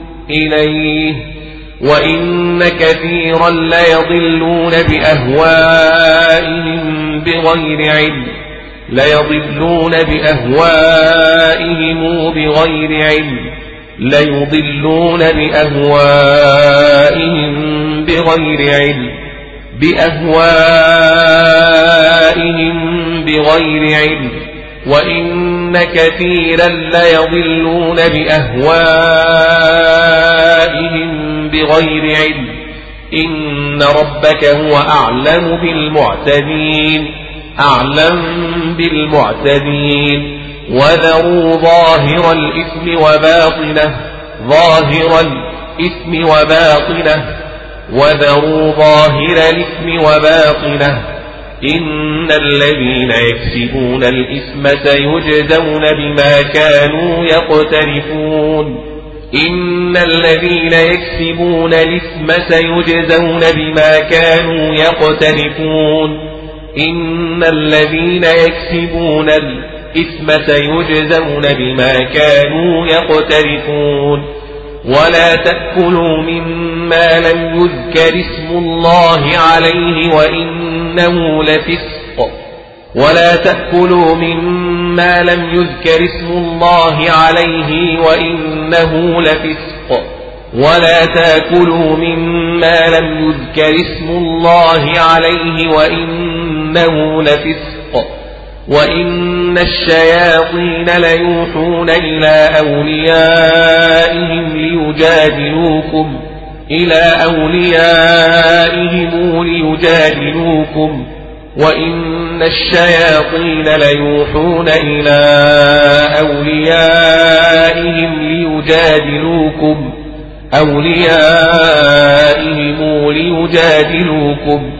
إليه وإن كثيرا ليضلون بأهوائهم بغير علم ليضلون بأهوائهم بغير علم ليضلون بأهوائهم بغير علم بأهوائهم بغير علم وإن كثيرا ليضلون بأهوائهم بغير علم إن ربك هو أعلم بالمعتدين أعلم بالمعتدين وذروا ظاهر الإثم وباطنه ظاهر الإثم وباطنه وذروا ظاهر الإثم وباطنه إن الذين يكسبون الإثم سيجزون بما كانوا يقترفون. إن الذين يكسبون الإثم سيجزون بما كانوا يقترفون. إن الذين يكسبون الإثم سيجزون بما كانوا يقترفون. ولا تأكلوا مما لم يذكر اسم الله عليه وإنه لفسق. ولا تأكلوا مما لم يذكر اسم الله عليه وإنه لفسق. ولا تأكلوا مما لم يذكر اسم الله عليه وإنه لفسق. وإن الشياطين ليوحون إلى أوليائهم ليجادلوكم إلى أوليائهم ليجادلوكم وإن الشياطين ليوحون إلى أوليائهم ليجادلوكم أوليائهم ليجادلوكم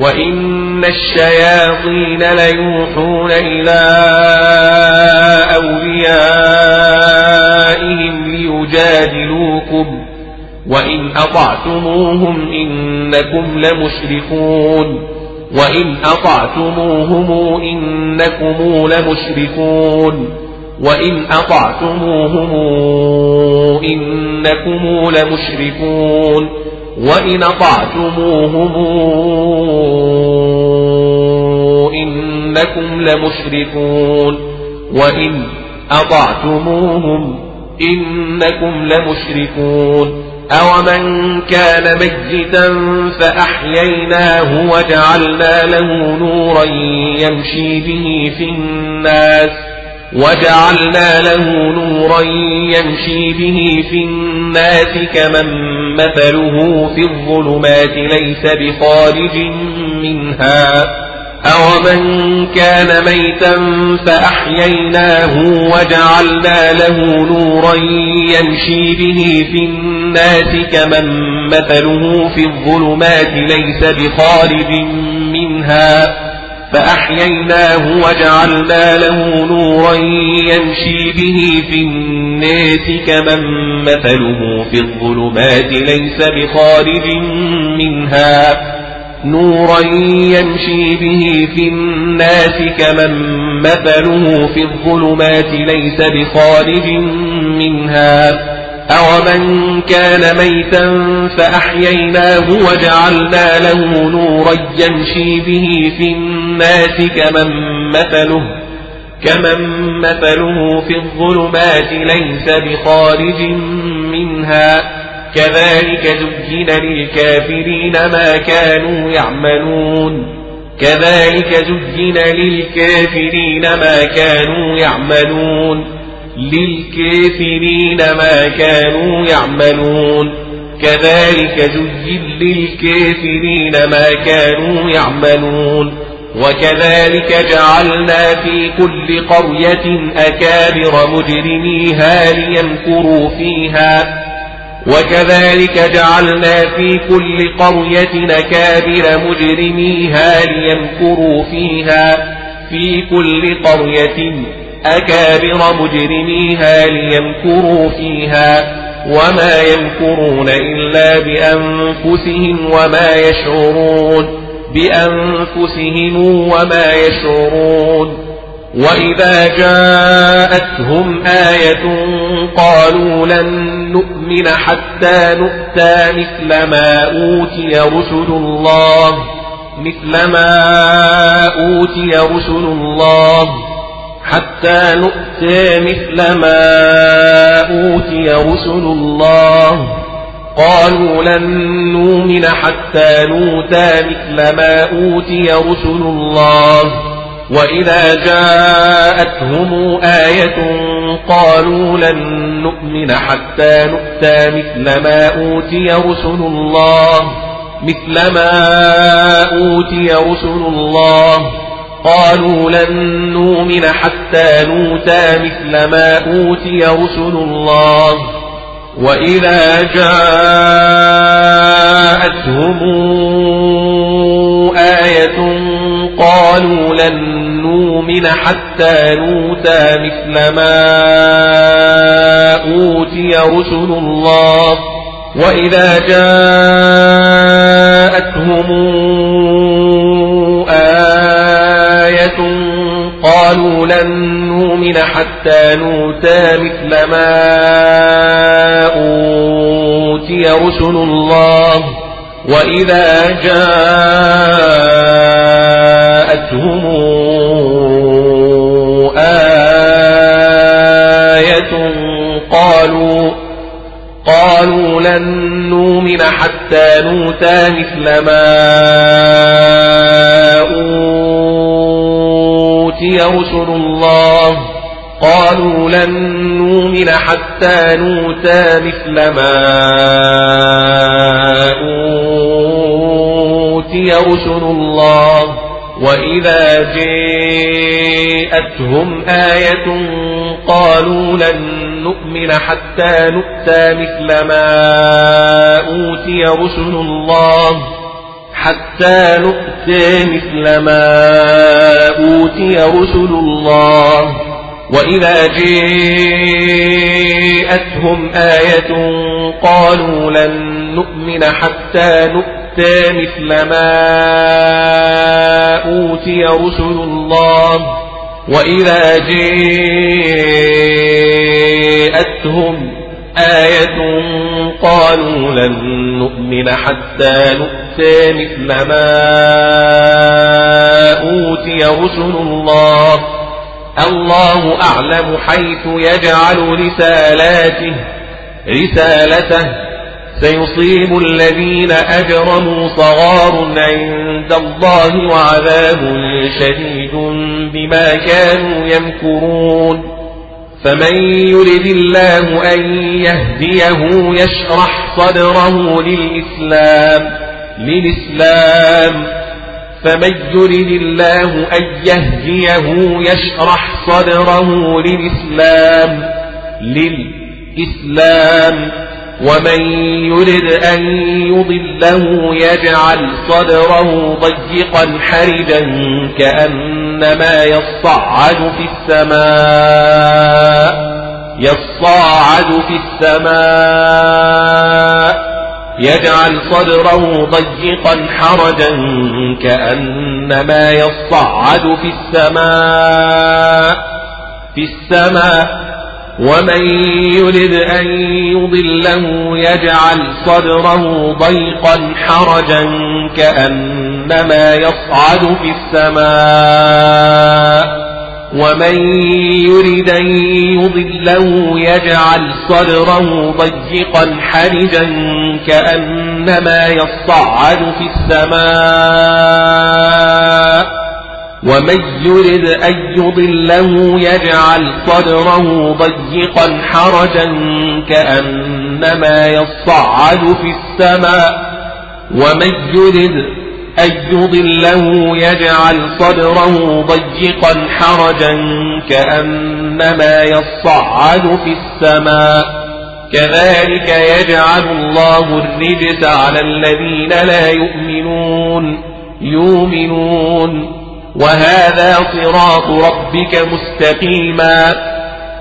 وإن الشياطين ليوحون إلى أوليائهم ليجادلوكم وإن أطعتموهم إنكم لمشركون وإن أطعتموهم إنكم لمشركون وإن أطعتموهم إنكم لمشركون وإن أطعتموهم إنكم لمشركون وإن أطعتموهم إنكم لمشركون أومن كان ميتا فأحييناه وجعلنا له نورا يمشي به في الناس وجعلنا له نورا يمشي به في الناس كمن مثله في الظلمات ليس بخارج منها. أومن كان ميتا فأحييناه وجعلنا له نورا يمشي به في الناس كمن مثله في الظلمات ليس بخارج منها. فأحييناه وجعلنا له نورا يمشي به في الناس كمن مثله في الظلمات ليس بخارج منها. نورا يمشي به في الناس كمن مثله في الظلمات ليس بخارج منها. أومن كان ميتا فأحييناه وجعلنا له نورا يمشي به في الناس كمن مثله كمن مثله في الظلمات ليس بخارج منها كذلك زين للكافرين ما كانوا يعملون كذلك زين للكافرين ما كانوا يعملون للكافرين ما كانوا يعملون. كذلك زين للكافرين ما كانوا يعملون. وكذلك جعلنا في كل قرية أكابر مجرميها ليمكروا فيها. وكذلك جعلنا في كل قرية نكابر مجرميها ليمكروا فيها. في كل قرية أكابر مجرميها ليمكروا فيها وما يمكرون إلا بأنفسهم وما يشعرون بأنفسهم وما يشعرون وإذا جاءتهم آية قالوا لن نؤمن حتى نؤتى مثل ما أوتي رسل الله مثل ما أوتي رسل الله حتى نؤتى مثل ما أوتي رسل الله. قالوا لن نؤمن حتى نؤتى مثل ما أوتي رسل الله. وإذا جاءتهم آية قالوا لن نؤمن حتى نؤتى مثل ما أوتي رسل الله. مثل ما أوتي رسل الله. قالوا لن نؤمن حتى نؤتى مثل ما أوتي رسل الله. وإذا جاءتهم آية قالوا لن نؤمن حتى نوتى مثل ما أوتي رسل الله. وإذا جاءتهم قالوا لن نؤمن حتى نوتى مثل ما أوتي رسل الله. وإذا جاءتهم آية قالوا قالوا لن نؤمن حتى نوتى مثل ما أوتي رسل الله. قالوا لن نؤمن حتى نوتى مثل ما أوتي رسل الله. وإذا جاءتهم آية قالوا لن نؤمن حتى نؤتى مثل ما أوتي رسل الله. حتى نؤتى مثل ما أوتي رسل الله. وإذا جاءتهم آية قالوا لن نؤمن حتى نؤتى مثل ما أوتي رسل الله. وإذا جاءتهم آية قالوا لن نؤمن حتى نؤتى مثل ما أوتي رسل الله. الله أعلم حيث يجعل رسالاته رسالته. سيصيب الذين أجرموا صغار عند الله وعذاب شديد بما كانوا يمكرون. فمن يرد الله أن يهديه يشرح صدره للإسلام للإسلام. فمن يرد الله أن يهديه يشرح صدره للإسلام للإسلام. ومن يرد أن يضله يجعل صدره ضيقا حرجا كأنما يصعد في السماء يصعد في السماء يجعل صدره ضيقا حرجا كأنما يصعد في السماء في السماء ومن يرد أن يضله يجعل صدره ضيقا حرجا كأنما يصعد في السماء ومن يرد أن يضله يجعل صدره ضيقا حرجا كأنما يصعد في السماء ومن يرد أن يضله يجعل صدره ضيقا حرجا كأنما يصعد في السماء. ومن يرد أن يضله يجعل صدره ضيقا حرجا كأنما يصعد في السماء. كذلك يجعل الله الرجس على الذين لا يؤمنون. يؤمنون. وهذا صراط ربك مستقيما.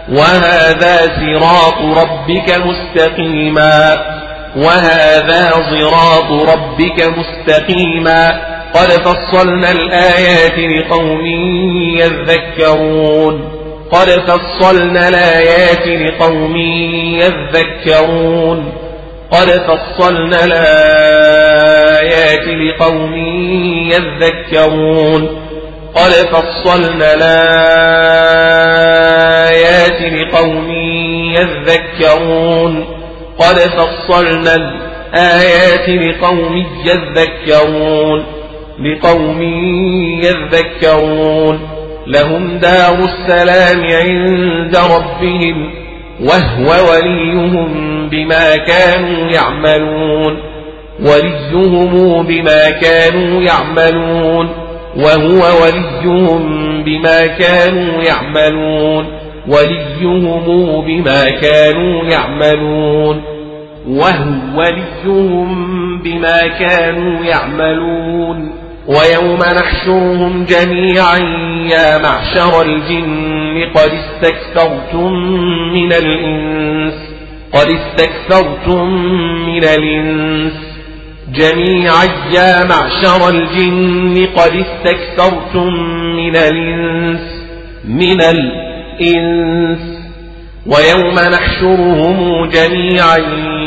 وهذا صراط ربك مستقيما. وهذا صراط ربك مستقيما. قد فصلنا الآيات لقوم يذكرون. قد فصلنا الآيات لقوم يذكرون. قد فصلنا الآيات لقوم يذكرون. قد فصلنا الآيات لقوم يذكرون قد فصلنا الآيات لقوم يذكرون لقوم يذكرون لهم دار السلام عند ربهم وهو وليهم بما كانوا يعملون وليهم بما كانوا يعملون وهو وليهم بما كانوا يعملون وليهم بما كانوا يعملون وهو وليهم بما كانوا يعملون. ويوم نحشرهم جميعا يا معشر الجن قد استكثرتم من الإنس قد استكثرتم من الإنس. جميعا يا معشر الجن قد استكثرتم من الإنس من الإنس. ويوم نحشرهم جميعا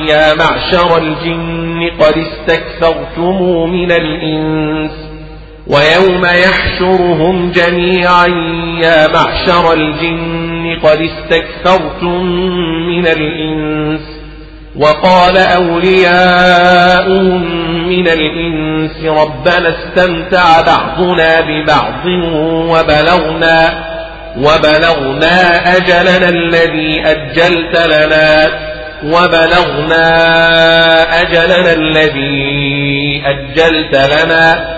يا معشر الجن قد استكثرتم من الإنس. ويوم يحشرهم جميعا يا معشر الجن قد استكثرتم من الإنس. وقال أولياؤهم من الإنس ربنا استمتع بعضنا ببعض وبلغنا وبلغنا أجلنا الذي أجلت لنا وبلغنا أجلنا الذي أجلت لنا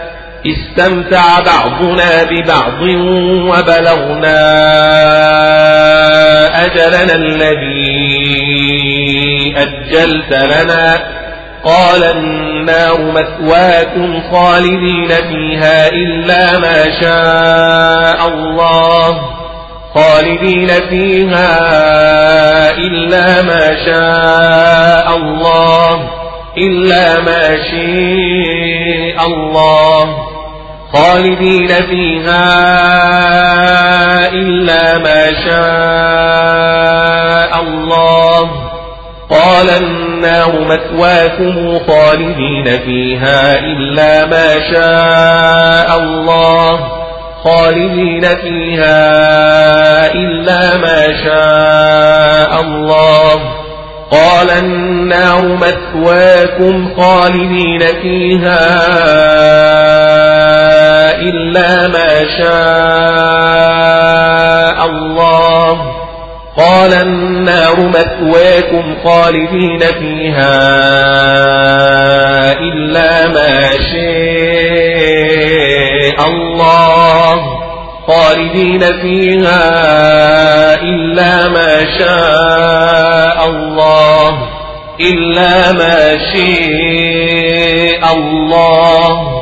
استمتع بعضنا ببعض وبلغنا أجلنا الذي أجلت لنا. قال النار مثواكم خالدين فيها إلا ما شاء الله. خالدين فيها إلا ما شاء الله. إلا ما شاء الله. خالدين فيها إلا ما شاء الله. قال النار مثواكم خالدين فيها إلا ما شاء الله. خالدين فيها إلا ما شاء الله. قال النار مثواكم خالدين فيها إلا ما شاء الله. قال النار مثواكم خالدين فيها إلا ما شاء الله. خالدين فيها إلا ما شاء الله. إلا ما شاء الله.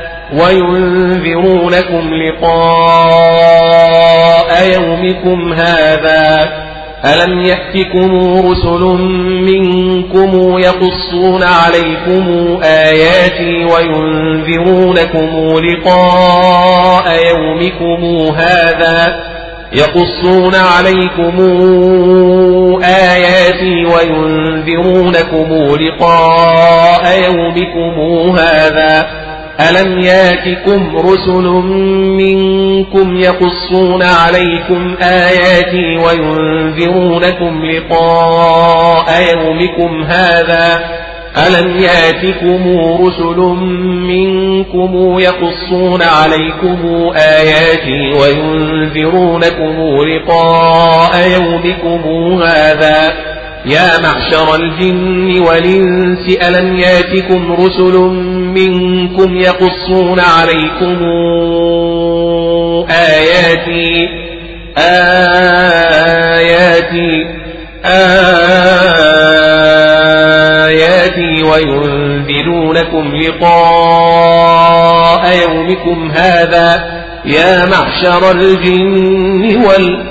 وينذرونكم لقاء يومكم هذا. ألم يأتكم رسل منكم يقصون عليكم آياتي وينذرونكم لقاء يومكم هذا؟ يقصون عليكم آياتي وينذرونكم لقاء يومكم هذا. ألم ياتكم رسل منكم يقصون عليكم آياتي وينذرونكم لقاء يومكم هذا ألم ياتكم رسل منكم يقصون عليكم آياتي وينذرونكم لقاء يومكم هذا يا معشر الجن والإنس ألم ياتكم رسل منكم يقصون عليكم آياتي؟ آياتي آياتي وينذرونكم لقاء يومكم هذا. يا معشر الجن والإنس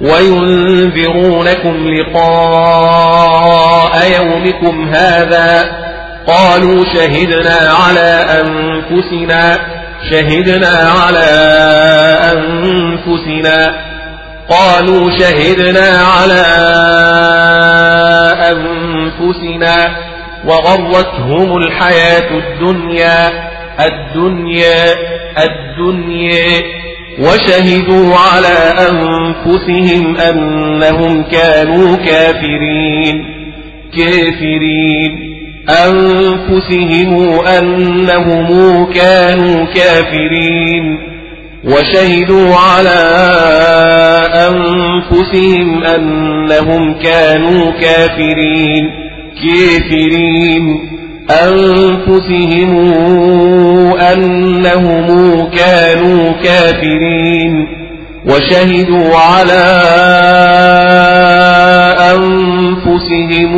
وينذرونكم لقاء يومكم هذا. قالوا شهدنا على أنفسنا شهدنا على أنفسنا. قالوا شهدنا على أنفسنا وغرتهم الحياة الدنيا الدنيا الدنيا. وشهدوا على أنفسهم أنهم كانوا كافرين. كافرين. أنفسهم أنهم كانوا كافرين. وشهدوا على أنفسهم أنهم كانوا كافرين. كافرين. أنفسهم أنهم كانوا كافرين وشهدوا على أنفسهم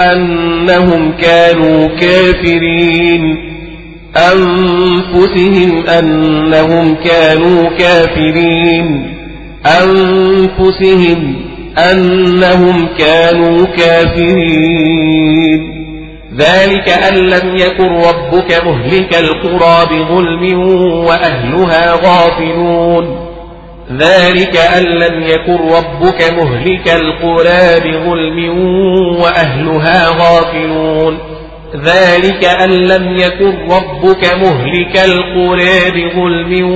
أنهم كانوا كافرين. أنفسهم أنهم كانوا كافرين. أنفسهم أنهم كانوا كافرين. ذلك أن لم يكن ربك مهلك القرى بظلم وأهلها غافلون. ذلك أن لم يكن ربك مهلك القرى بظلم وأهلها غافلون. ذلك أن لم يكن ربك مهلك القرى بظلم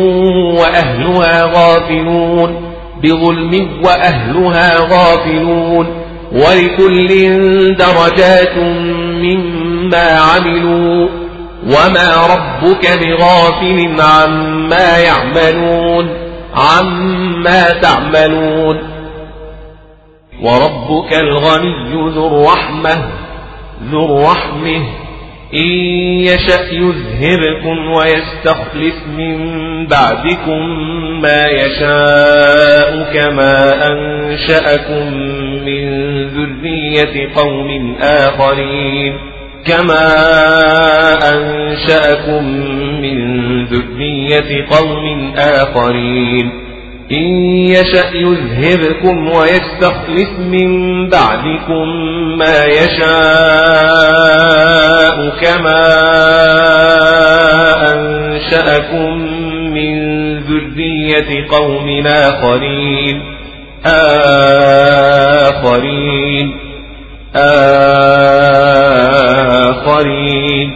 وأهلها غافلون. بظلم وأهلها غافلون ولكل درجات مما عملوا وما ربك بغافل عما يعملون عما تعملون. وربك الغني ذو الرحمة ذو الرحمة. إن يشأ يذهبكم ويستخلف من بعدكم ما يشاء كما أنشأكم من ذرية قوم آخرين. كما أنشأكم من ذرية قوم آخرين. إن يشأ يذهبكم ويستخلف من بعدكم ما يشاء كما أنشأكم من ذرية قوم آخرين. آخرين. آخرين.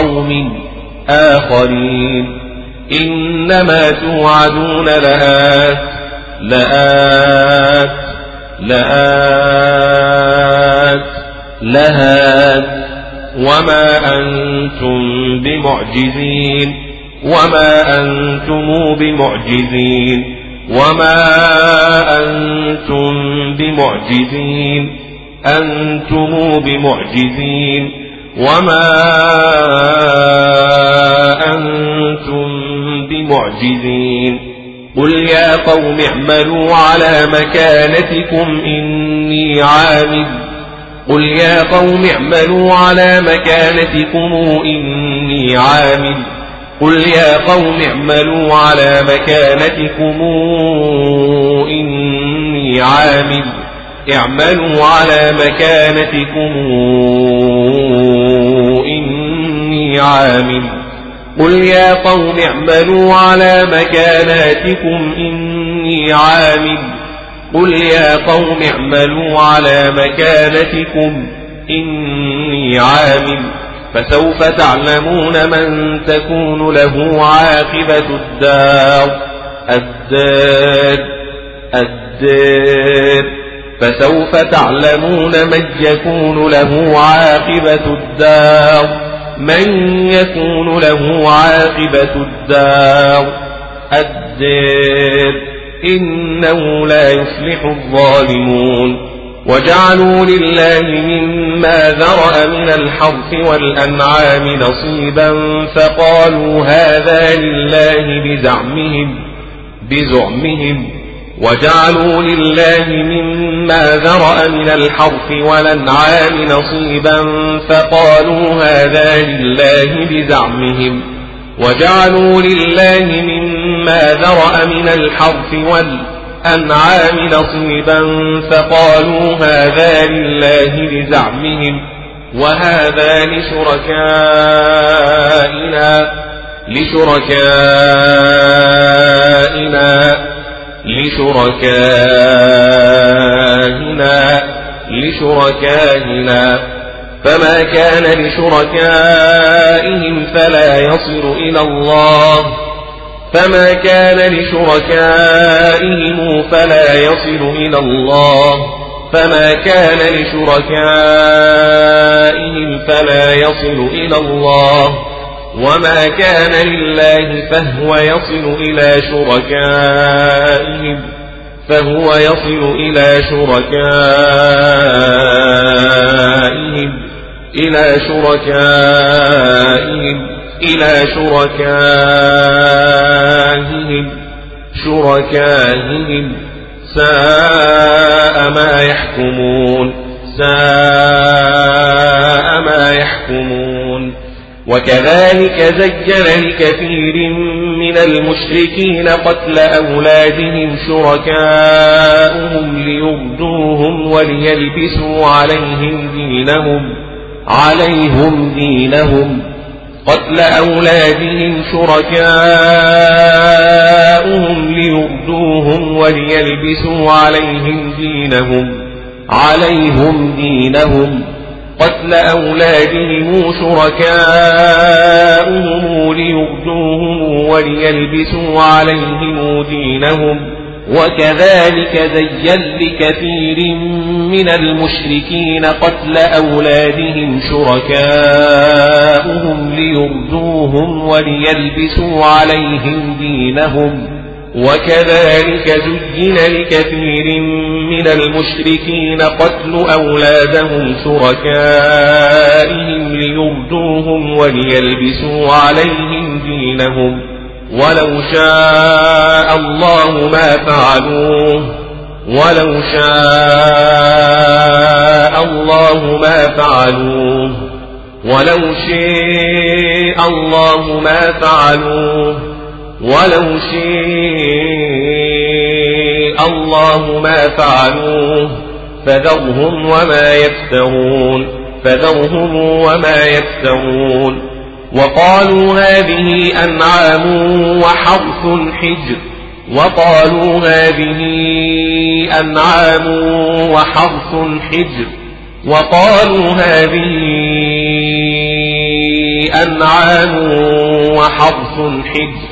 قوم آخرين. إنما توعدون لآت لآت لآت لهات. وما أنتم بمعجزين. وما أنتم بمعجزين. وما أنتم بمعجزين. أنتم بمعجزين. وما أنتم بمعجزين قل يا قوم اعملوا على مكانتكم إني عامل قل يا قوم اعملوا على مكانتكم إني عامل قل يا قوم اعملوا على مكانتكم إني عامل اعملوا على مكانتكم. إني عامل. قل يا قوم اعملوا على مكاناتكم. إني عامل. قل يا قوم اعملوا على مكانتكم. إني عامل. فسوف تعلمون من تكون له عاقبة الدار. الدار. الدار. فسوف تعلمون من يكون له عاقبة الدار من يكون له عاقبة الدار الدار إنه لا يفلح الظالمون وجعلوا لله مما ذرأ من الحرث والأنعام نصيبا فقالوا هذا لله بزعمهم بزعمهم وجعلوا لله مما ذرأ من الحرث والأنعام نصيبا فقالوا هذا لله بزعمهم. وجعلوا لله مما ذرأ من الحرث والأنعام نصيبا فقالوا هذا لله بزعمهم. وهذا لشركائنا لشركائنا. لشركائنا لشركائنا. فما كان لشركائهم فلا يصل إلى الله. فما كان لشركائهم فلا يصل إلى الله. فما كان لشركائهم فلا يصل إلى الله. وما كان لله فهو يصل إلى شركائهم فهو يصل إلى شركائهم إلى شركائهم إلى شركائهم شركائهم ساء ما يحكمون ساء ما يحكمون وكذلك زين لكثير من المشركين قتل أولادهم شركاؤهم ليردوهم وليلبسوا عليهم دينهم عليهم دينهم. قتل أولادهم شركاؤهم ليردوهم وليلبسوا عليهم دينهم عليهم دينهم. قتل أولادهم شركاؤهم ليردوهم وليلبسوا عليهم دينهم وكذلك زين لكثير من المشركين قتل أولادهم شركاؤهم ليردوهم وليلبسوا عليهم دينهم وكذلك زين لكثير من المشركين قتل أولادهم شركائهم ليردوهم وليلبسوا عليهم دينهم ولو شاء الله ما فعلوه ولو شاء الله ما فعلوه ولو شاء الله ما فعلوه ولو شاء الله ما فعلوه فذرهم وما يفترون فذرهم وما يفترون. وقالوا هذه أنعام وحرث حجر وقالوا هذه أنعام وحرث حجر وقالوا هذه أنعام وحرث حجر.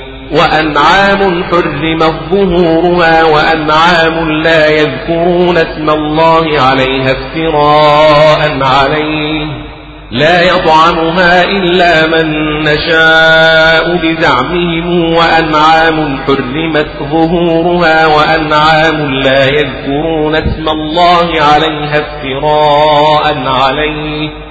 وأنعام حرمت ظهورها وأنعام لا يذكرون اسم الله عليها افتراء عليه. لا يطعمها إلا من نشاء بزعمهم وأنعام حرمت ظهورها وأنعام لا يذكرون اسم الله عليها افتراء عليه.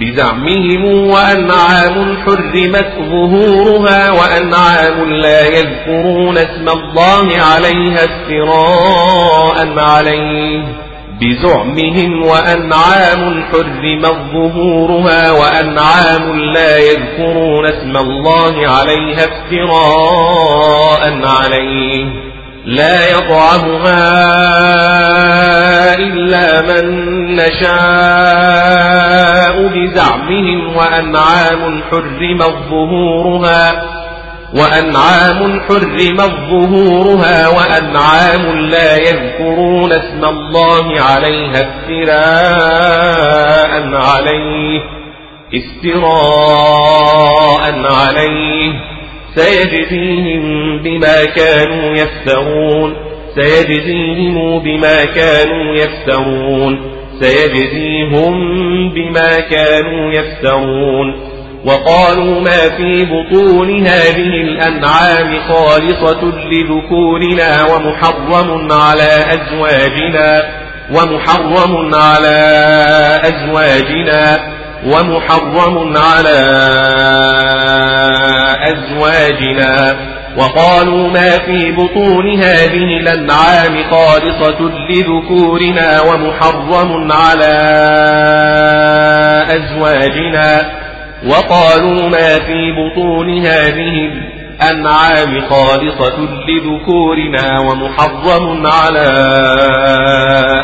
بزعمهم وأنعام حرمت ظهورها وأنعام لا يذكرون اسم الله عليها افتراء عليه. بزعمهم وأنعام حرمت ظهورها وأنعام لا يذكرون اسم الله عليها افتراء عليه. لا يطعمها إلا من نشاء بزعمهم وأنعام حرمت ظهورها وأنعام حرمت ظهورها وأنعام لا يذكرون اسم الله عليها افتراء عليه افتراء عليه. سيجزيهم بما كانوا يفترون. سيجزيهم بما كانوا يفترون. سيجزيهم بما كانوا يفترون. وقالوا ما في بطون هذه الأنعام خالصة لذكورنا ومحرم على أزواجنا ومحرم على أزواجنا. ومحرم على أزواجنا. وقالوا ما في بطون هذه الأنعام خالصة لذكورنا ومحرم على أزواجنا. وقالوا ما في بطون هذه الأنعام خالصة لذكورنا ومحرم على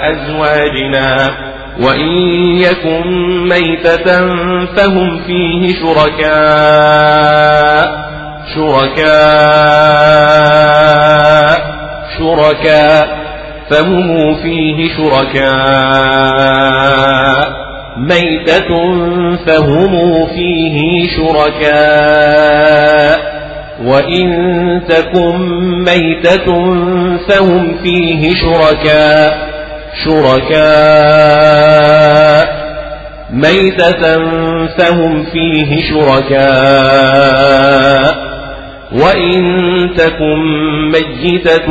أزواجنا. وإن يكن ميتة فهم فيه شركاء شركاء شركاء فهم فيه شركاء ميتة فهم فيه شركاء وإن تكن ميتة فهم فيه شركاء شركاء ميتة فهم فيه شركاء وإن تكن ميتة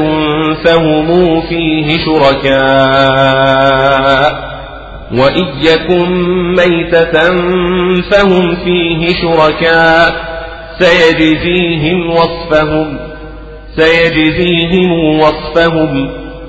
فهم فيه شركاء وإن يكن ميتة فهم فيه شركاء سيجزيهم وصفهم سيجزيهم وصفهم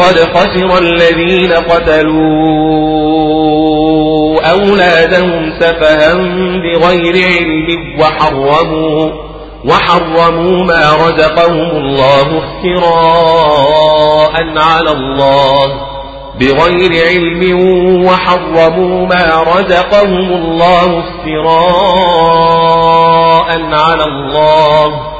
قد خسر الذين قتلوا أولادهم سفها بغير علم وحرموا وحرموا ما رزقهم الله افتراء على الله بغير علم وحرموا ما رزقهم الله افتراء على الله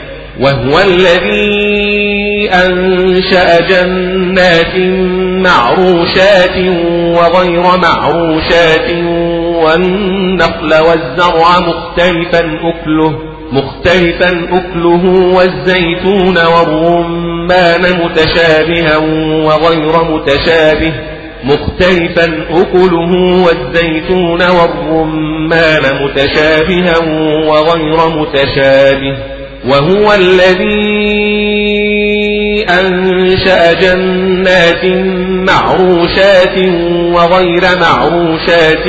وهو الذي أنشأ جنات معروشات وغير معروشات والنخل والزرع مختلفا أكله مختلفا أكله والزيتون والرمان متشابها وغير متشابه مختلفا أكله والزيتون والرمان متشابها وغير متشابه. وهو الذي أنشأ جنات معروشات وغير معروشات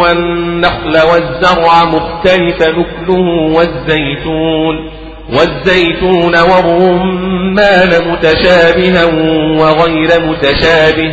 والنخل والزرع مختلفا أكله والزيتون والزيتون والرمان متشابها وغير متشابه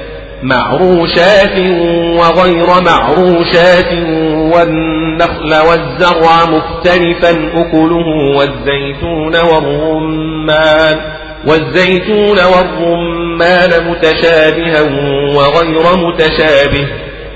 معروشات وغير معروشات والنخل والزرع مختلفا أكله والزيتون والرمان والزيتون والرمان متشابها وغير متشابه.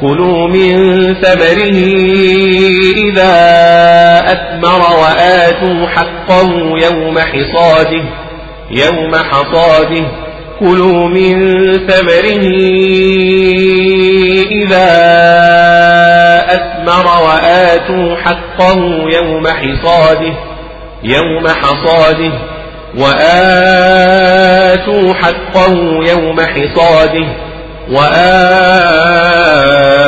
كلوا من ثمره إذا أثمر وآتوا حقه يوم حصاده يوم حصاده. كلوا من ثمره إذا أثمر وآتوا حقه يوم حصاده يوم حصاده. وآتوا حقه يوم حصاده.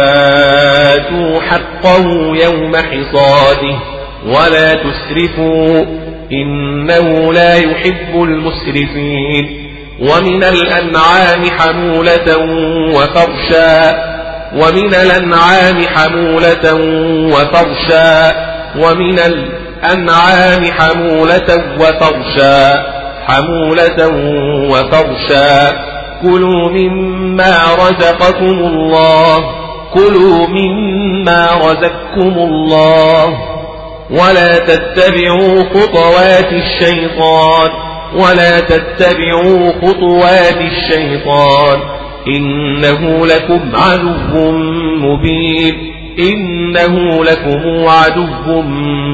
وآتوا حقه يوم حصاده ولا تسرفوا إنه لا يحب المسرفين ومن الأنعام حمولة وفرشا ومن الأنعام حمولة وفرشا ومن الأنعام حمولة وفرشا حمولة وفرشا كلوا مما رزقكم الله. كلوا مما رزقكم الله. ولا تتبعوا خطوات الشيطان. ولا تتبعوا خطوات الشيطان. إنه لكم عدو مبين. إنه لكم عدو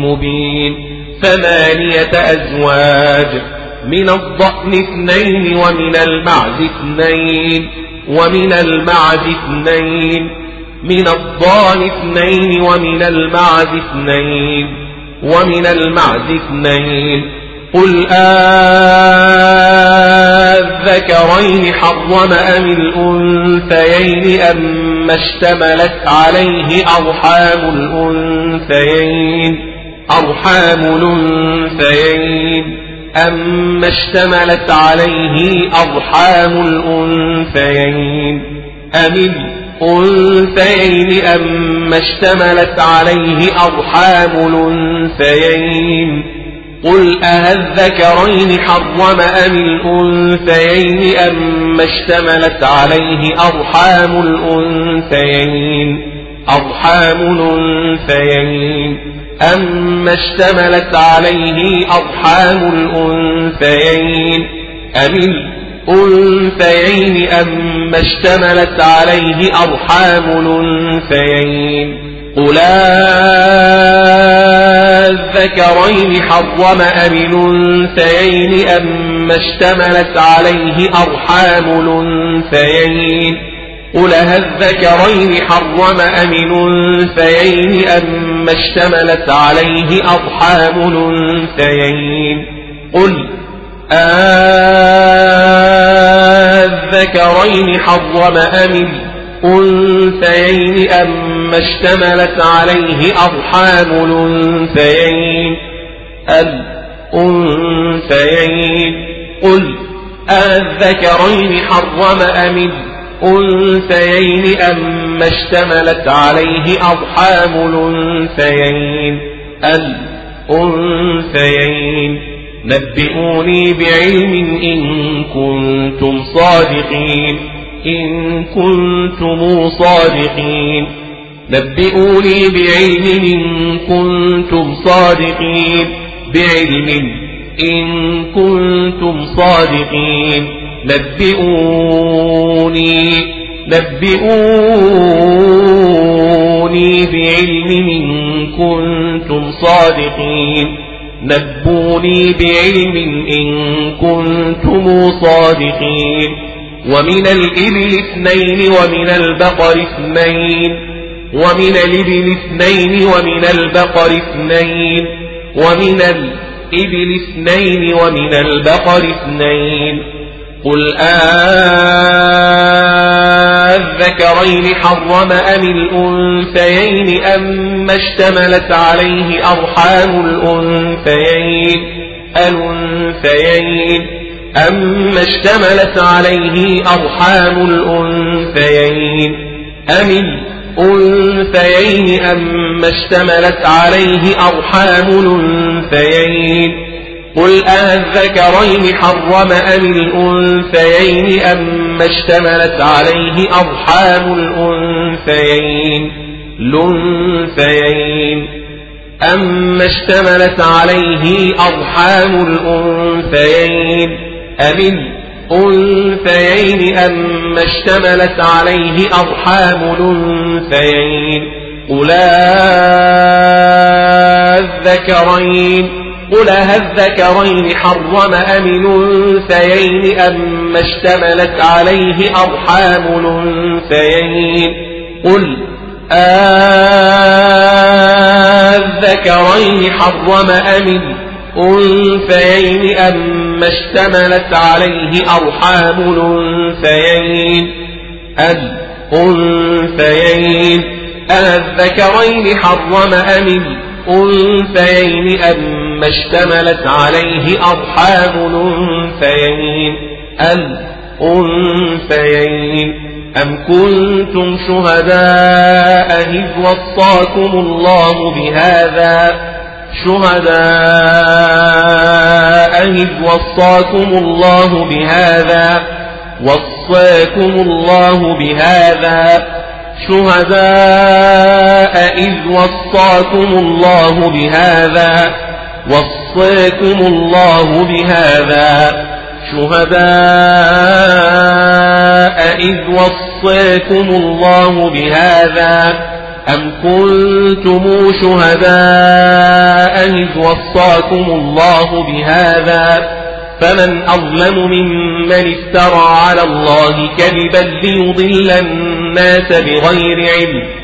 مبين. ثمانية أزواج. من الضأن اثنين ومن المعز اثنين ومن المعز اثنين من الضأن اثنين ومن المعز اثنين ومن المعز اثنين. قل آذكرين حرم أم الأنثيين أم اشتملت عليه أرحام الأنثيين؟ أرحام الأنثيين. أما اشتملت عليه أرحام الأنثيين أم الأنثيين أما اشتملت عليه أرحام الأنثيين قل أهذكرين حرم أم الأنثيين أما اشتملت عليه أرحام الأنثيين أرحام الأنثيين أما اشتملت عليه أرحام الأنثيين أم الأنثيين أما اشتملت عليه أرحام الأنثيين قل الذكرين حرم أم الأنثيين أما اشتملت عليه أرحام الأنثيين قل الذكرين حرم أم الأنثيين أما اشتملت عليه أرحام الأنثيين قل الذكرين حرم أم الأنثيين أما اشتملت عليه أرحام الأنثيين الأنثيين قل الذكرين حرم أم الأنثيين أما اشتملت عليه أرحام الأنثيين. الأنثيين. نبئوني بعلم إن كنتم صادقين. إن كنتم صادقين. نبئوني بعلم إن كنتم صادقين. بعلم إن كنتم صادقين. نبئوني نبئوني بعلم إن كنتم صادقين. نبوني بعلم إن كنتم صادقين. ومن الإبل اثنين ومن البقر اثنين. ومن الإبل اثنين ومن البقر اثنين. ومن الإبل اثنين ومن البقر اثنين. قل آذكرين حرم أم الأنثيين أم اشتملت عليه أرحام الأنثيين الأنثيين أم اشتملت عليه أرحام الأنثيين أم الأنثيين أم اشتملت عليه أرحام الأنثيين قل أذكرين حرم أم الأنثيين أم اشتملت عليه أرحام الأنثيين الأنثيين. أم اشتملت عليه أرحام الأنثيين. أم الأنثيين أم اشتملت عليه أرحام الأنثيين. قل أذكرين قل هالذكرين حرم أم الأنثيين أم اشتملت عليه أرحام الأنثيين قل أذكرين حرم أم الأنثيين أم اشتملت عليه أرحام الأنثيين الأنثيين أذكرين حرم أم الأنثيين أم ما اشتملت عليه أرحام الأنثيين الأنثيين أم كنتم شهداء إذ وصاكم الله بهذا؟ شهداء إذ وصاكم الله بهذا؟ وصاكم الله بهذا؟ شهداء إذ وصاكم الله بهذا؟ وصيكم الله بهذا شهداء إذ وصيكم الله بهذا أم كنتم شهداء إذ وصاكم الله بهذا فمن أظلم ممن افترى على الله كذبا ليضل الناس بغير علم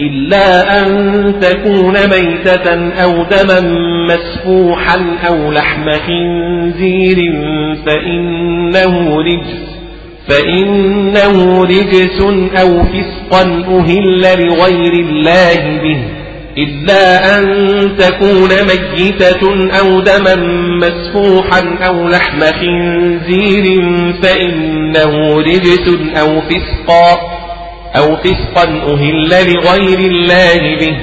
إلا أن تكون ميتة أو دما مسفوحا أو لحم خنزير فإنه رجس فإنه رجس أو فسقا أهل لغير الله به إلا أن تكون ميتة أو دما مسفوحا أو لحم خنزير فإنه رجس أو فسقا أو فسقا أهل لغير الله به.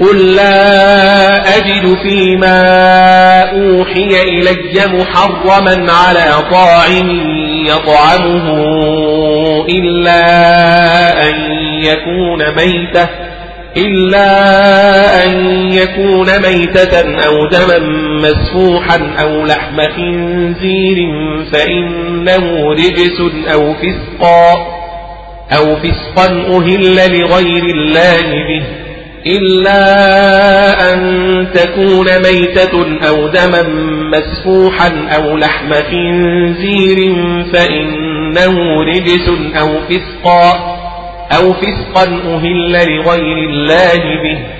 قل لا أجد فيما أوحي إلي محرما على طاعم يطعمه إلا أن يكون ميتة إلا أن يكون ميتة أو دما مسفوحا أو لحم خنزير فإنه رجس أو فسقا. أو فسقا أهل لغير الله به إلا أن تكون ميتة أو دما مسفوحا أو لحم خنزير فإنه رجس أو فسقا أو فسقا أهل لغير الله به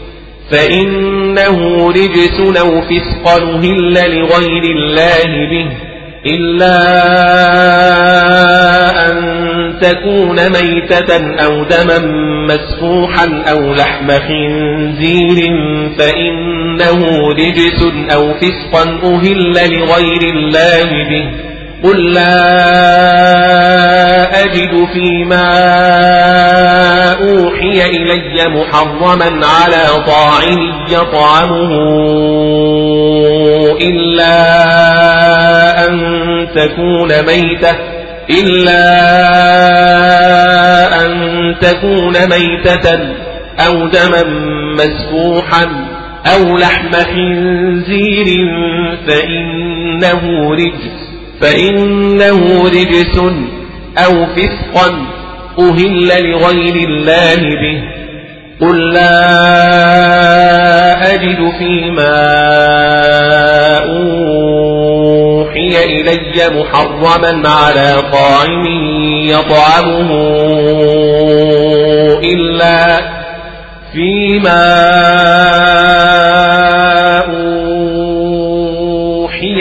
فإنه رجس أو فسق نهل لغير الله به إلا أن تكون ميتة أو دما مسفوحا أو لحم خنزير فإنه رجس أو فسقا أهل لغير الله به. قل لا أجد فيما أوحي إلي محرما على طاعم يطعمه إلا أن تكون ميتة إلا أن تكون ميتة أو دما مسفوحا أو لحم خنزير فإنه رجس. فإنه رجس أو فسقا أهل لغير الله به. قل لا أجد فيما أوحي إلي محرما على طاعم يطعمه إلا فيما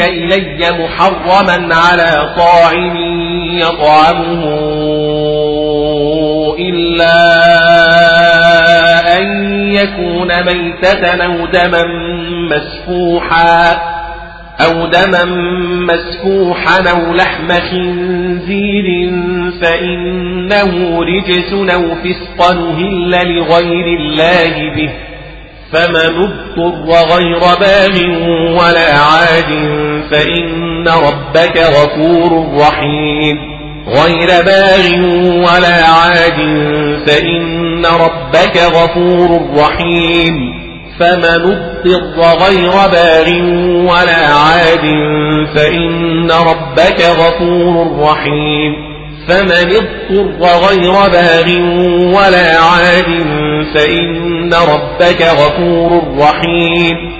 إلي محرما على طاعم يطعمه إلا أن يكون ميتة أو دما مسفوحا أو دما مسفوحا أو لحم خنزير فإنه رجس أو فسق نهل لغير الله به فمن اضطر غير باغ ولا عاد فإن ربك غفور رحيم. غير باغ ولا عاد فإن ربك غفور رحيم. فمن اضطر غير باغ ولا عاد فإن ربك غفور رحيم. فمن اضطر غير باغ ولا عاد فإن ربك غفور رحيم.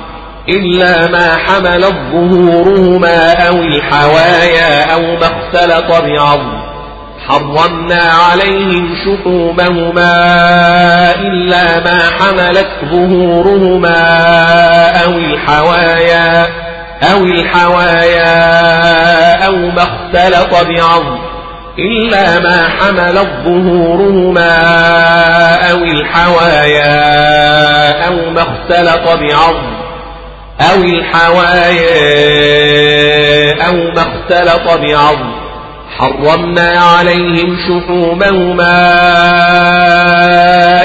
إلا ما حملت ظهورهما أو الحوايا أو ما اختلط بعظم حرمنا عليهم شحومهما إلا ما حملت ظهورهما أو الحوايا أو الحوايا أو ما اختلط بعظم إلا ما حملت ظهورهما أو الحوايا أو ما اختلط بعظم أو الحوايا أو ما اختلط بعظم. حرمنا عليهم شحومهما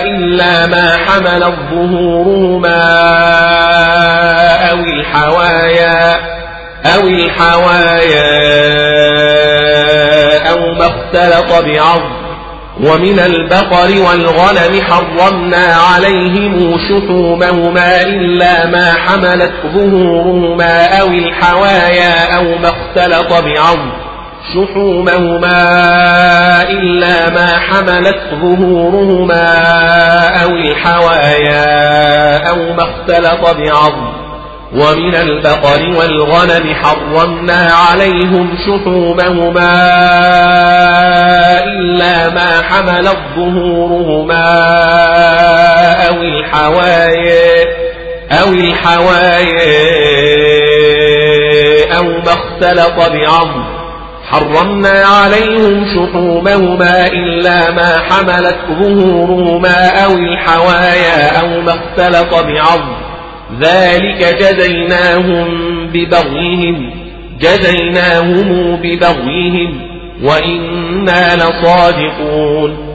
إلا ما حمل الظهورهما أو الحوايا أو الحوايا أو ما اختلط بعظم. ومن البقر والغنم حرمنا عليهم شحومهما إلا ما حملت ظهورهما أو الحوايا أو ما اختلط بعظم شحومهما إلا ما حملت ظهورهما أو الحوايا أو ما اختلط بعظم ومن البقر والغنم حرمنا عليهم شحومهما إلا ما حملت ظهورهما أو الحوايا أو الحوايا أو ما اختلط بعظم حرمنا عليهم شحومهما إلا ما حملت ظهورهما أو الحوايا أو ما اختلط بعظم ذلك جزيناهم ببغيهم جزيناهم ببغيهم وإنا لصادقون.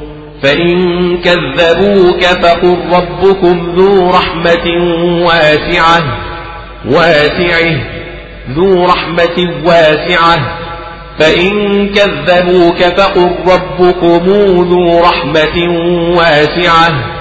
فإن كذبوك فقل ربكم ذو رحمة واسعة واسعة ذو رحمة واسعة. فإن كذبوك فقل ربكم ذو رحمة واسعة.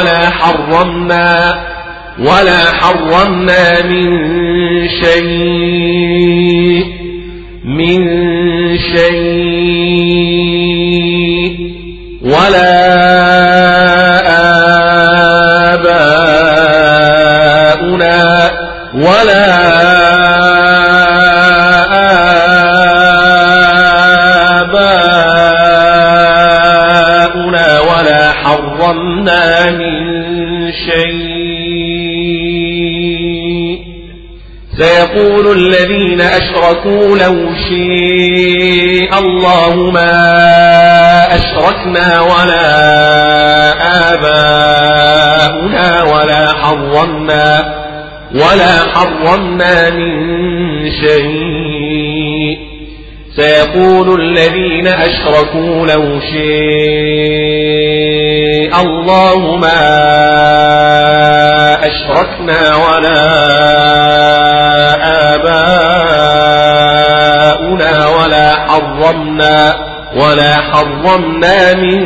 ولا حرمنا ولا حرمنا من شيء من شيء ولا آباؤنا ولا سيقول الذين أشركوا لو شيء الله ما أشركنا ولا آباؤنا ولا حرمنا ولا حرمنا من شيء. سيقول الذين أشركوا لو شيء الله ما أشركنا ولا آباؤنا ولا حرمنا ولا حرمنا من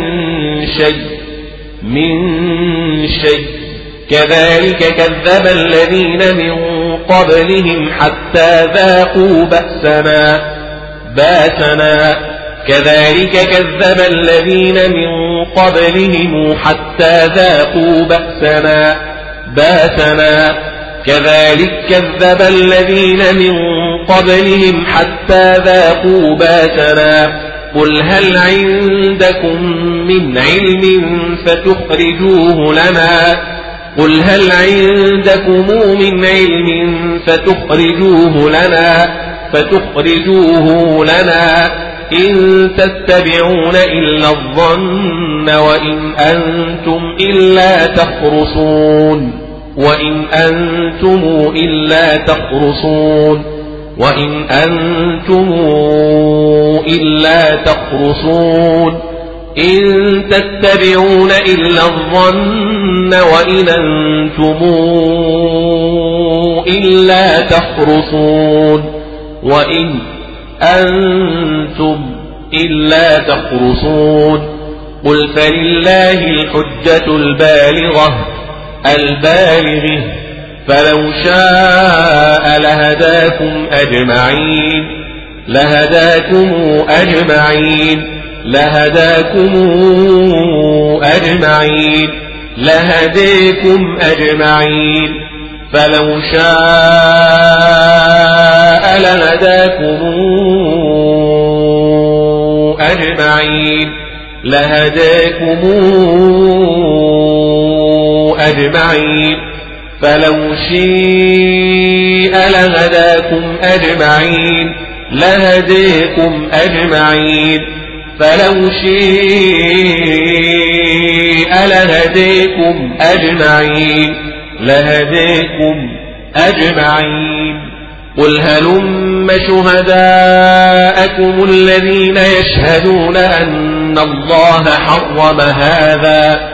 شيء من شيء. كذلك كذب الذين من قبلهم حتى ذاقوا بأسنا باتنا كذلك كذب الذين من قبلهم حتى ذاقوا بأسنا باتنا كذلك كذب الذين من قبلهم حتى ذاقوا باتنا قل هل عندكم من علم فتخرجوه لنا؟ قل هل عندكم من علم فتخرجوه لنا؟ فتخرجوه لنا. إن تتبعون إلا الظن وإن أنتم إلا تخرصون. وإن أنتم إلا تخرصون وإن أنتم إلا تخرصون إن تتبعون إلا الظن وإن أنتم إلا تخرصون وإن أنتم إلا تخرصون قل فلله الحجة البالغة البالغة فلو شاء لهداكم أجمعين. لهداكم أجمعين. لهداكم أجمعين. لهديكم أجمعين. فلو شاء لهداكم أجمعين. لهداكم أجمعين. فلو شيء لهداكم أجمعين. لهديكم أجمعين. فلو شيء لهديكم أجمعين. لهديكم أجمعين. قل هلم شهداءكم الذين يشهدون أن الله حرم هذا.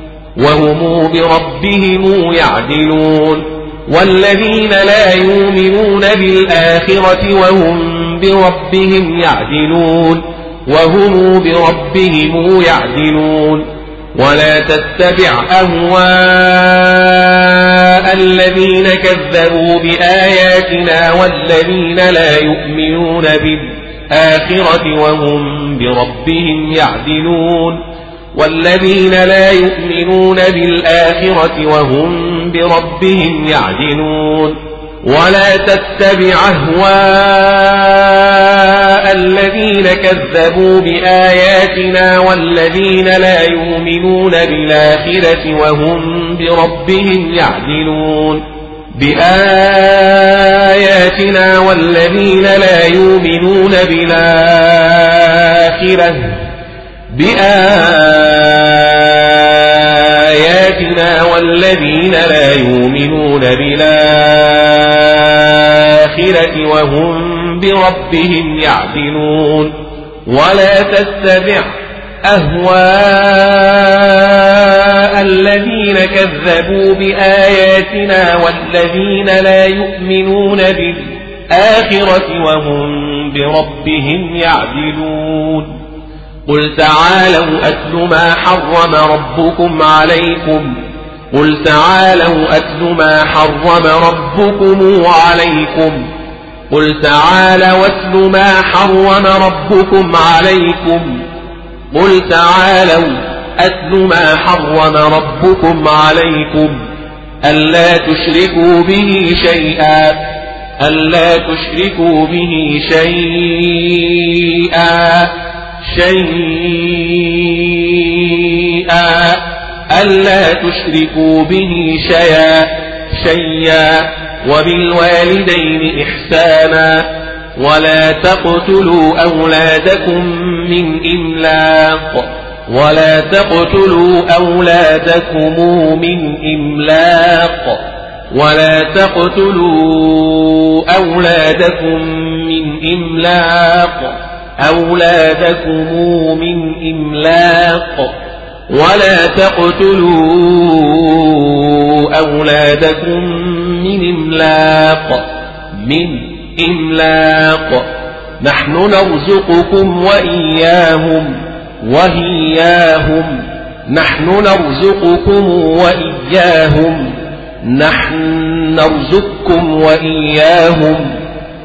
وهم بربهم يعدلون والذين لا يؤمنون بالآخرة وهم بربهم يعدلون وهم بربهم يعدلون ولا تتبع أهواء الذين كذبوا بآياتنا والذين لا يؤمنون بالآخرة وهم بربهم يعدلون والذين لا يؤمنون بالآخرة وهم بربهم يعدلون. ولا تتبع أهواء الذين كذبوا بآياتنا والذين لا يؤمنون بالآخرة وهم بربهم يعدلون. بآياتنا والذين لا يؤمنون بالآخرة بآياتنا والذين لا يؤمنون بالآخرة الآخرة وهم بربهم يعدلون. ولا تتبع أهواء الذين كذبوا بآياتنا والذين لا يؤمنون بالآخرة وهم بربهم يعدلون. قل تعالوا أتل ما حرم ربكم عليكم قل تعالوا أتل ما حرم ربكم عليكم قل تعالوا أتل ما حرم ربكم عليكم قل تعالوا أتل ما حرم ربكم عليكم ألا تشركوا به شيئا ألا تشركوا به شيئا شيئا ألا تشركوا به شيئا شيئا وبالوالدين إحسانا ولا تقتلوا أولادكم من إملاق ولا تقتلوا أولادكم من إملاق ولا تقتلوا أولادكم من إملاق أولادكم من إملاق ولا تقتلوا أولادكم من إملاق من إملاق. نحن نرزقكم وإياهم وهياهم نحن نرزقكم وإياهم. نحن نرزقكم وإياهم.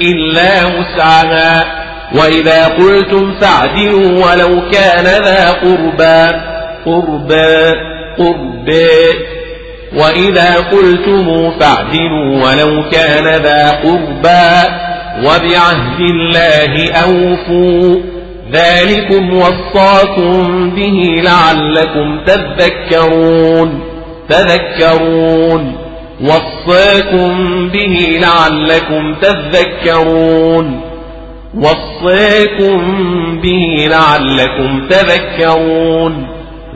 إلا وسعها. وإذا قلتم فاعدلوا ولو كان ذا قربا قربا قربا وإذا قلتم فاعدلوا ولو كان ذا قربا وبعهد الله أوفوا. ذلكم وصاكم به لعلكم تذكرون. تذكرون. وصاكم به لعلكم تذكرون. وصاكم به لعلكم تذكرون.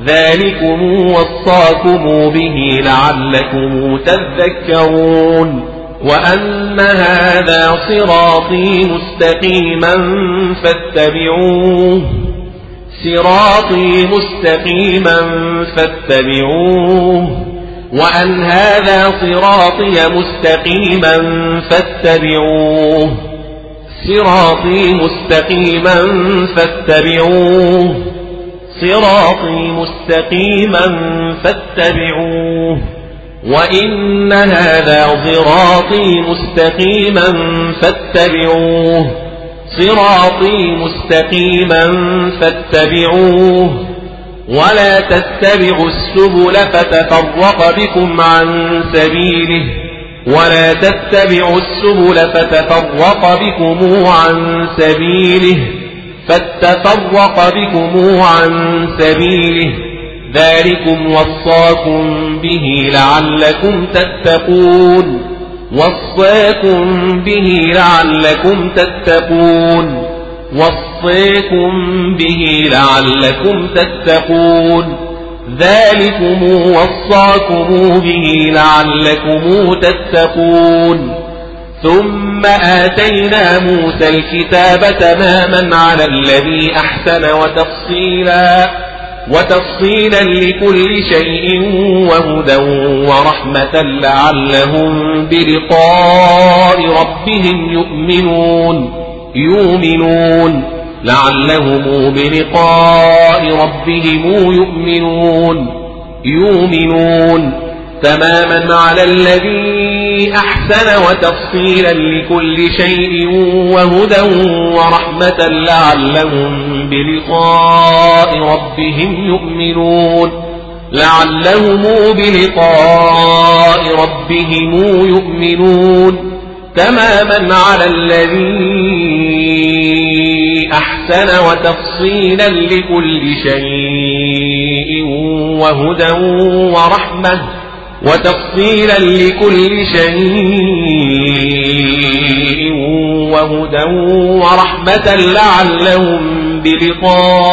ذلكم وصاكم به لعلكم تذكرون. وأن هذا صراطي مستقيما فاتبعوه. صراطي مستقيما فاتبعوه. وأن هذا صراطي مستقيما فاتبعوه. صراطي مستقيما فاتبعوه. صراطي مستقيما فاتبعوه. وإن هذا صراطي مستقيما فاتبعوه. صراطي مستقيما فاتبعوه. ولا تتبعوا السبل فتفرق بكم عن سبيله. ولا تتبعوا السبل فتفرق بكم عن سبيله. فاتفرق بكم عن سبيله. ذلكم وصاكم به لعلكم تتقون. وصاكم به لعلكم تتقون. وصيكم به لعلكم تتقون. ذلكم وصاكم به لعلكم تتقون. ثم آتينا موسى الكتاب تماما على الذي أحسن وتفصيلا. وتفصيلا لكل شيء وهدى ورحمة لعلهم بلقاء ربهم يؤمنون. يؤمنون. لعلهم بلقاء ربهم يؤمنون يؤمنون تماما على الذي أحسن وتفصيلا لكل شيء وهدى ورحمة لعلهم بلقاء ربهم يؤمنون لعلهم بلقاء ربهم يؤمنون تماما على الذي أحسن وتفصيلا لكل شيء وهدى ورحمة وتفصيلا لكل شيء وهدى ورحمة لعلهم بلقاء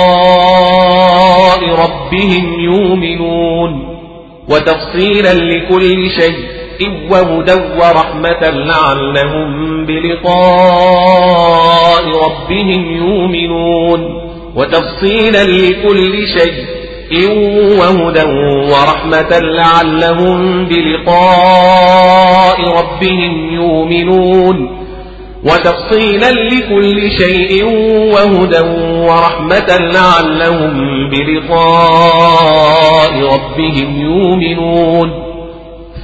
ربهم يؤمنون وتفصيلا لكل شيء. وهدى ورحمة لعلهم بلقاء ربهم يؤمنون وتفصيلا لكل شيء وهدى ورحمة لعلهم بلقاء ربهم يؤمنون وتفصيلا لكل شيء وهدى ورحمة لعلهم بلقاء ربهم يؤمنون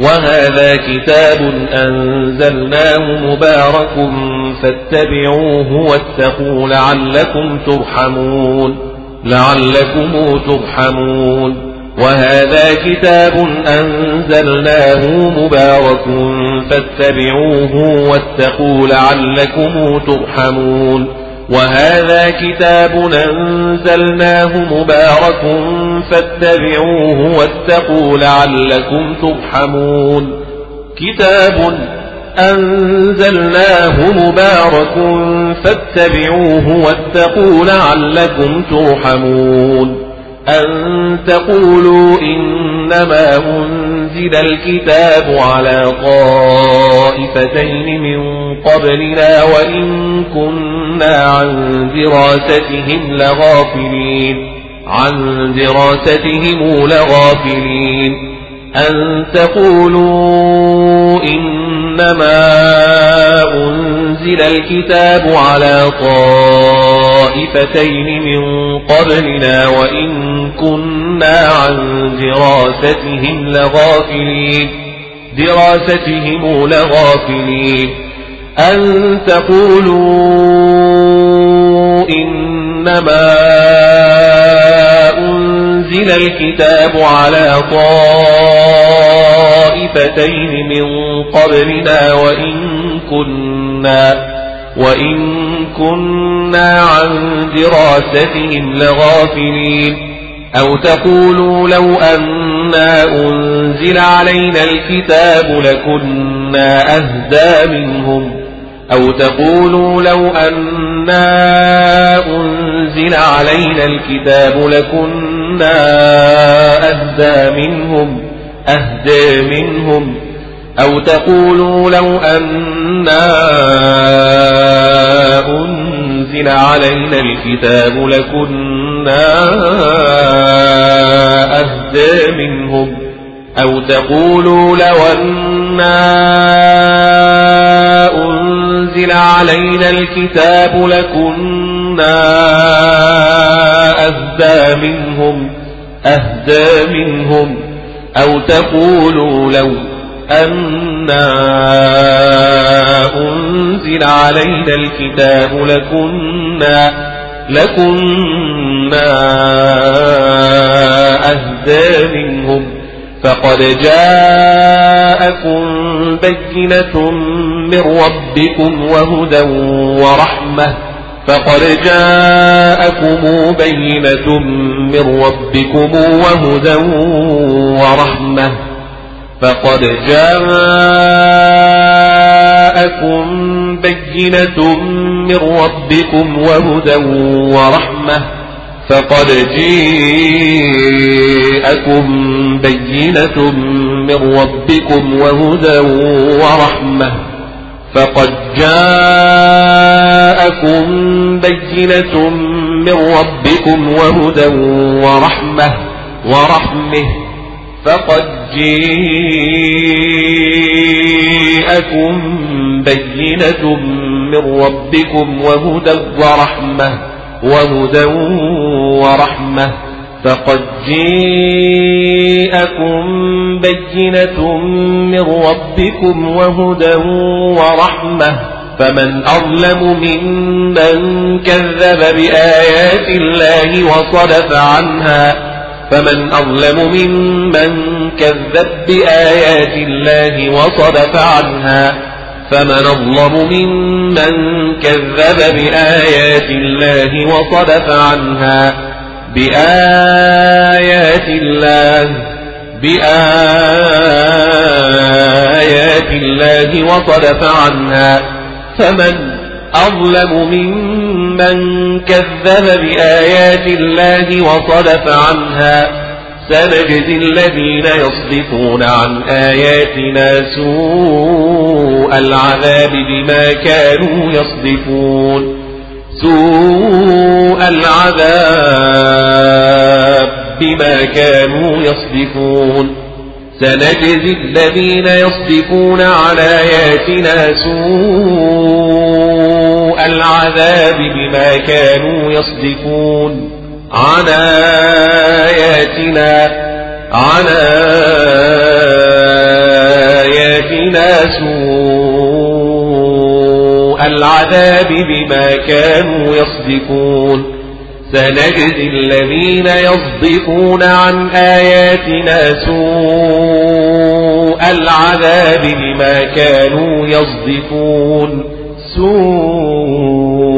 وهذا كتاب أنزلناه مبارك فاتبعوه واتقوا لعلكم ترحمون لعلكم ترحمون. وهذا كتاب أنزلناه مبارك فاتبعوه واتقوا لعلكم ترحمون. وهذا كتاب أنزلناه مبارك فاتبعوه واتقوا لعلكم ترحمون. كتاب أنزلناه مبارك فاتبعوه واتقوا لعلكم ترحمون. أن تقولوا إنما أنزل الكتاب على طائفتين من قبلنا وإن كنا عن دراستهم لغافلين. عن دراستهم لغافلين. أن تقولوا إنما أنزل الكتاب على طائفتين من قبلنا وإن كنا عن دراستهم لغافلين. دراستهم لغافلين. أن تقولوا إنما أنزل الكتاب على طائفتين من قبلنا وإن كنا وإن كنا عن دراستهم لغافلين. أو تقولوا لو أنا أنزل علينا الكتاب لكنا أهدى منهم. أو تقولوا لو أنا أنزل علينا الكتاب لكنا أهدى منهم أهدى منهم. أو تقولوا لو أنا أنزل علينا الكتاب لكنا أهدى منهم. أو تقولوا لو أنا أنزل علينا الكتاب لكنا أهدى منهم أهدى منهم. أو تقولوا لو أنا أنزل علينا الكتاب لكنا لكنا أهدى منهم. فقد جاءكم بينة من ربكم وهدى ورحمة. فقد جاءكم بينة من ربكم وهدى ورحمة. فقد جاءكم بينة من ربكم وهدى ورحمة. فقد جاءكم بينة من ربكم وهدى ورحمة. فقد جاءكم بينة من ربكم وهدى ورحمة. ورحمة. فقد جاءكم بينة من ربكم وهدى ورحمة. وهدى ورحمة فقد جاءكم بينة من ربكم وهدى ورحمة فمن أظلم ممن كذب بآيات الله وصدف عنها فمن أظلم ممن كذب بآيات الله وصدف عنها فمن أظلم ممن كذب بآيات الله وصدف عنها بآيات الله بآيات الله وصدف عنها فمن أظلم ممن كذب بآيات الله وصدف عنها سنجزي الذين يصدفون عن آياتنا سوء العذاب بما كانوا يصدفون. سوء العذاب بما كانوا يصدفون. سنجزي الذين يصدفون عن آياتنا سوء العذاب بما كانوا يصدفون. عن آياتنا عن آياتنا سوء العذاب بما كانوا يصدفون سنجزي الذين يصدفون عن آياتنا سوء العذاب بما كانوا يصدفون سوء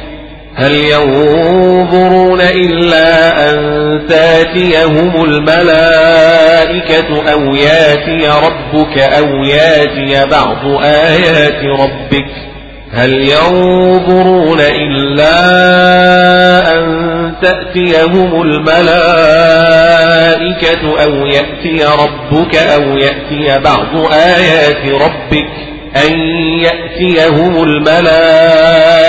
هل ينظرون إلا أن تاتيهم الملائكة أو ياتي ربك أو ياتي بعض آيات ربك؟ هل ينظرون إلا أن تأتيهم الملائكة أو يأتي ربك أو يأتي بعض آيات ربك؟ أن يأتيهم الملائكة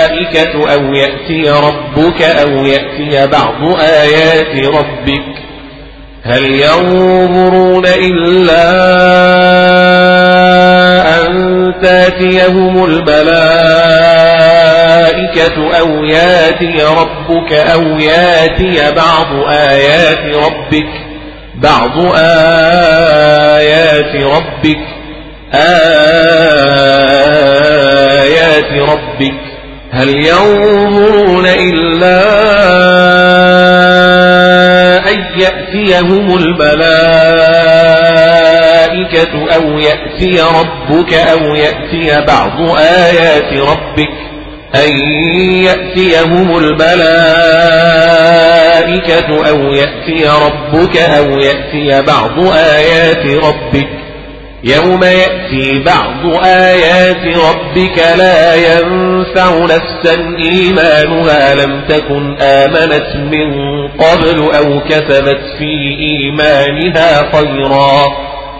أو يأتي ربك أو يأتي بعض آيات ربك. هل ينظرون إلا أن تأتيهم الملائكة أو يأتي ربك أو يأتي بعض آيات ربك. بعض آيات ربك. آيات ربك هل ينظرون إلا أن يأتيهم الملائكة أو يأتي ربك أو يأتي بعض آيات ربك أن يأتيهم الملائكة أو يأتي ربك أو يأتي بعض آيات ربك يوم يأتي بعض آيات ربك لا ينفع نفسا إيمانها لم تكن آمنت من قبل أو كسبت في إيمانها خيرا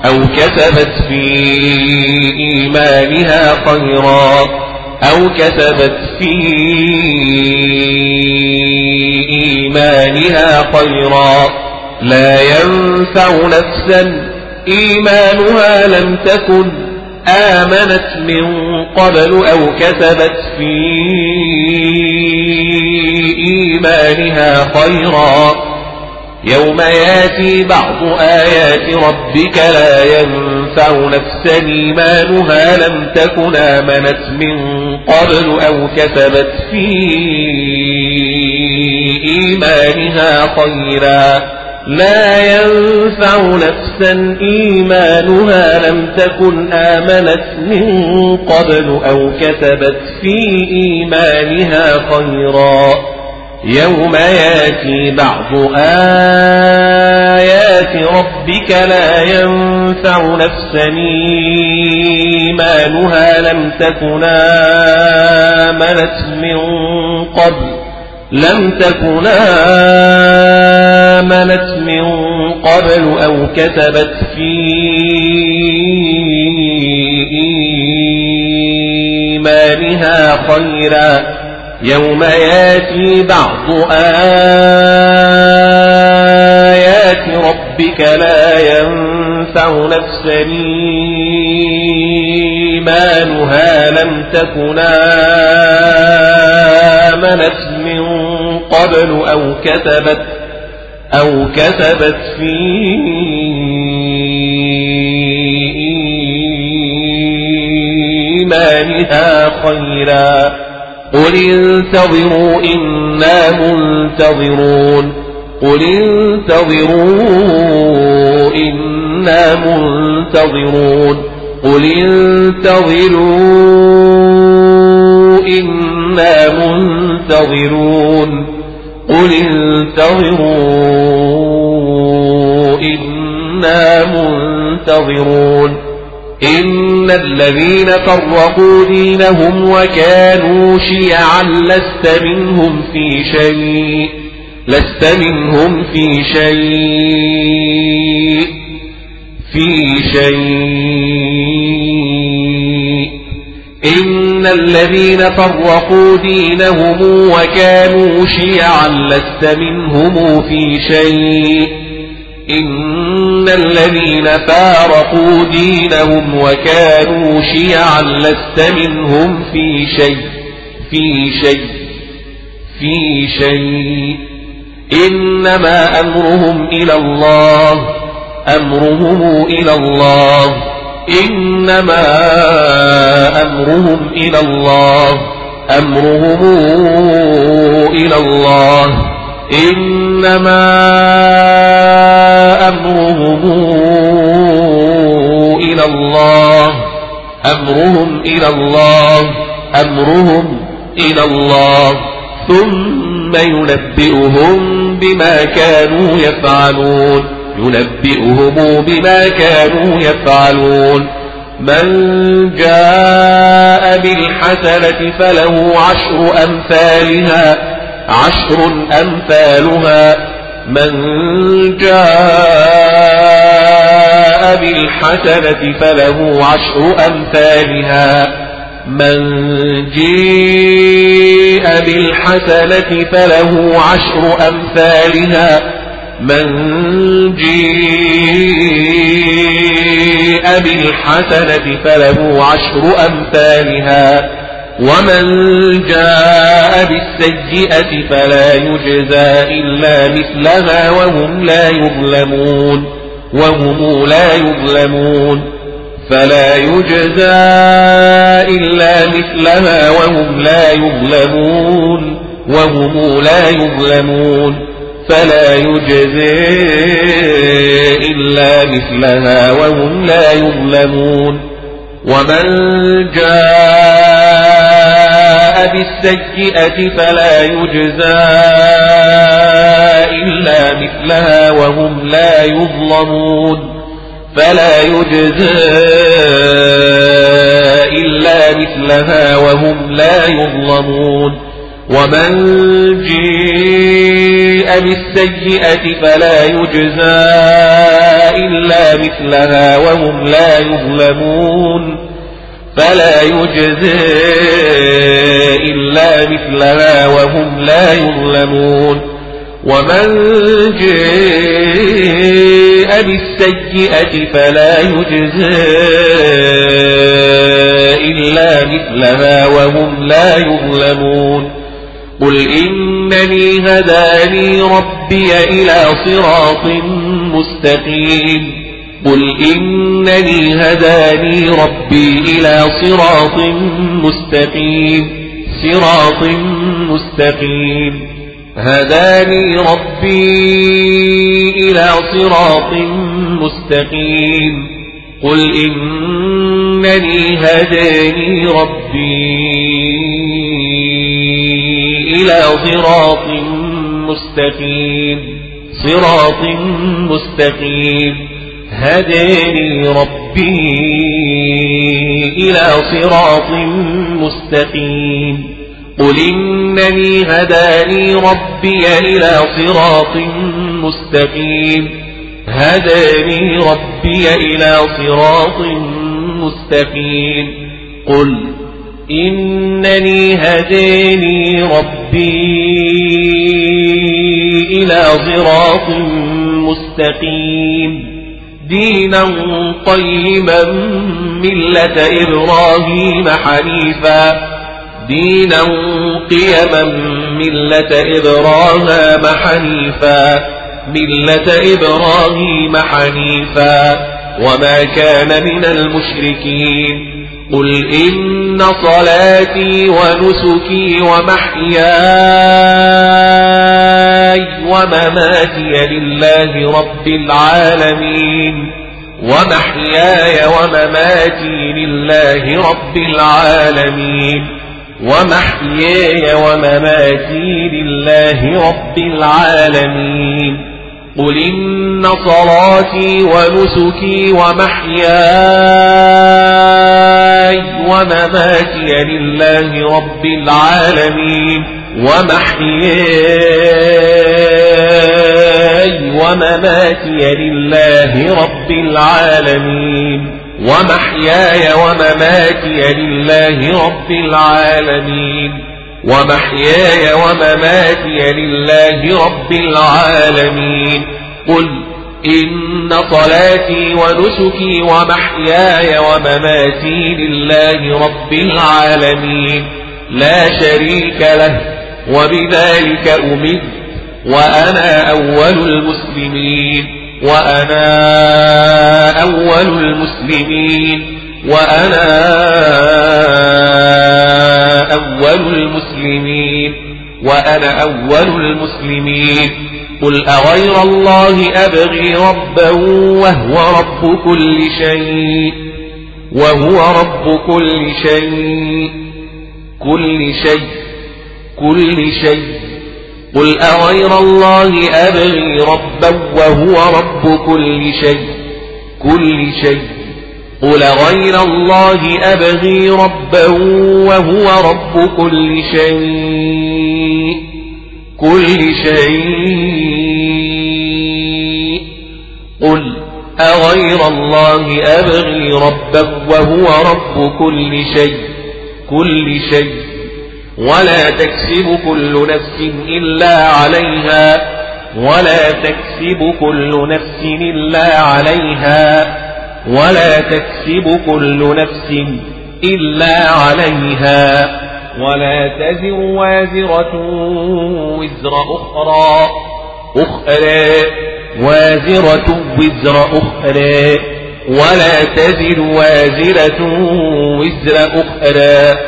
أو كسبت في إيمانها خيرا أو كسبت في إيمانها خيرا لا ينفع نفسا إيمانها لم تكن آمنت من قبل أو كسبت في إيمانها خيرا. يوم ياتي بعض آيات ربك لا ينفع نفسا إيمانها لم تكن آمنت من قبل أو كسبت في إيمانها خيرا. لا ينفع نفسا إيمانها لم تكن آمنت من قبل أو كتبت في إيمانها خيرا. يوم يأتي بعض آيات ربك لا ينفع نفسا إيمانها لم تكن آمنت من قبل لم تكن آمنت من قبل أو كتبت في إيمانها خيرا. يوم ياتي بعض آيات ربك لا ينفع نفسا. إيمانها لم تكن آمنت قبل أو كتبت أو كتبت في إيمانها خيرا قل انتظروا إنا منتظرون قل انتظروا إنا منتظرون قل انتظروا إنا منتظرون قل انتظروا إنا منتظرون إن الذين فرقوا دينهم وكانوا شيعا لست منهم في شيء لست منهم في شيء في شيء إن الذين فرقوا دينهم وكانوا شيعا لست منهم في شيء. إن الذين فارقوا دينهم وكانوا شيعا لست منهم في شيء. في شيء. في شيء. إنما أمرهم إلى الله. أمرهم إلى الله. إنما أمرهم إلى الله أمرهم إلى الله. إنما أمرهم إلى الله أمرهم إلى الله أمرهم إلى الله. ثم ينبئهم بما كانوا يفعلون. ينبئهم بما كانوا يفعلون. من جاء بالحسنة فله عشر أمثالها عشر أمثالها. من جاء بالحسنة فله عشر أمثالها. من جيء بالحسنة فله عشر أمثالها. من جيء بالحسنة فله عشر أمثالها ومن جاء بالسيئة فلا يجزى إلا مثلها وهم لا يظلمون وهم لا يظلمون فلا يجزى إلا مثلها وهم لا يظلمون وهم لا يظلمون فلا يجزى إلا مثلها وهم لا يظلمون. ومن جاء بالسيئة فلا يجزى إلا مثلها وهم لا يظلمون. فلا يجزى إلا مثلها وهم لا يظلمون. ومن جيء بالسيئة فلا يجزى إلا مثلها وهم لا يظلمون فلا يجزى إلا مثلها وهم لا يظلمون ومن جاء بالسيئة فلا يجزى إلا مثلها وهم لا يظلمون قل إنني هداني ربي إلى صراط مستقيم قل إنني هداني ربي إلى صراط مستقيم صراط مستقيم هداني ربي إلى صراط مستقيم قل إنني هداني ربي إلى صراط مستقيم. صراط مستقيم. هداني ربي إلى صراط مستقيم. قل إنني هداني ربي إلى صراط مستقيم. هداني ربي إلى صراط مستقيم. قل إنني هداني ربي إلى صراط مستقيم. دينا قيما ملة إبراهيم حنيفا. دينا قيما ملة إبراهيم حنيفا. ملة إبراهيم حنيفا. وما كان من المشركين. قل إن صلاتي ونسكي ومحياي ومماتي لله رب العالمين ومحياي ومماتي لله رب العالمين ومحياي ومماتي لله رب العالمين قل إن صلاتي ونسكي ومحياي ومماتي لله رب العالمين ومحياي ومماتي لله رب العالمين ومحياي ومماتي لله رب العالمين ومحياي ومماتي لله رب العالمين. قل إن صلاتي ونسكي ومحياي ومماتي لله رب العالمين. لا شريك له وبذلك أمد وأنا أول المسلمين وأنا أول المسلمين. وأنا أول المسلمين وأنا أول المسلمين. قل أغير الله أبغي ربا وهو رب كل شيء وهو رب كل شيء كل شيء كل شيء. قل أغير الله أبغي ربا وهو رب كل شيء كل شيء. قل غير الله أبغي ربا وهو رب كل شيء كل شيء. قل أغير الله أبغي ربا وهو رب كل شيء كل شيء. ولا تكسب كل نفس إلا عليها ولا تكسب كل نفس إلا عليها. ولا تكسب كل نفس إلا عليها ولا تزر وازرة وزر أخرى. أخرى. وازرة وزر أخرى. ولا تزر وازرة وزر أخرى.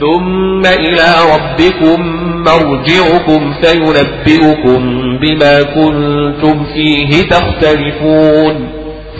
ثم إلى ربكم مرجعكم فينبئكم بما كنتم فيه تختلفون.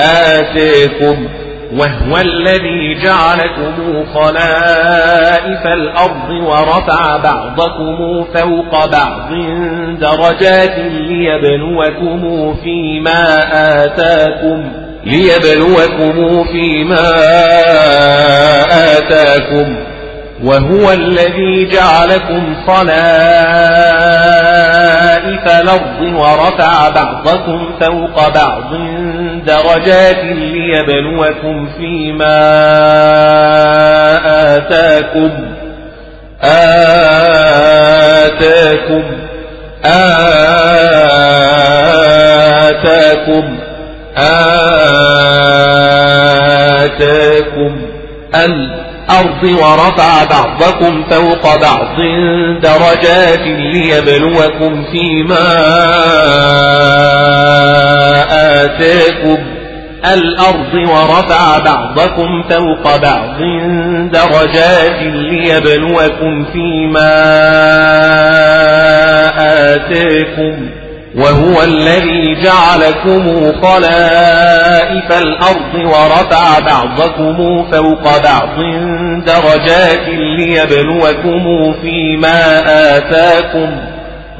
آتيكم وهو الذي جعلكم خلائف الأرض ورفع بعضكم فوق بعض درجات ليبلوكم فيما آتاكم ليبلوكم فيما آتاكم وهو الذي جعلكم خلائف الأرض ورفع بعضكم فوق بعض درجات ليبلوكم فيما آتاكم آتاكم آتاكم آتاكم. الأرض ورفع بعضكم فوق بعض درجات ليبلوكم فيما آتاكم. الأرض ورفع بعضكم فوق بعض درجات ليبلوكم فيما آتاكم. وهو الذي جعلكم خلائف الأرض ورفع بعضكم فوق بعض درجات ليبلوكم فيما آتاكم.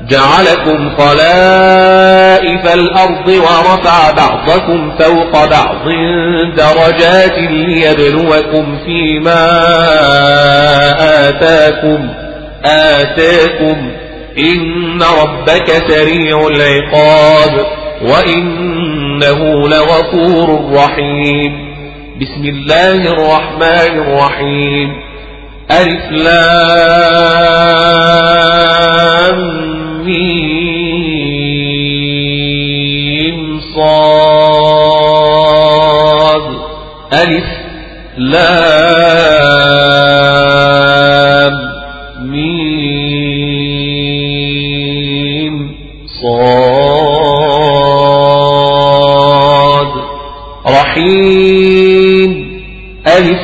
جعلكم خلائف الأرض ورفع بعضكم فوق بعض درجات ليبلوكم فيما آتاكم. آتاكم. إن ربك سريع العقاب وإنه لغفور رحيم. بسم الله الرحمن الرحيم. ألف لام ميم صاد. ألف لام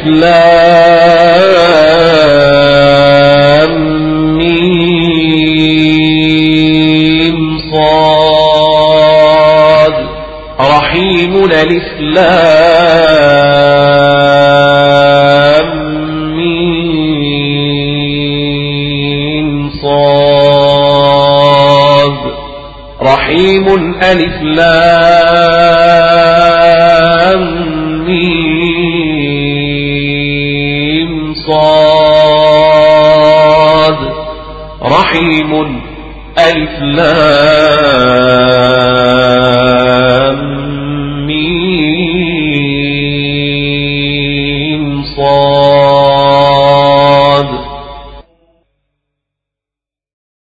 لام ميم صاد. رحيم ألف لام ميم صاد. رحيم ألف لام ألف لام.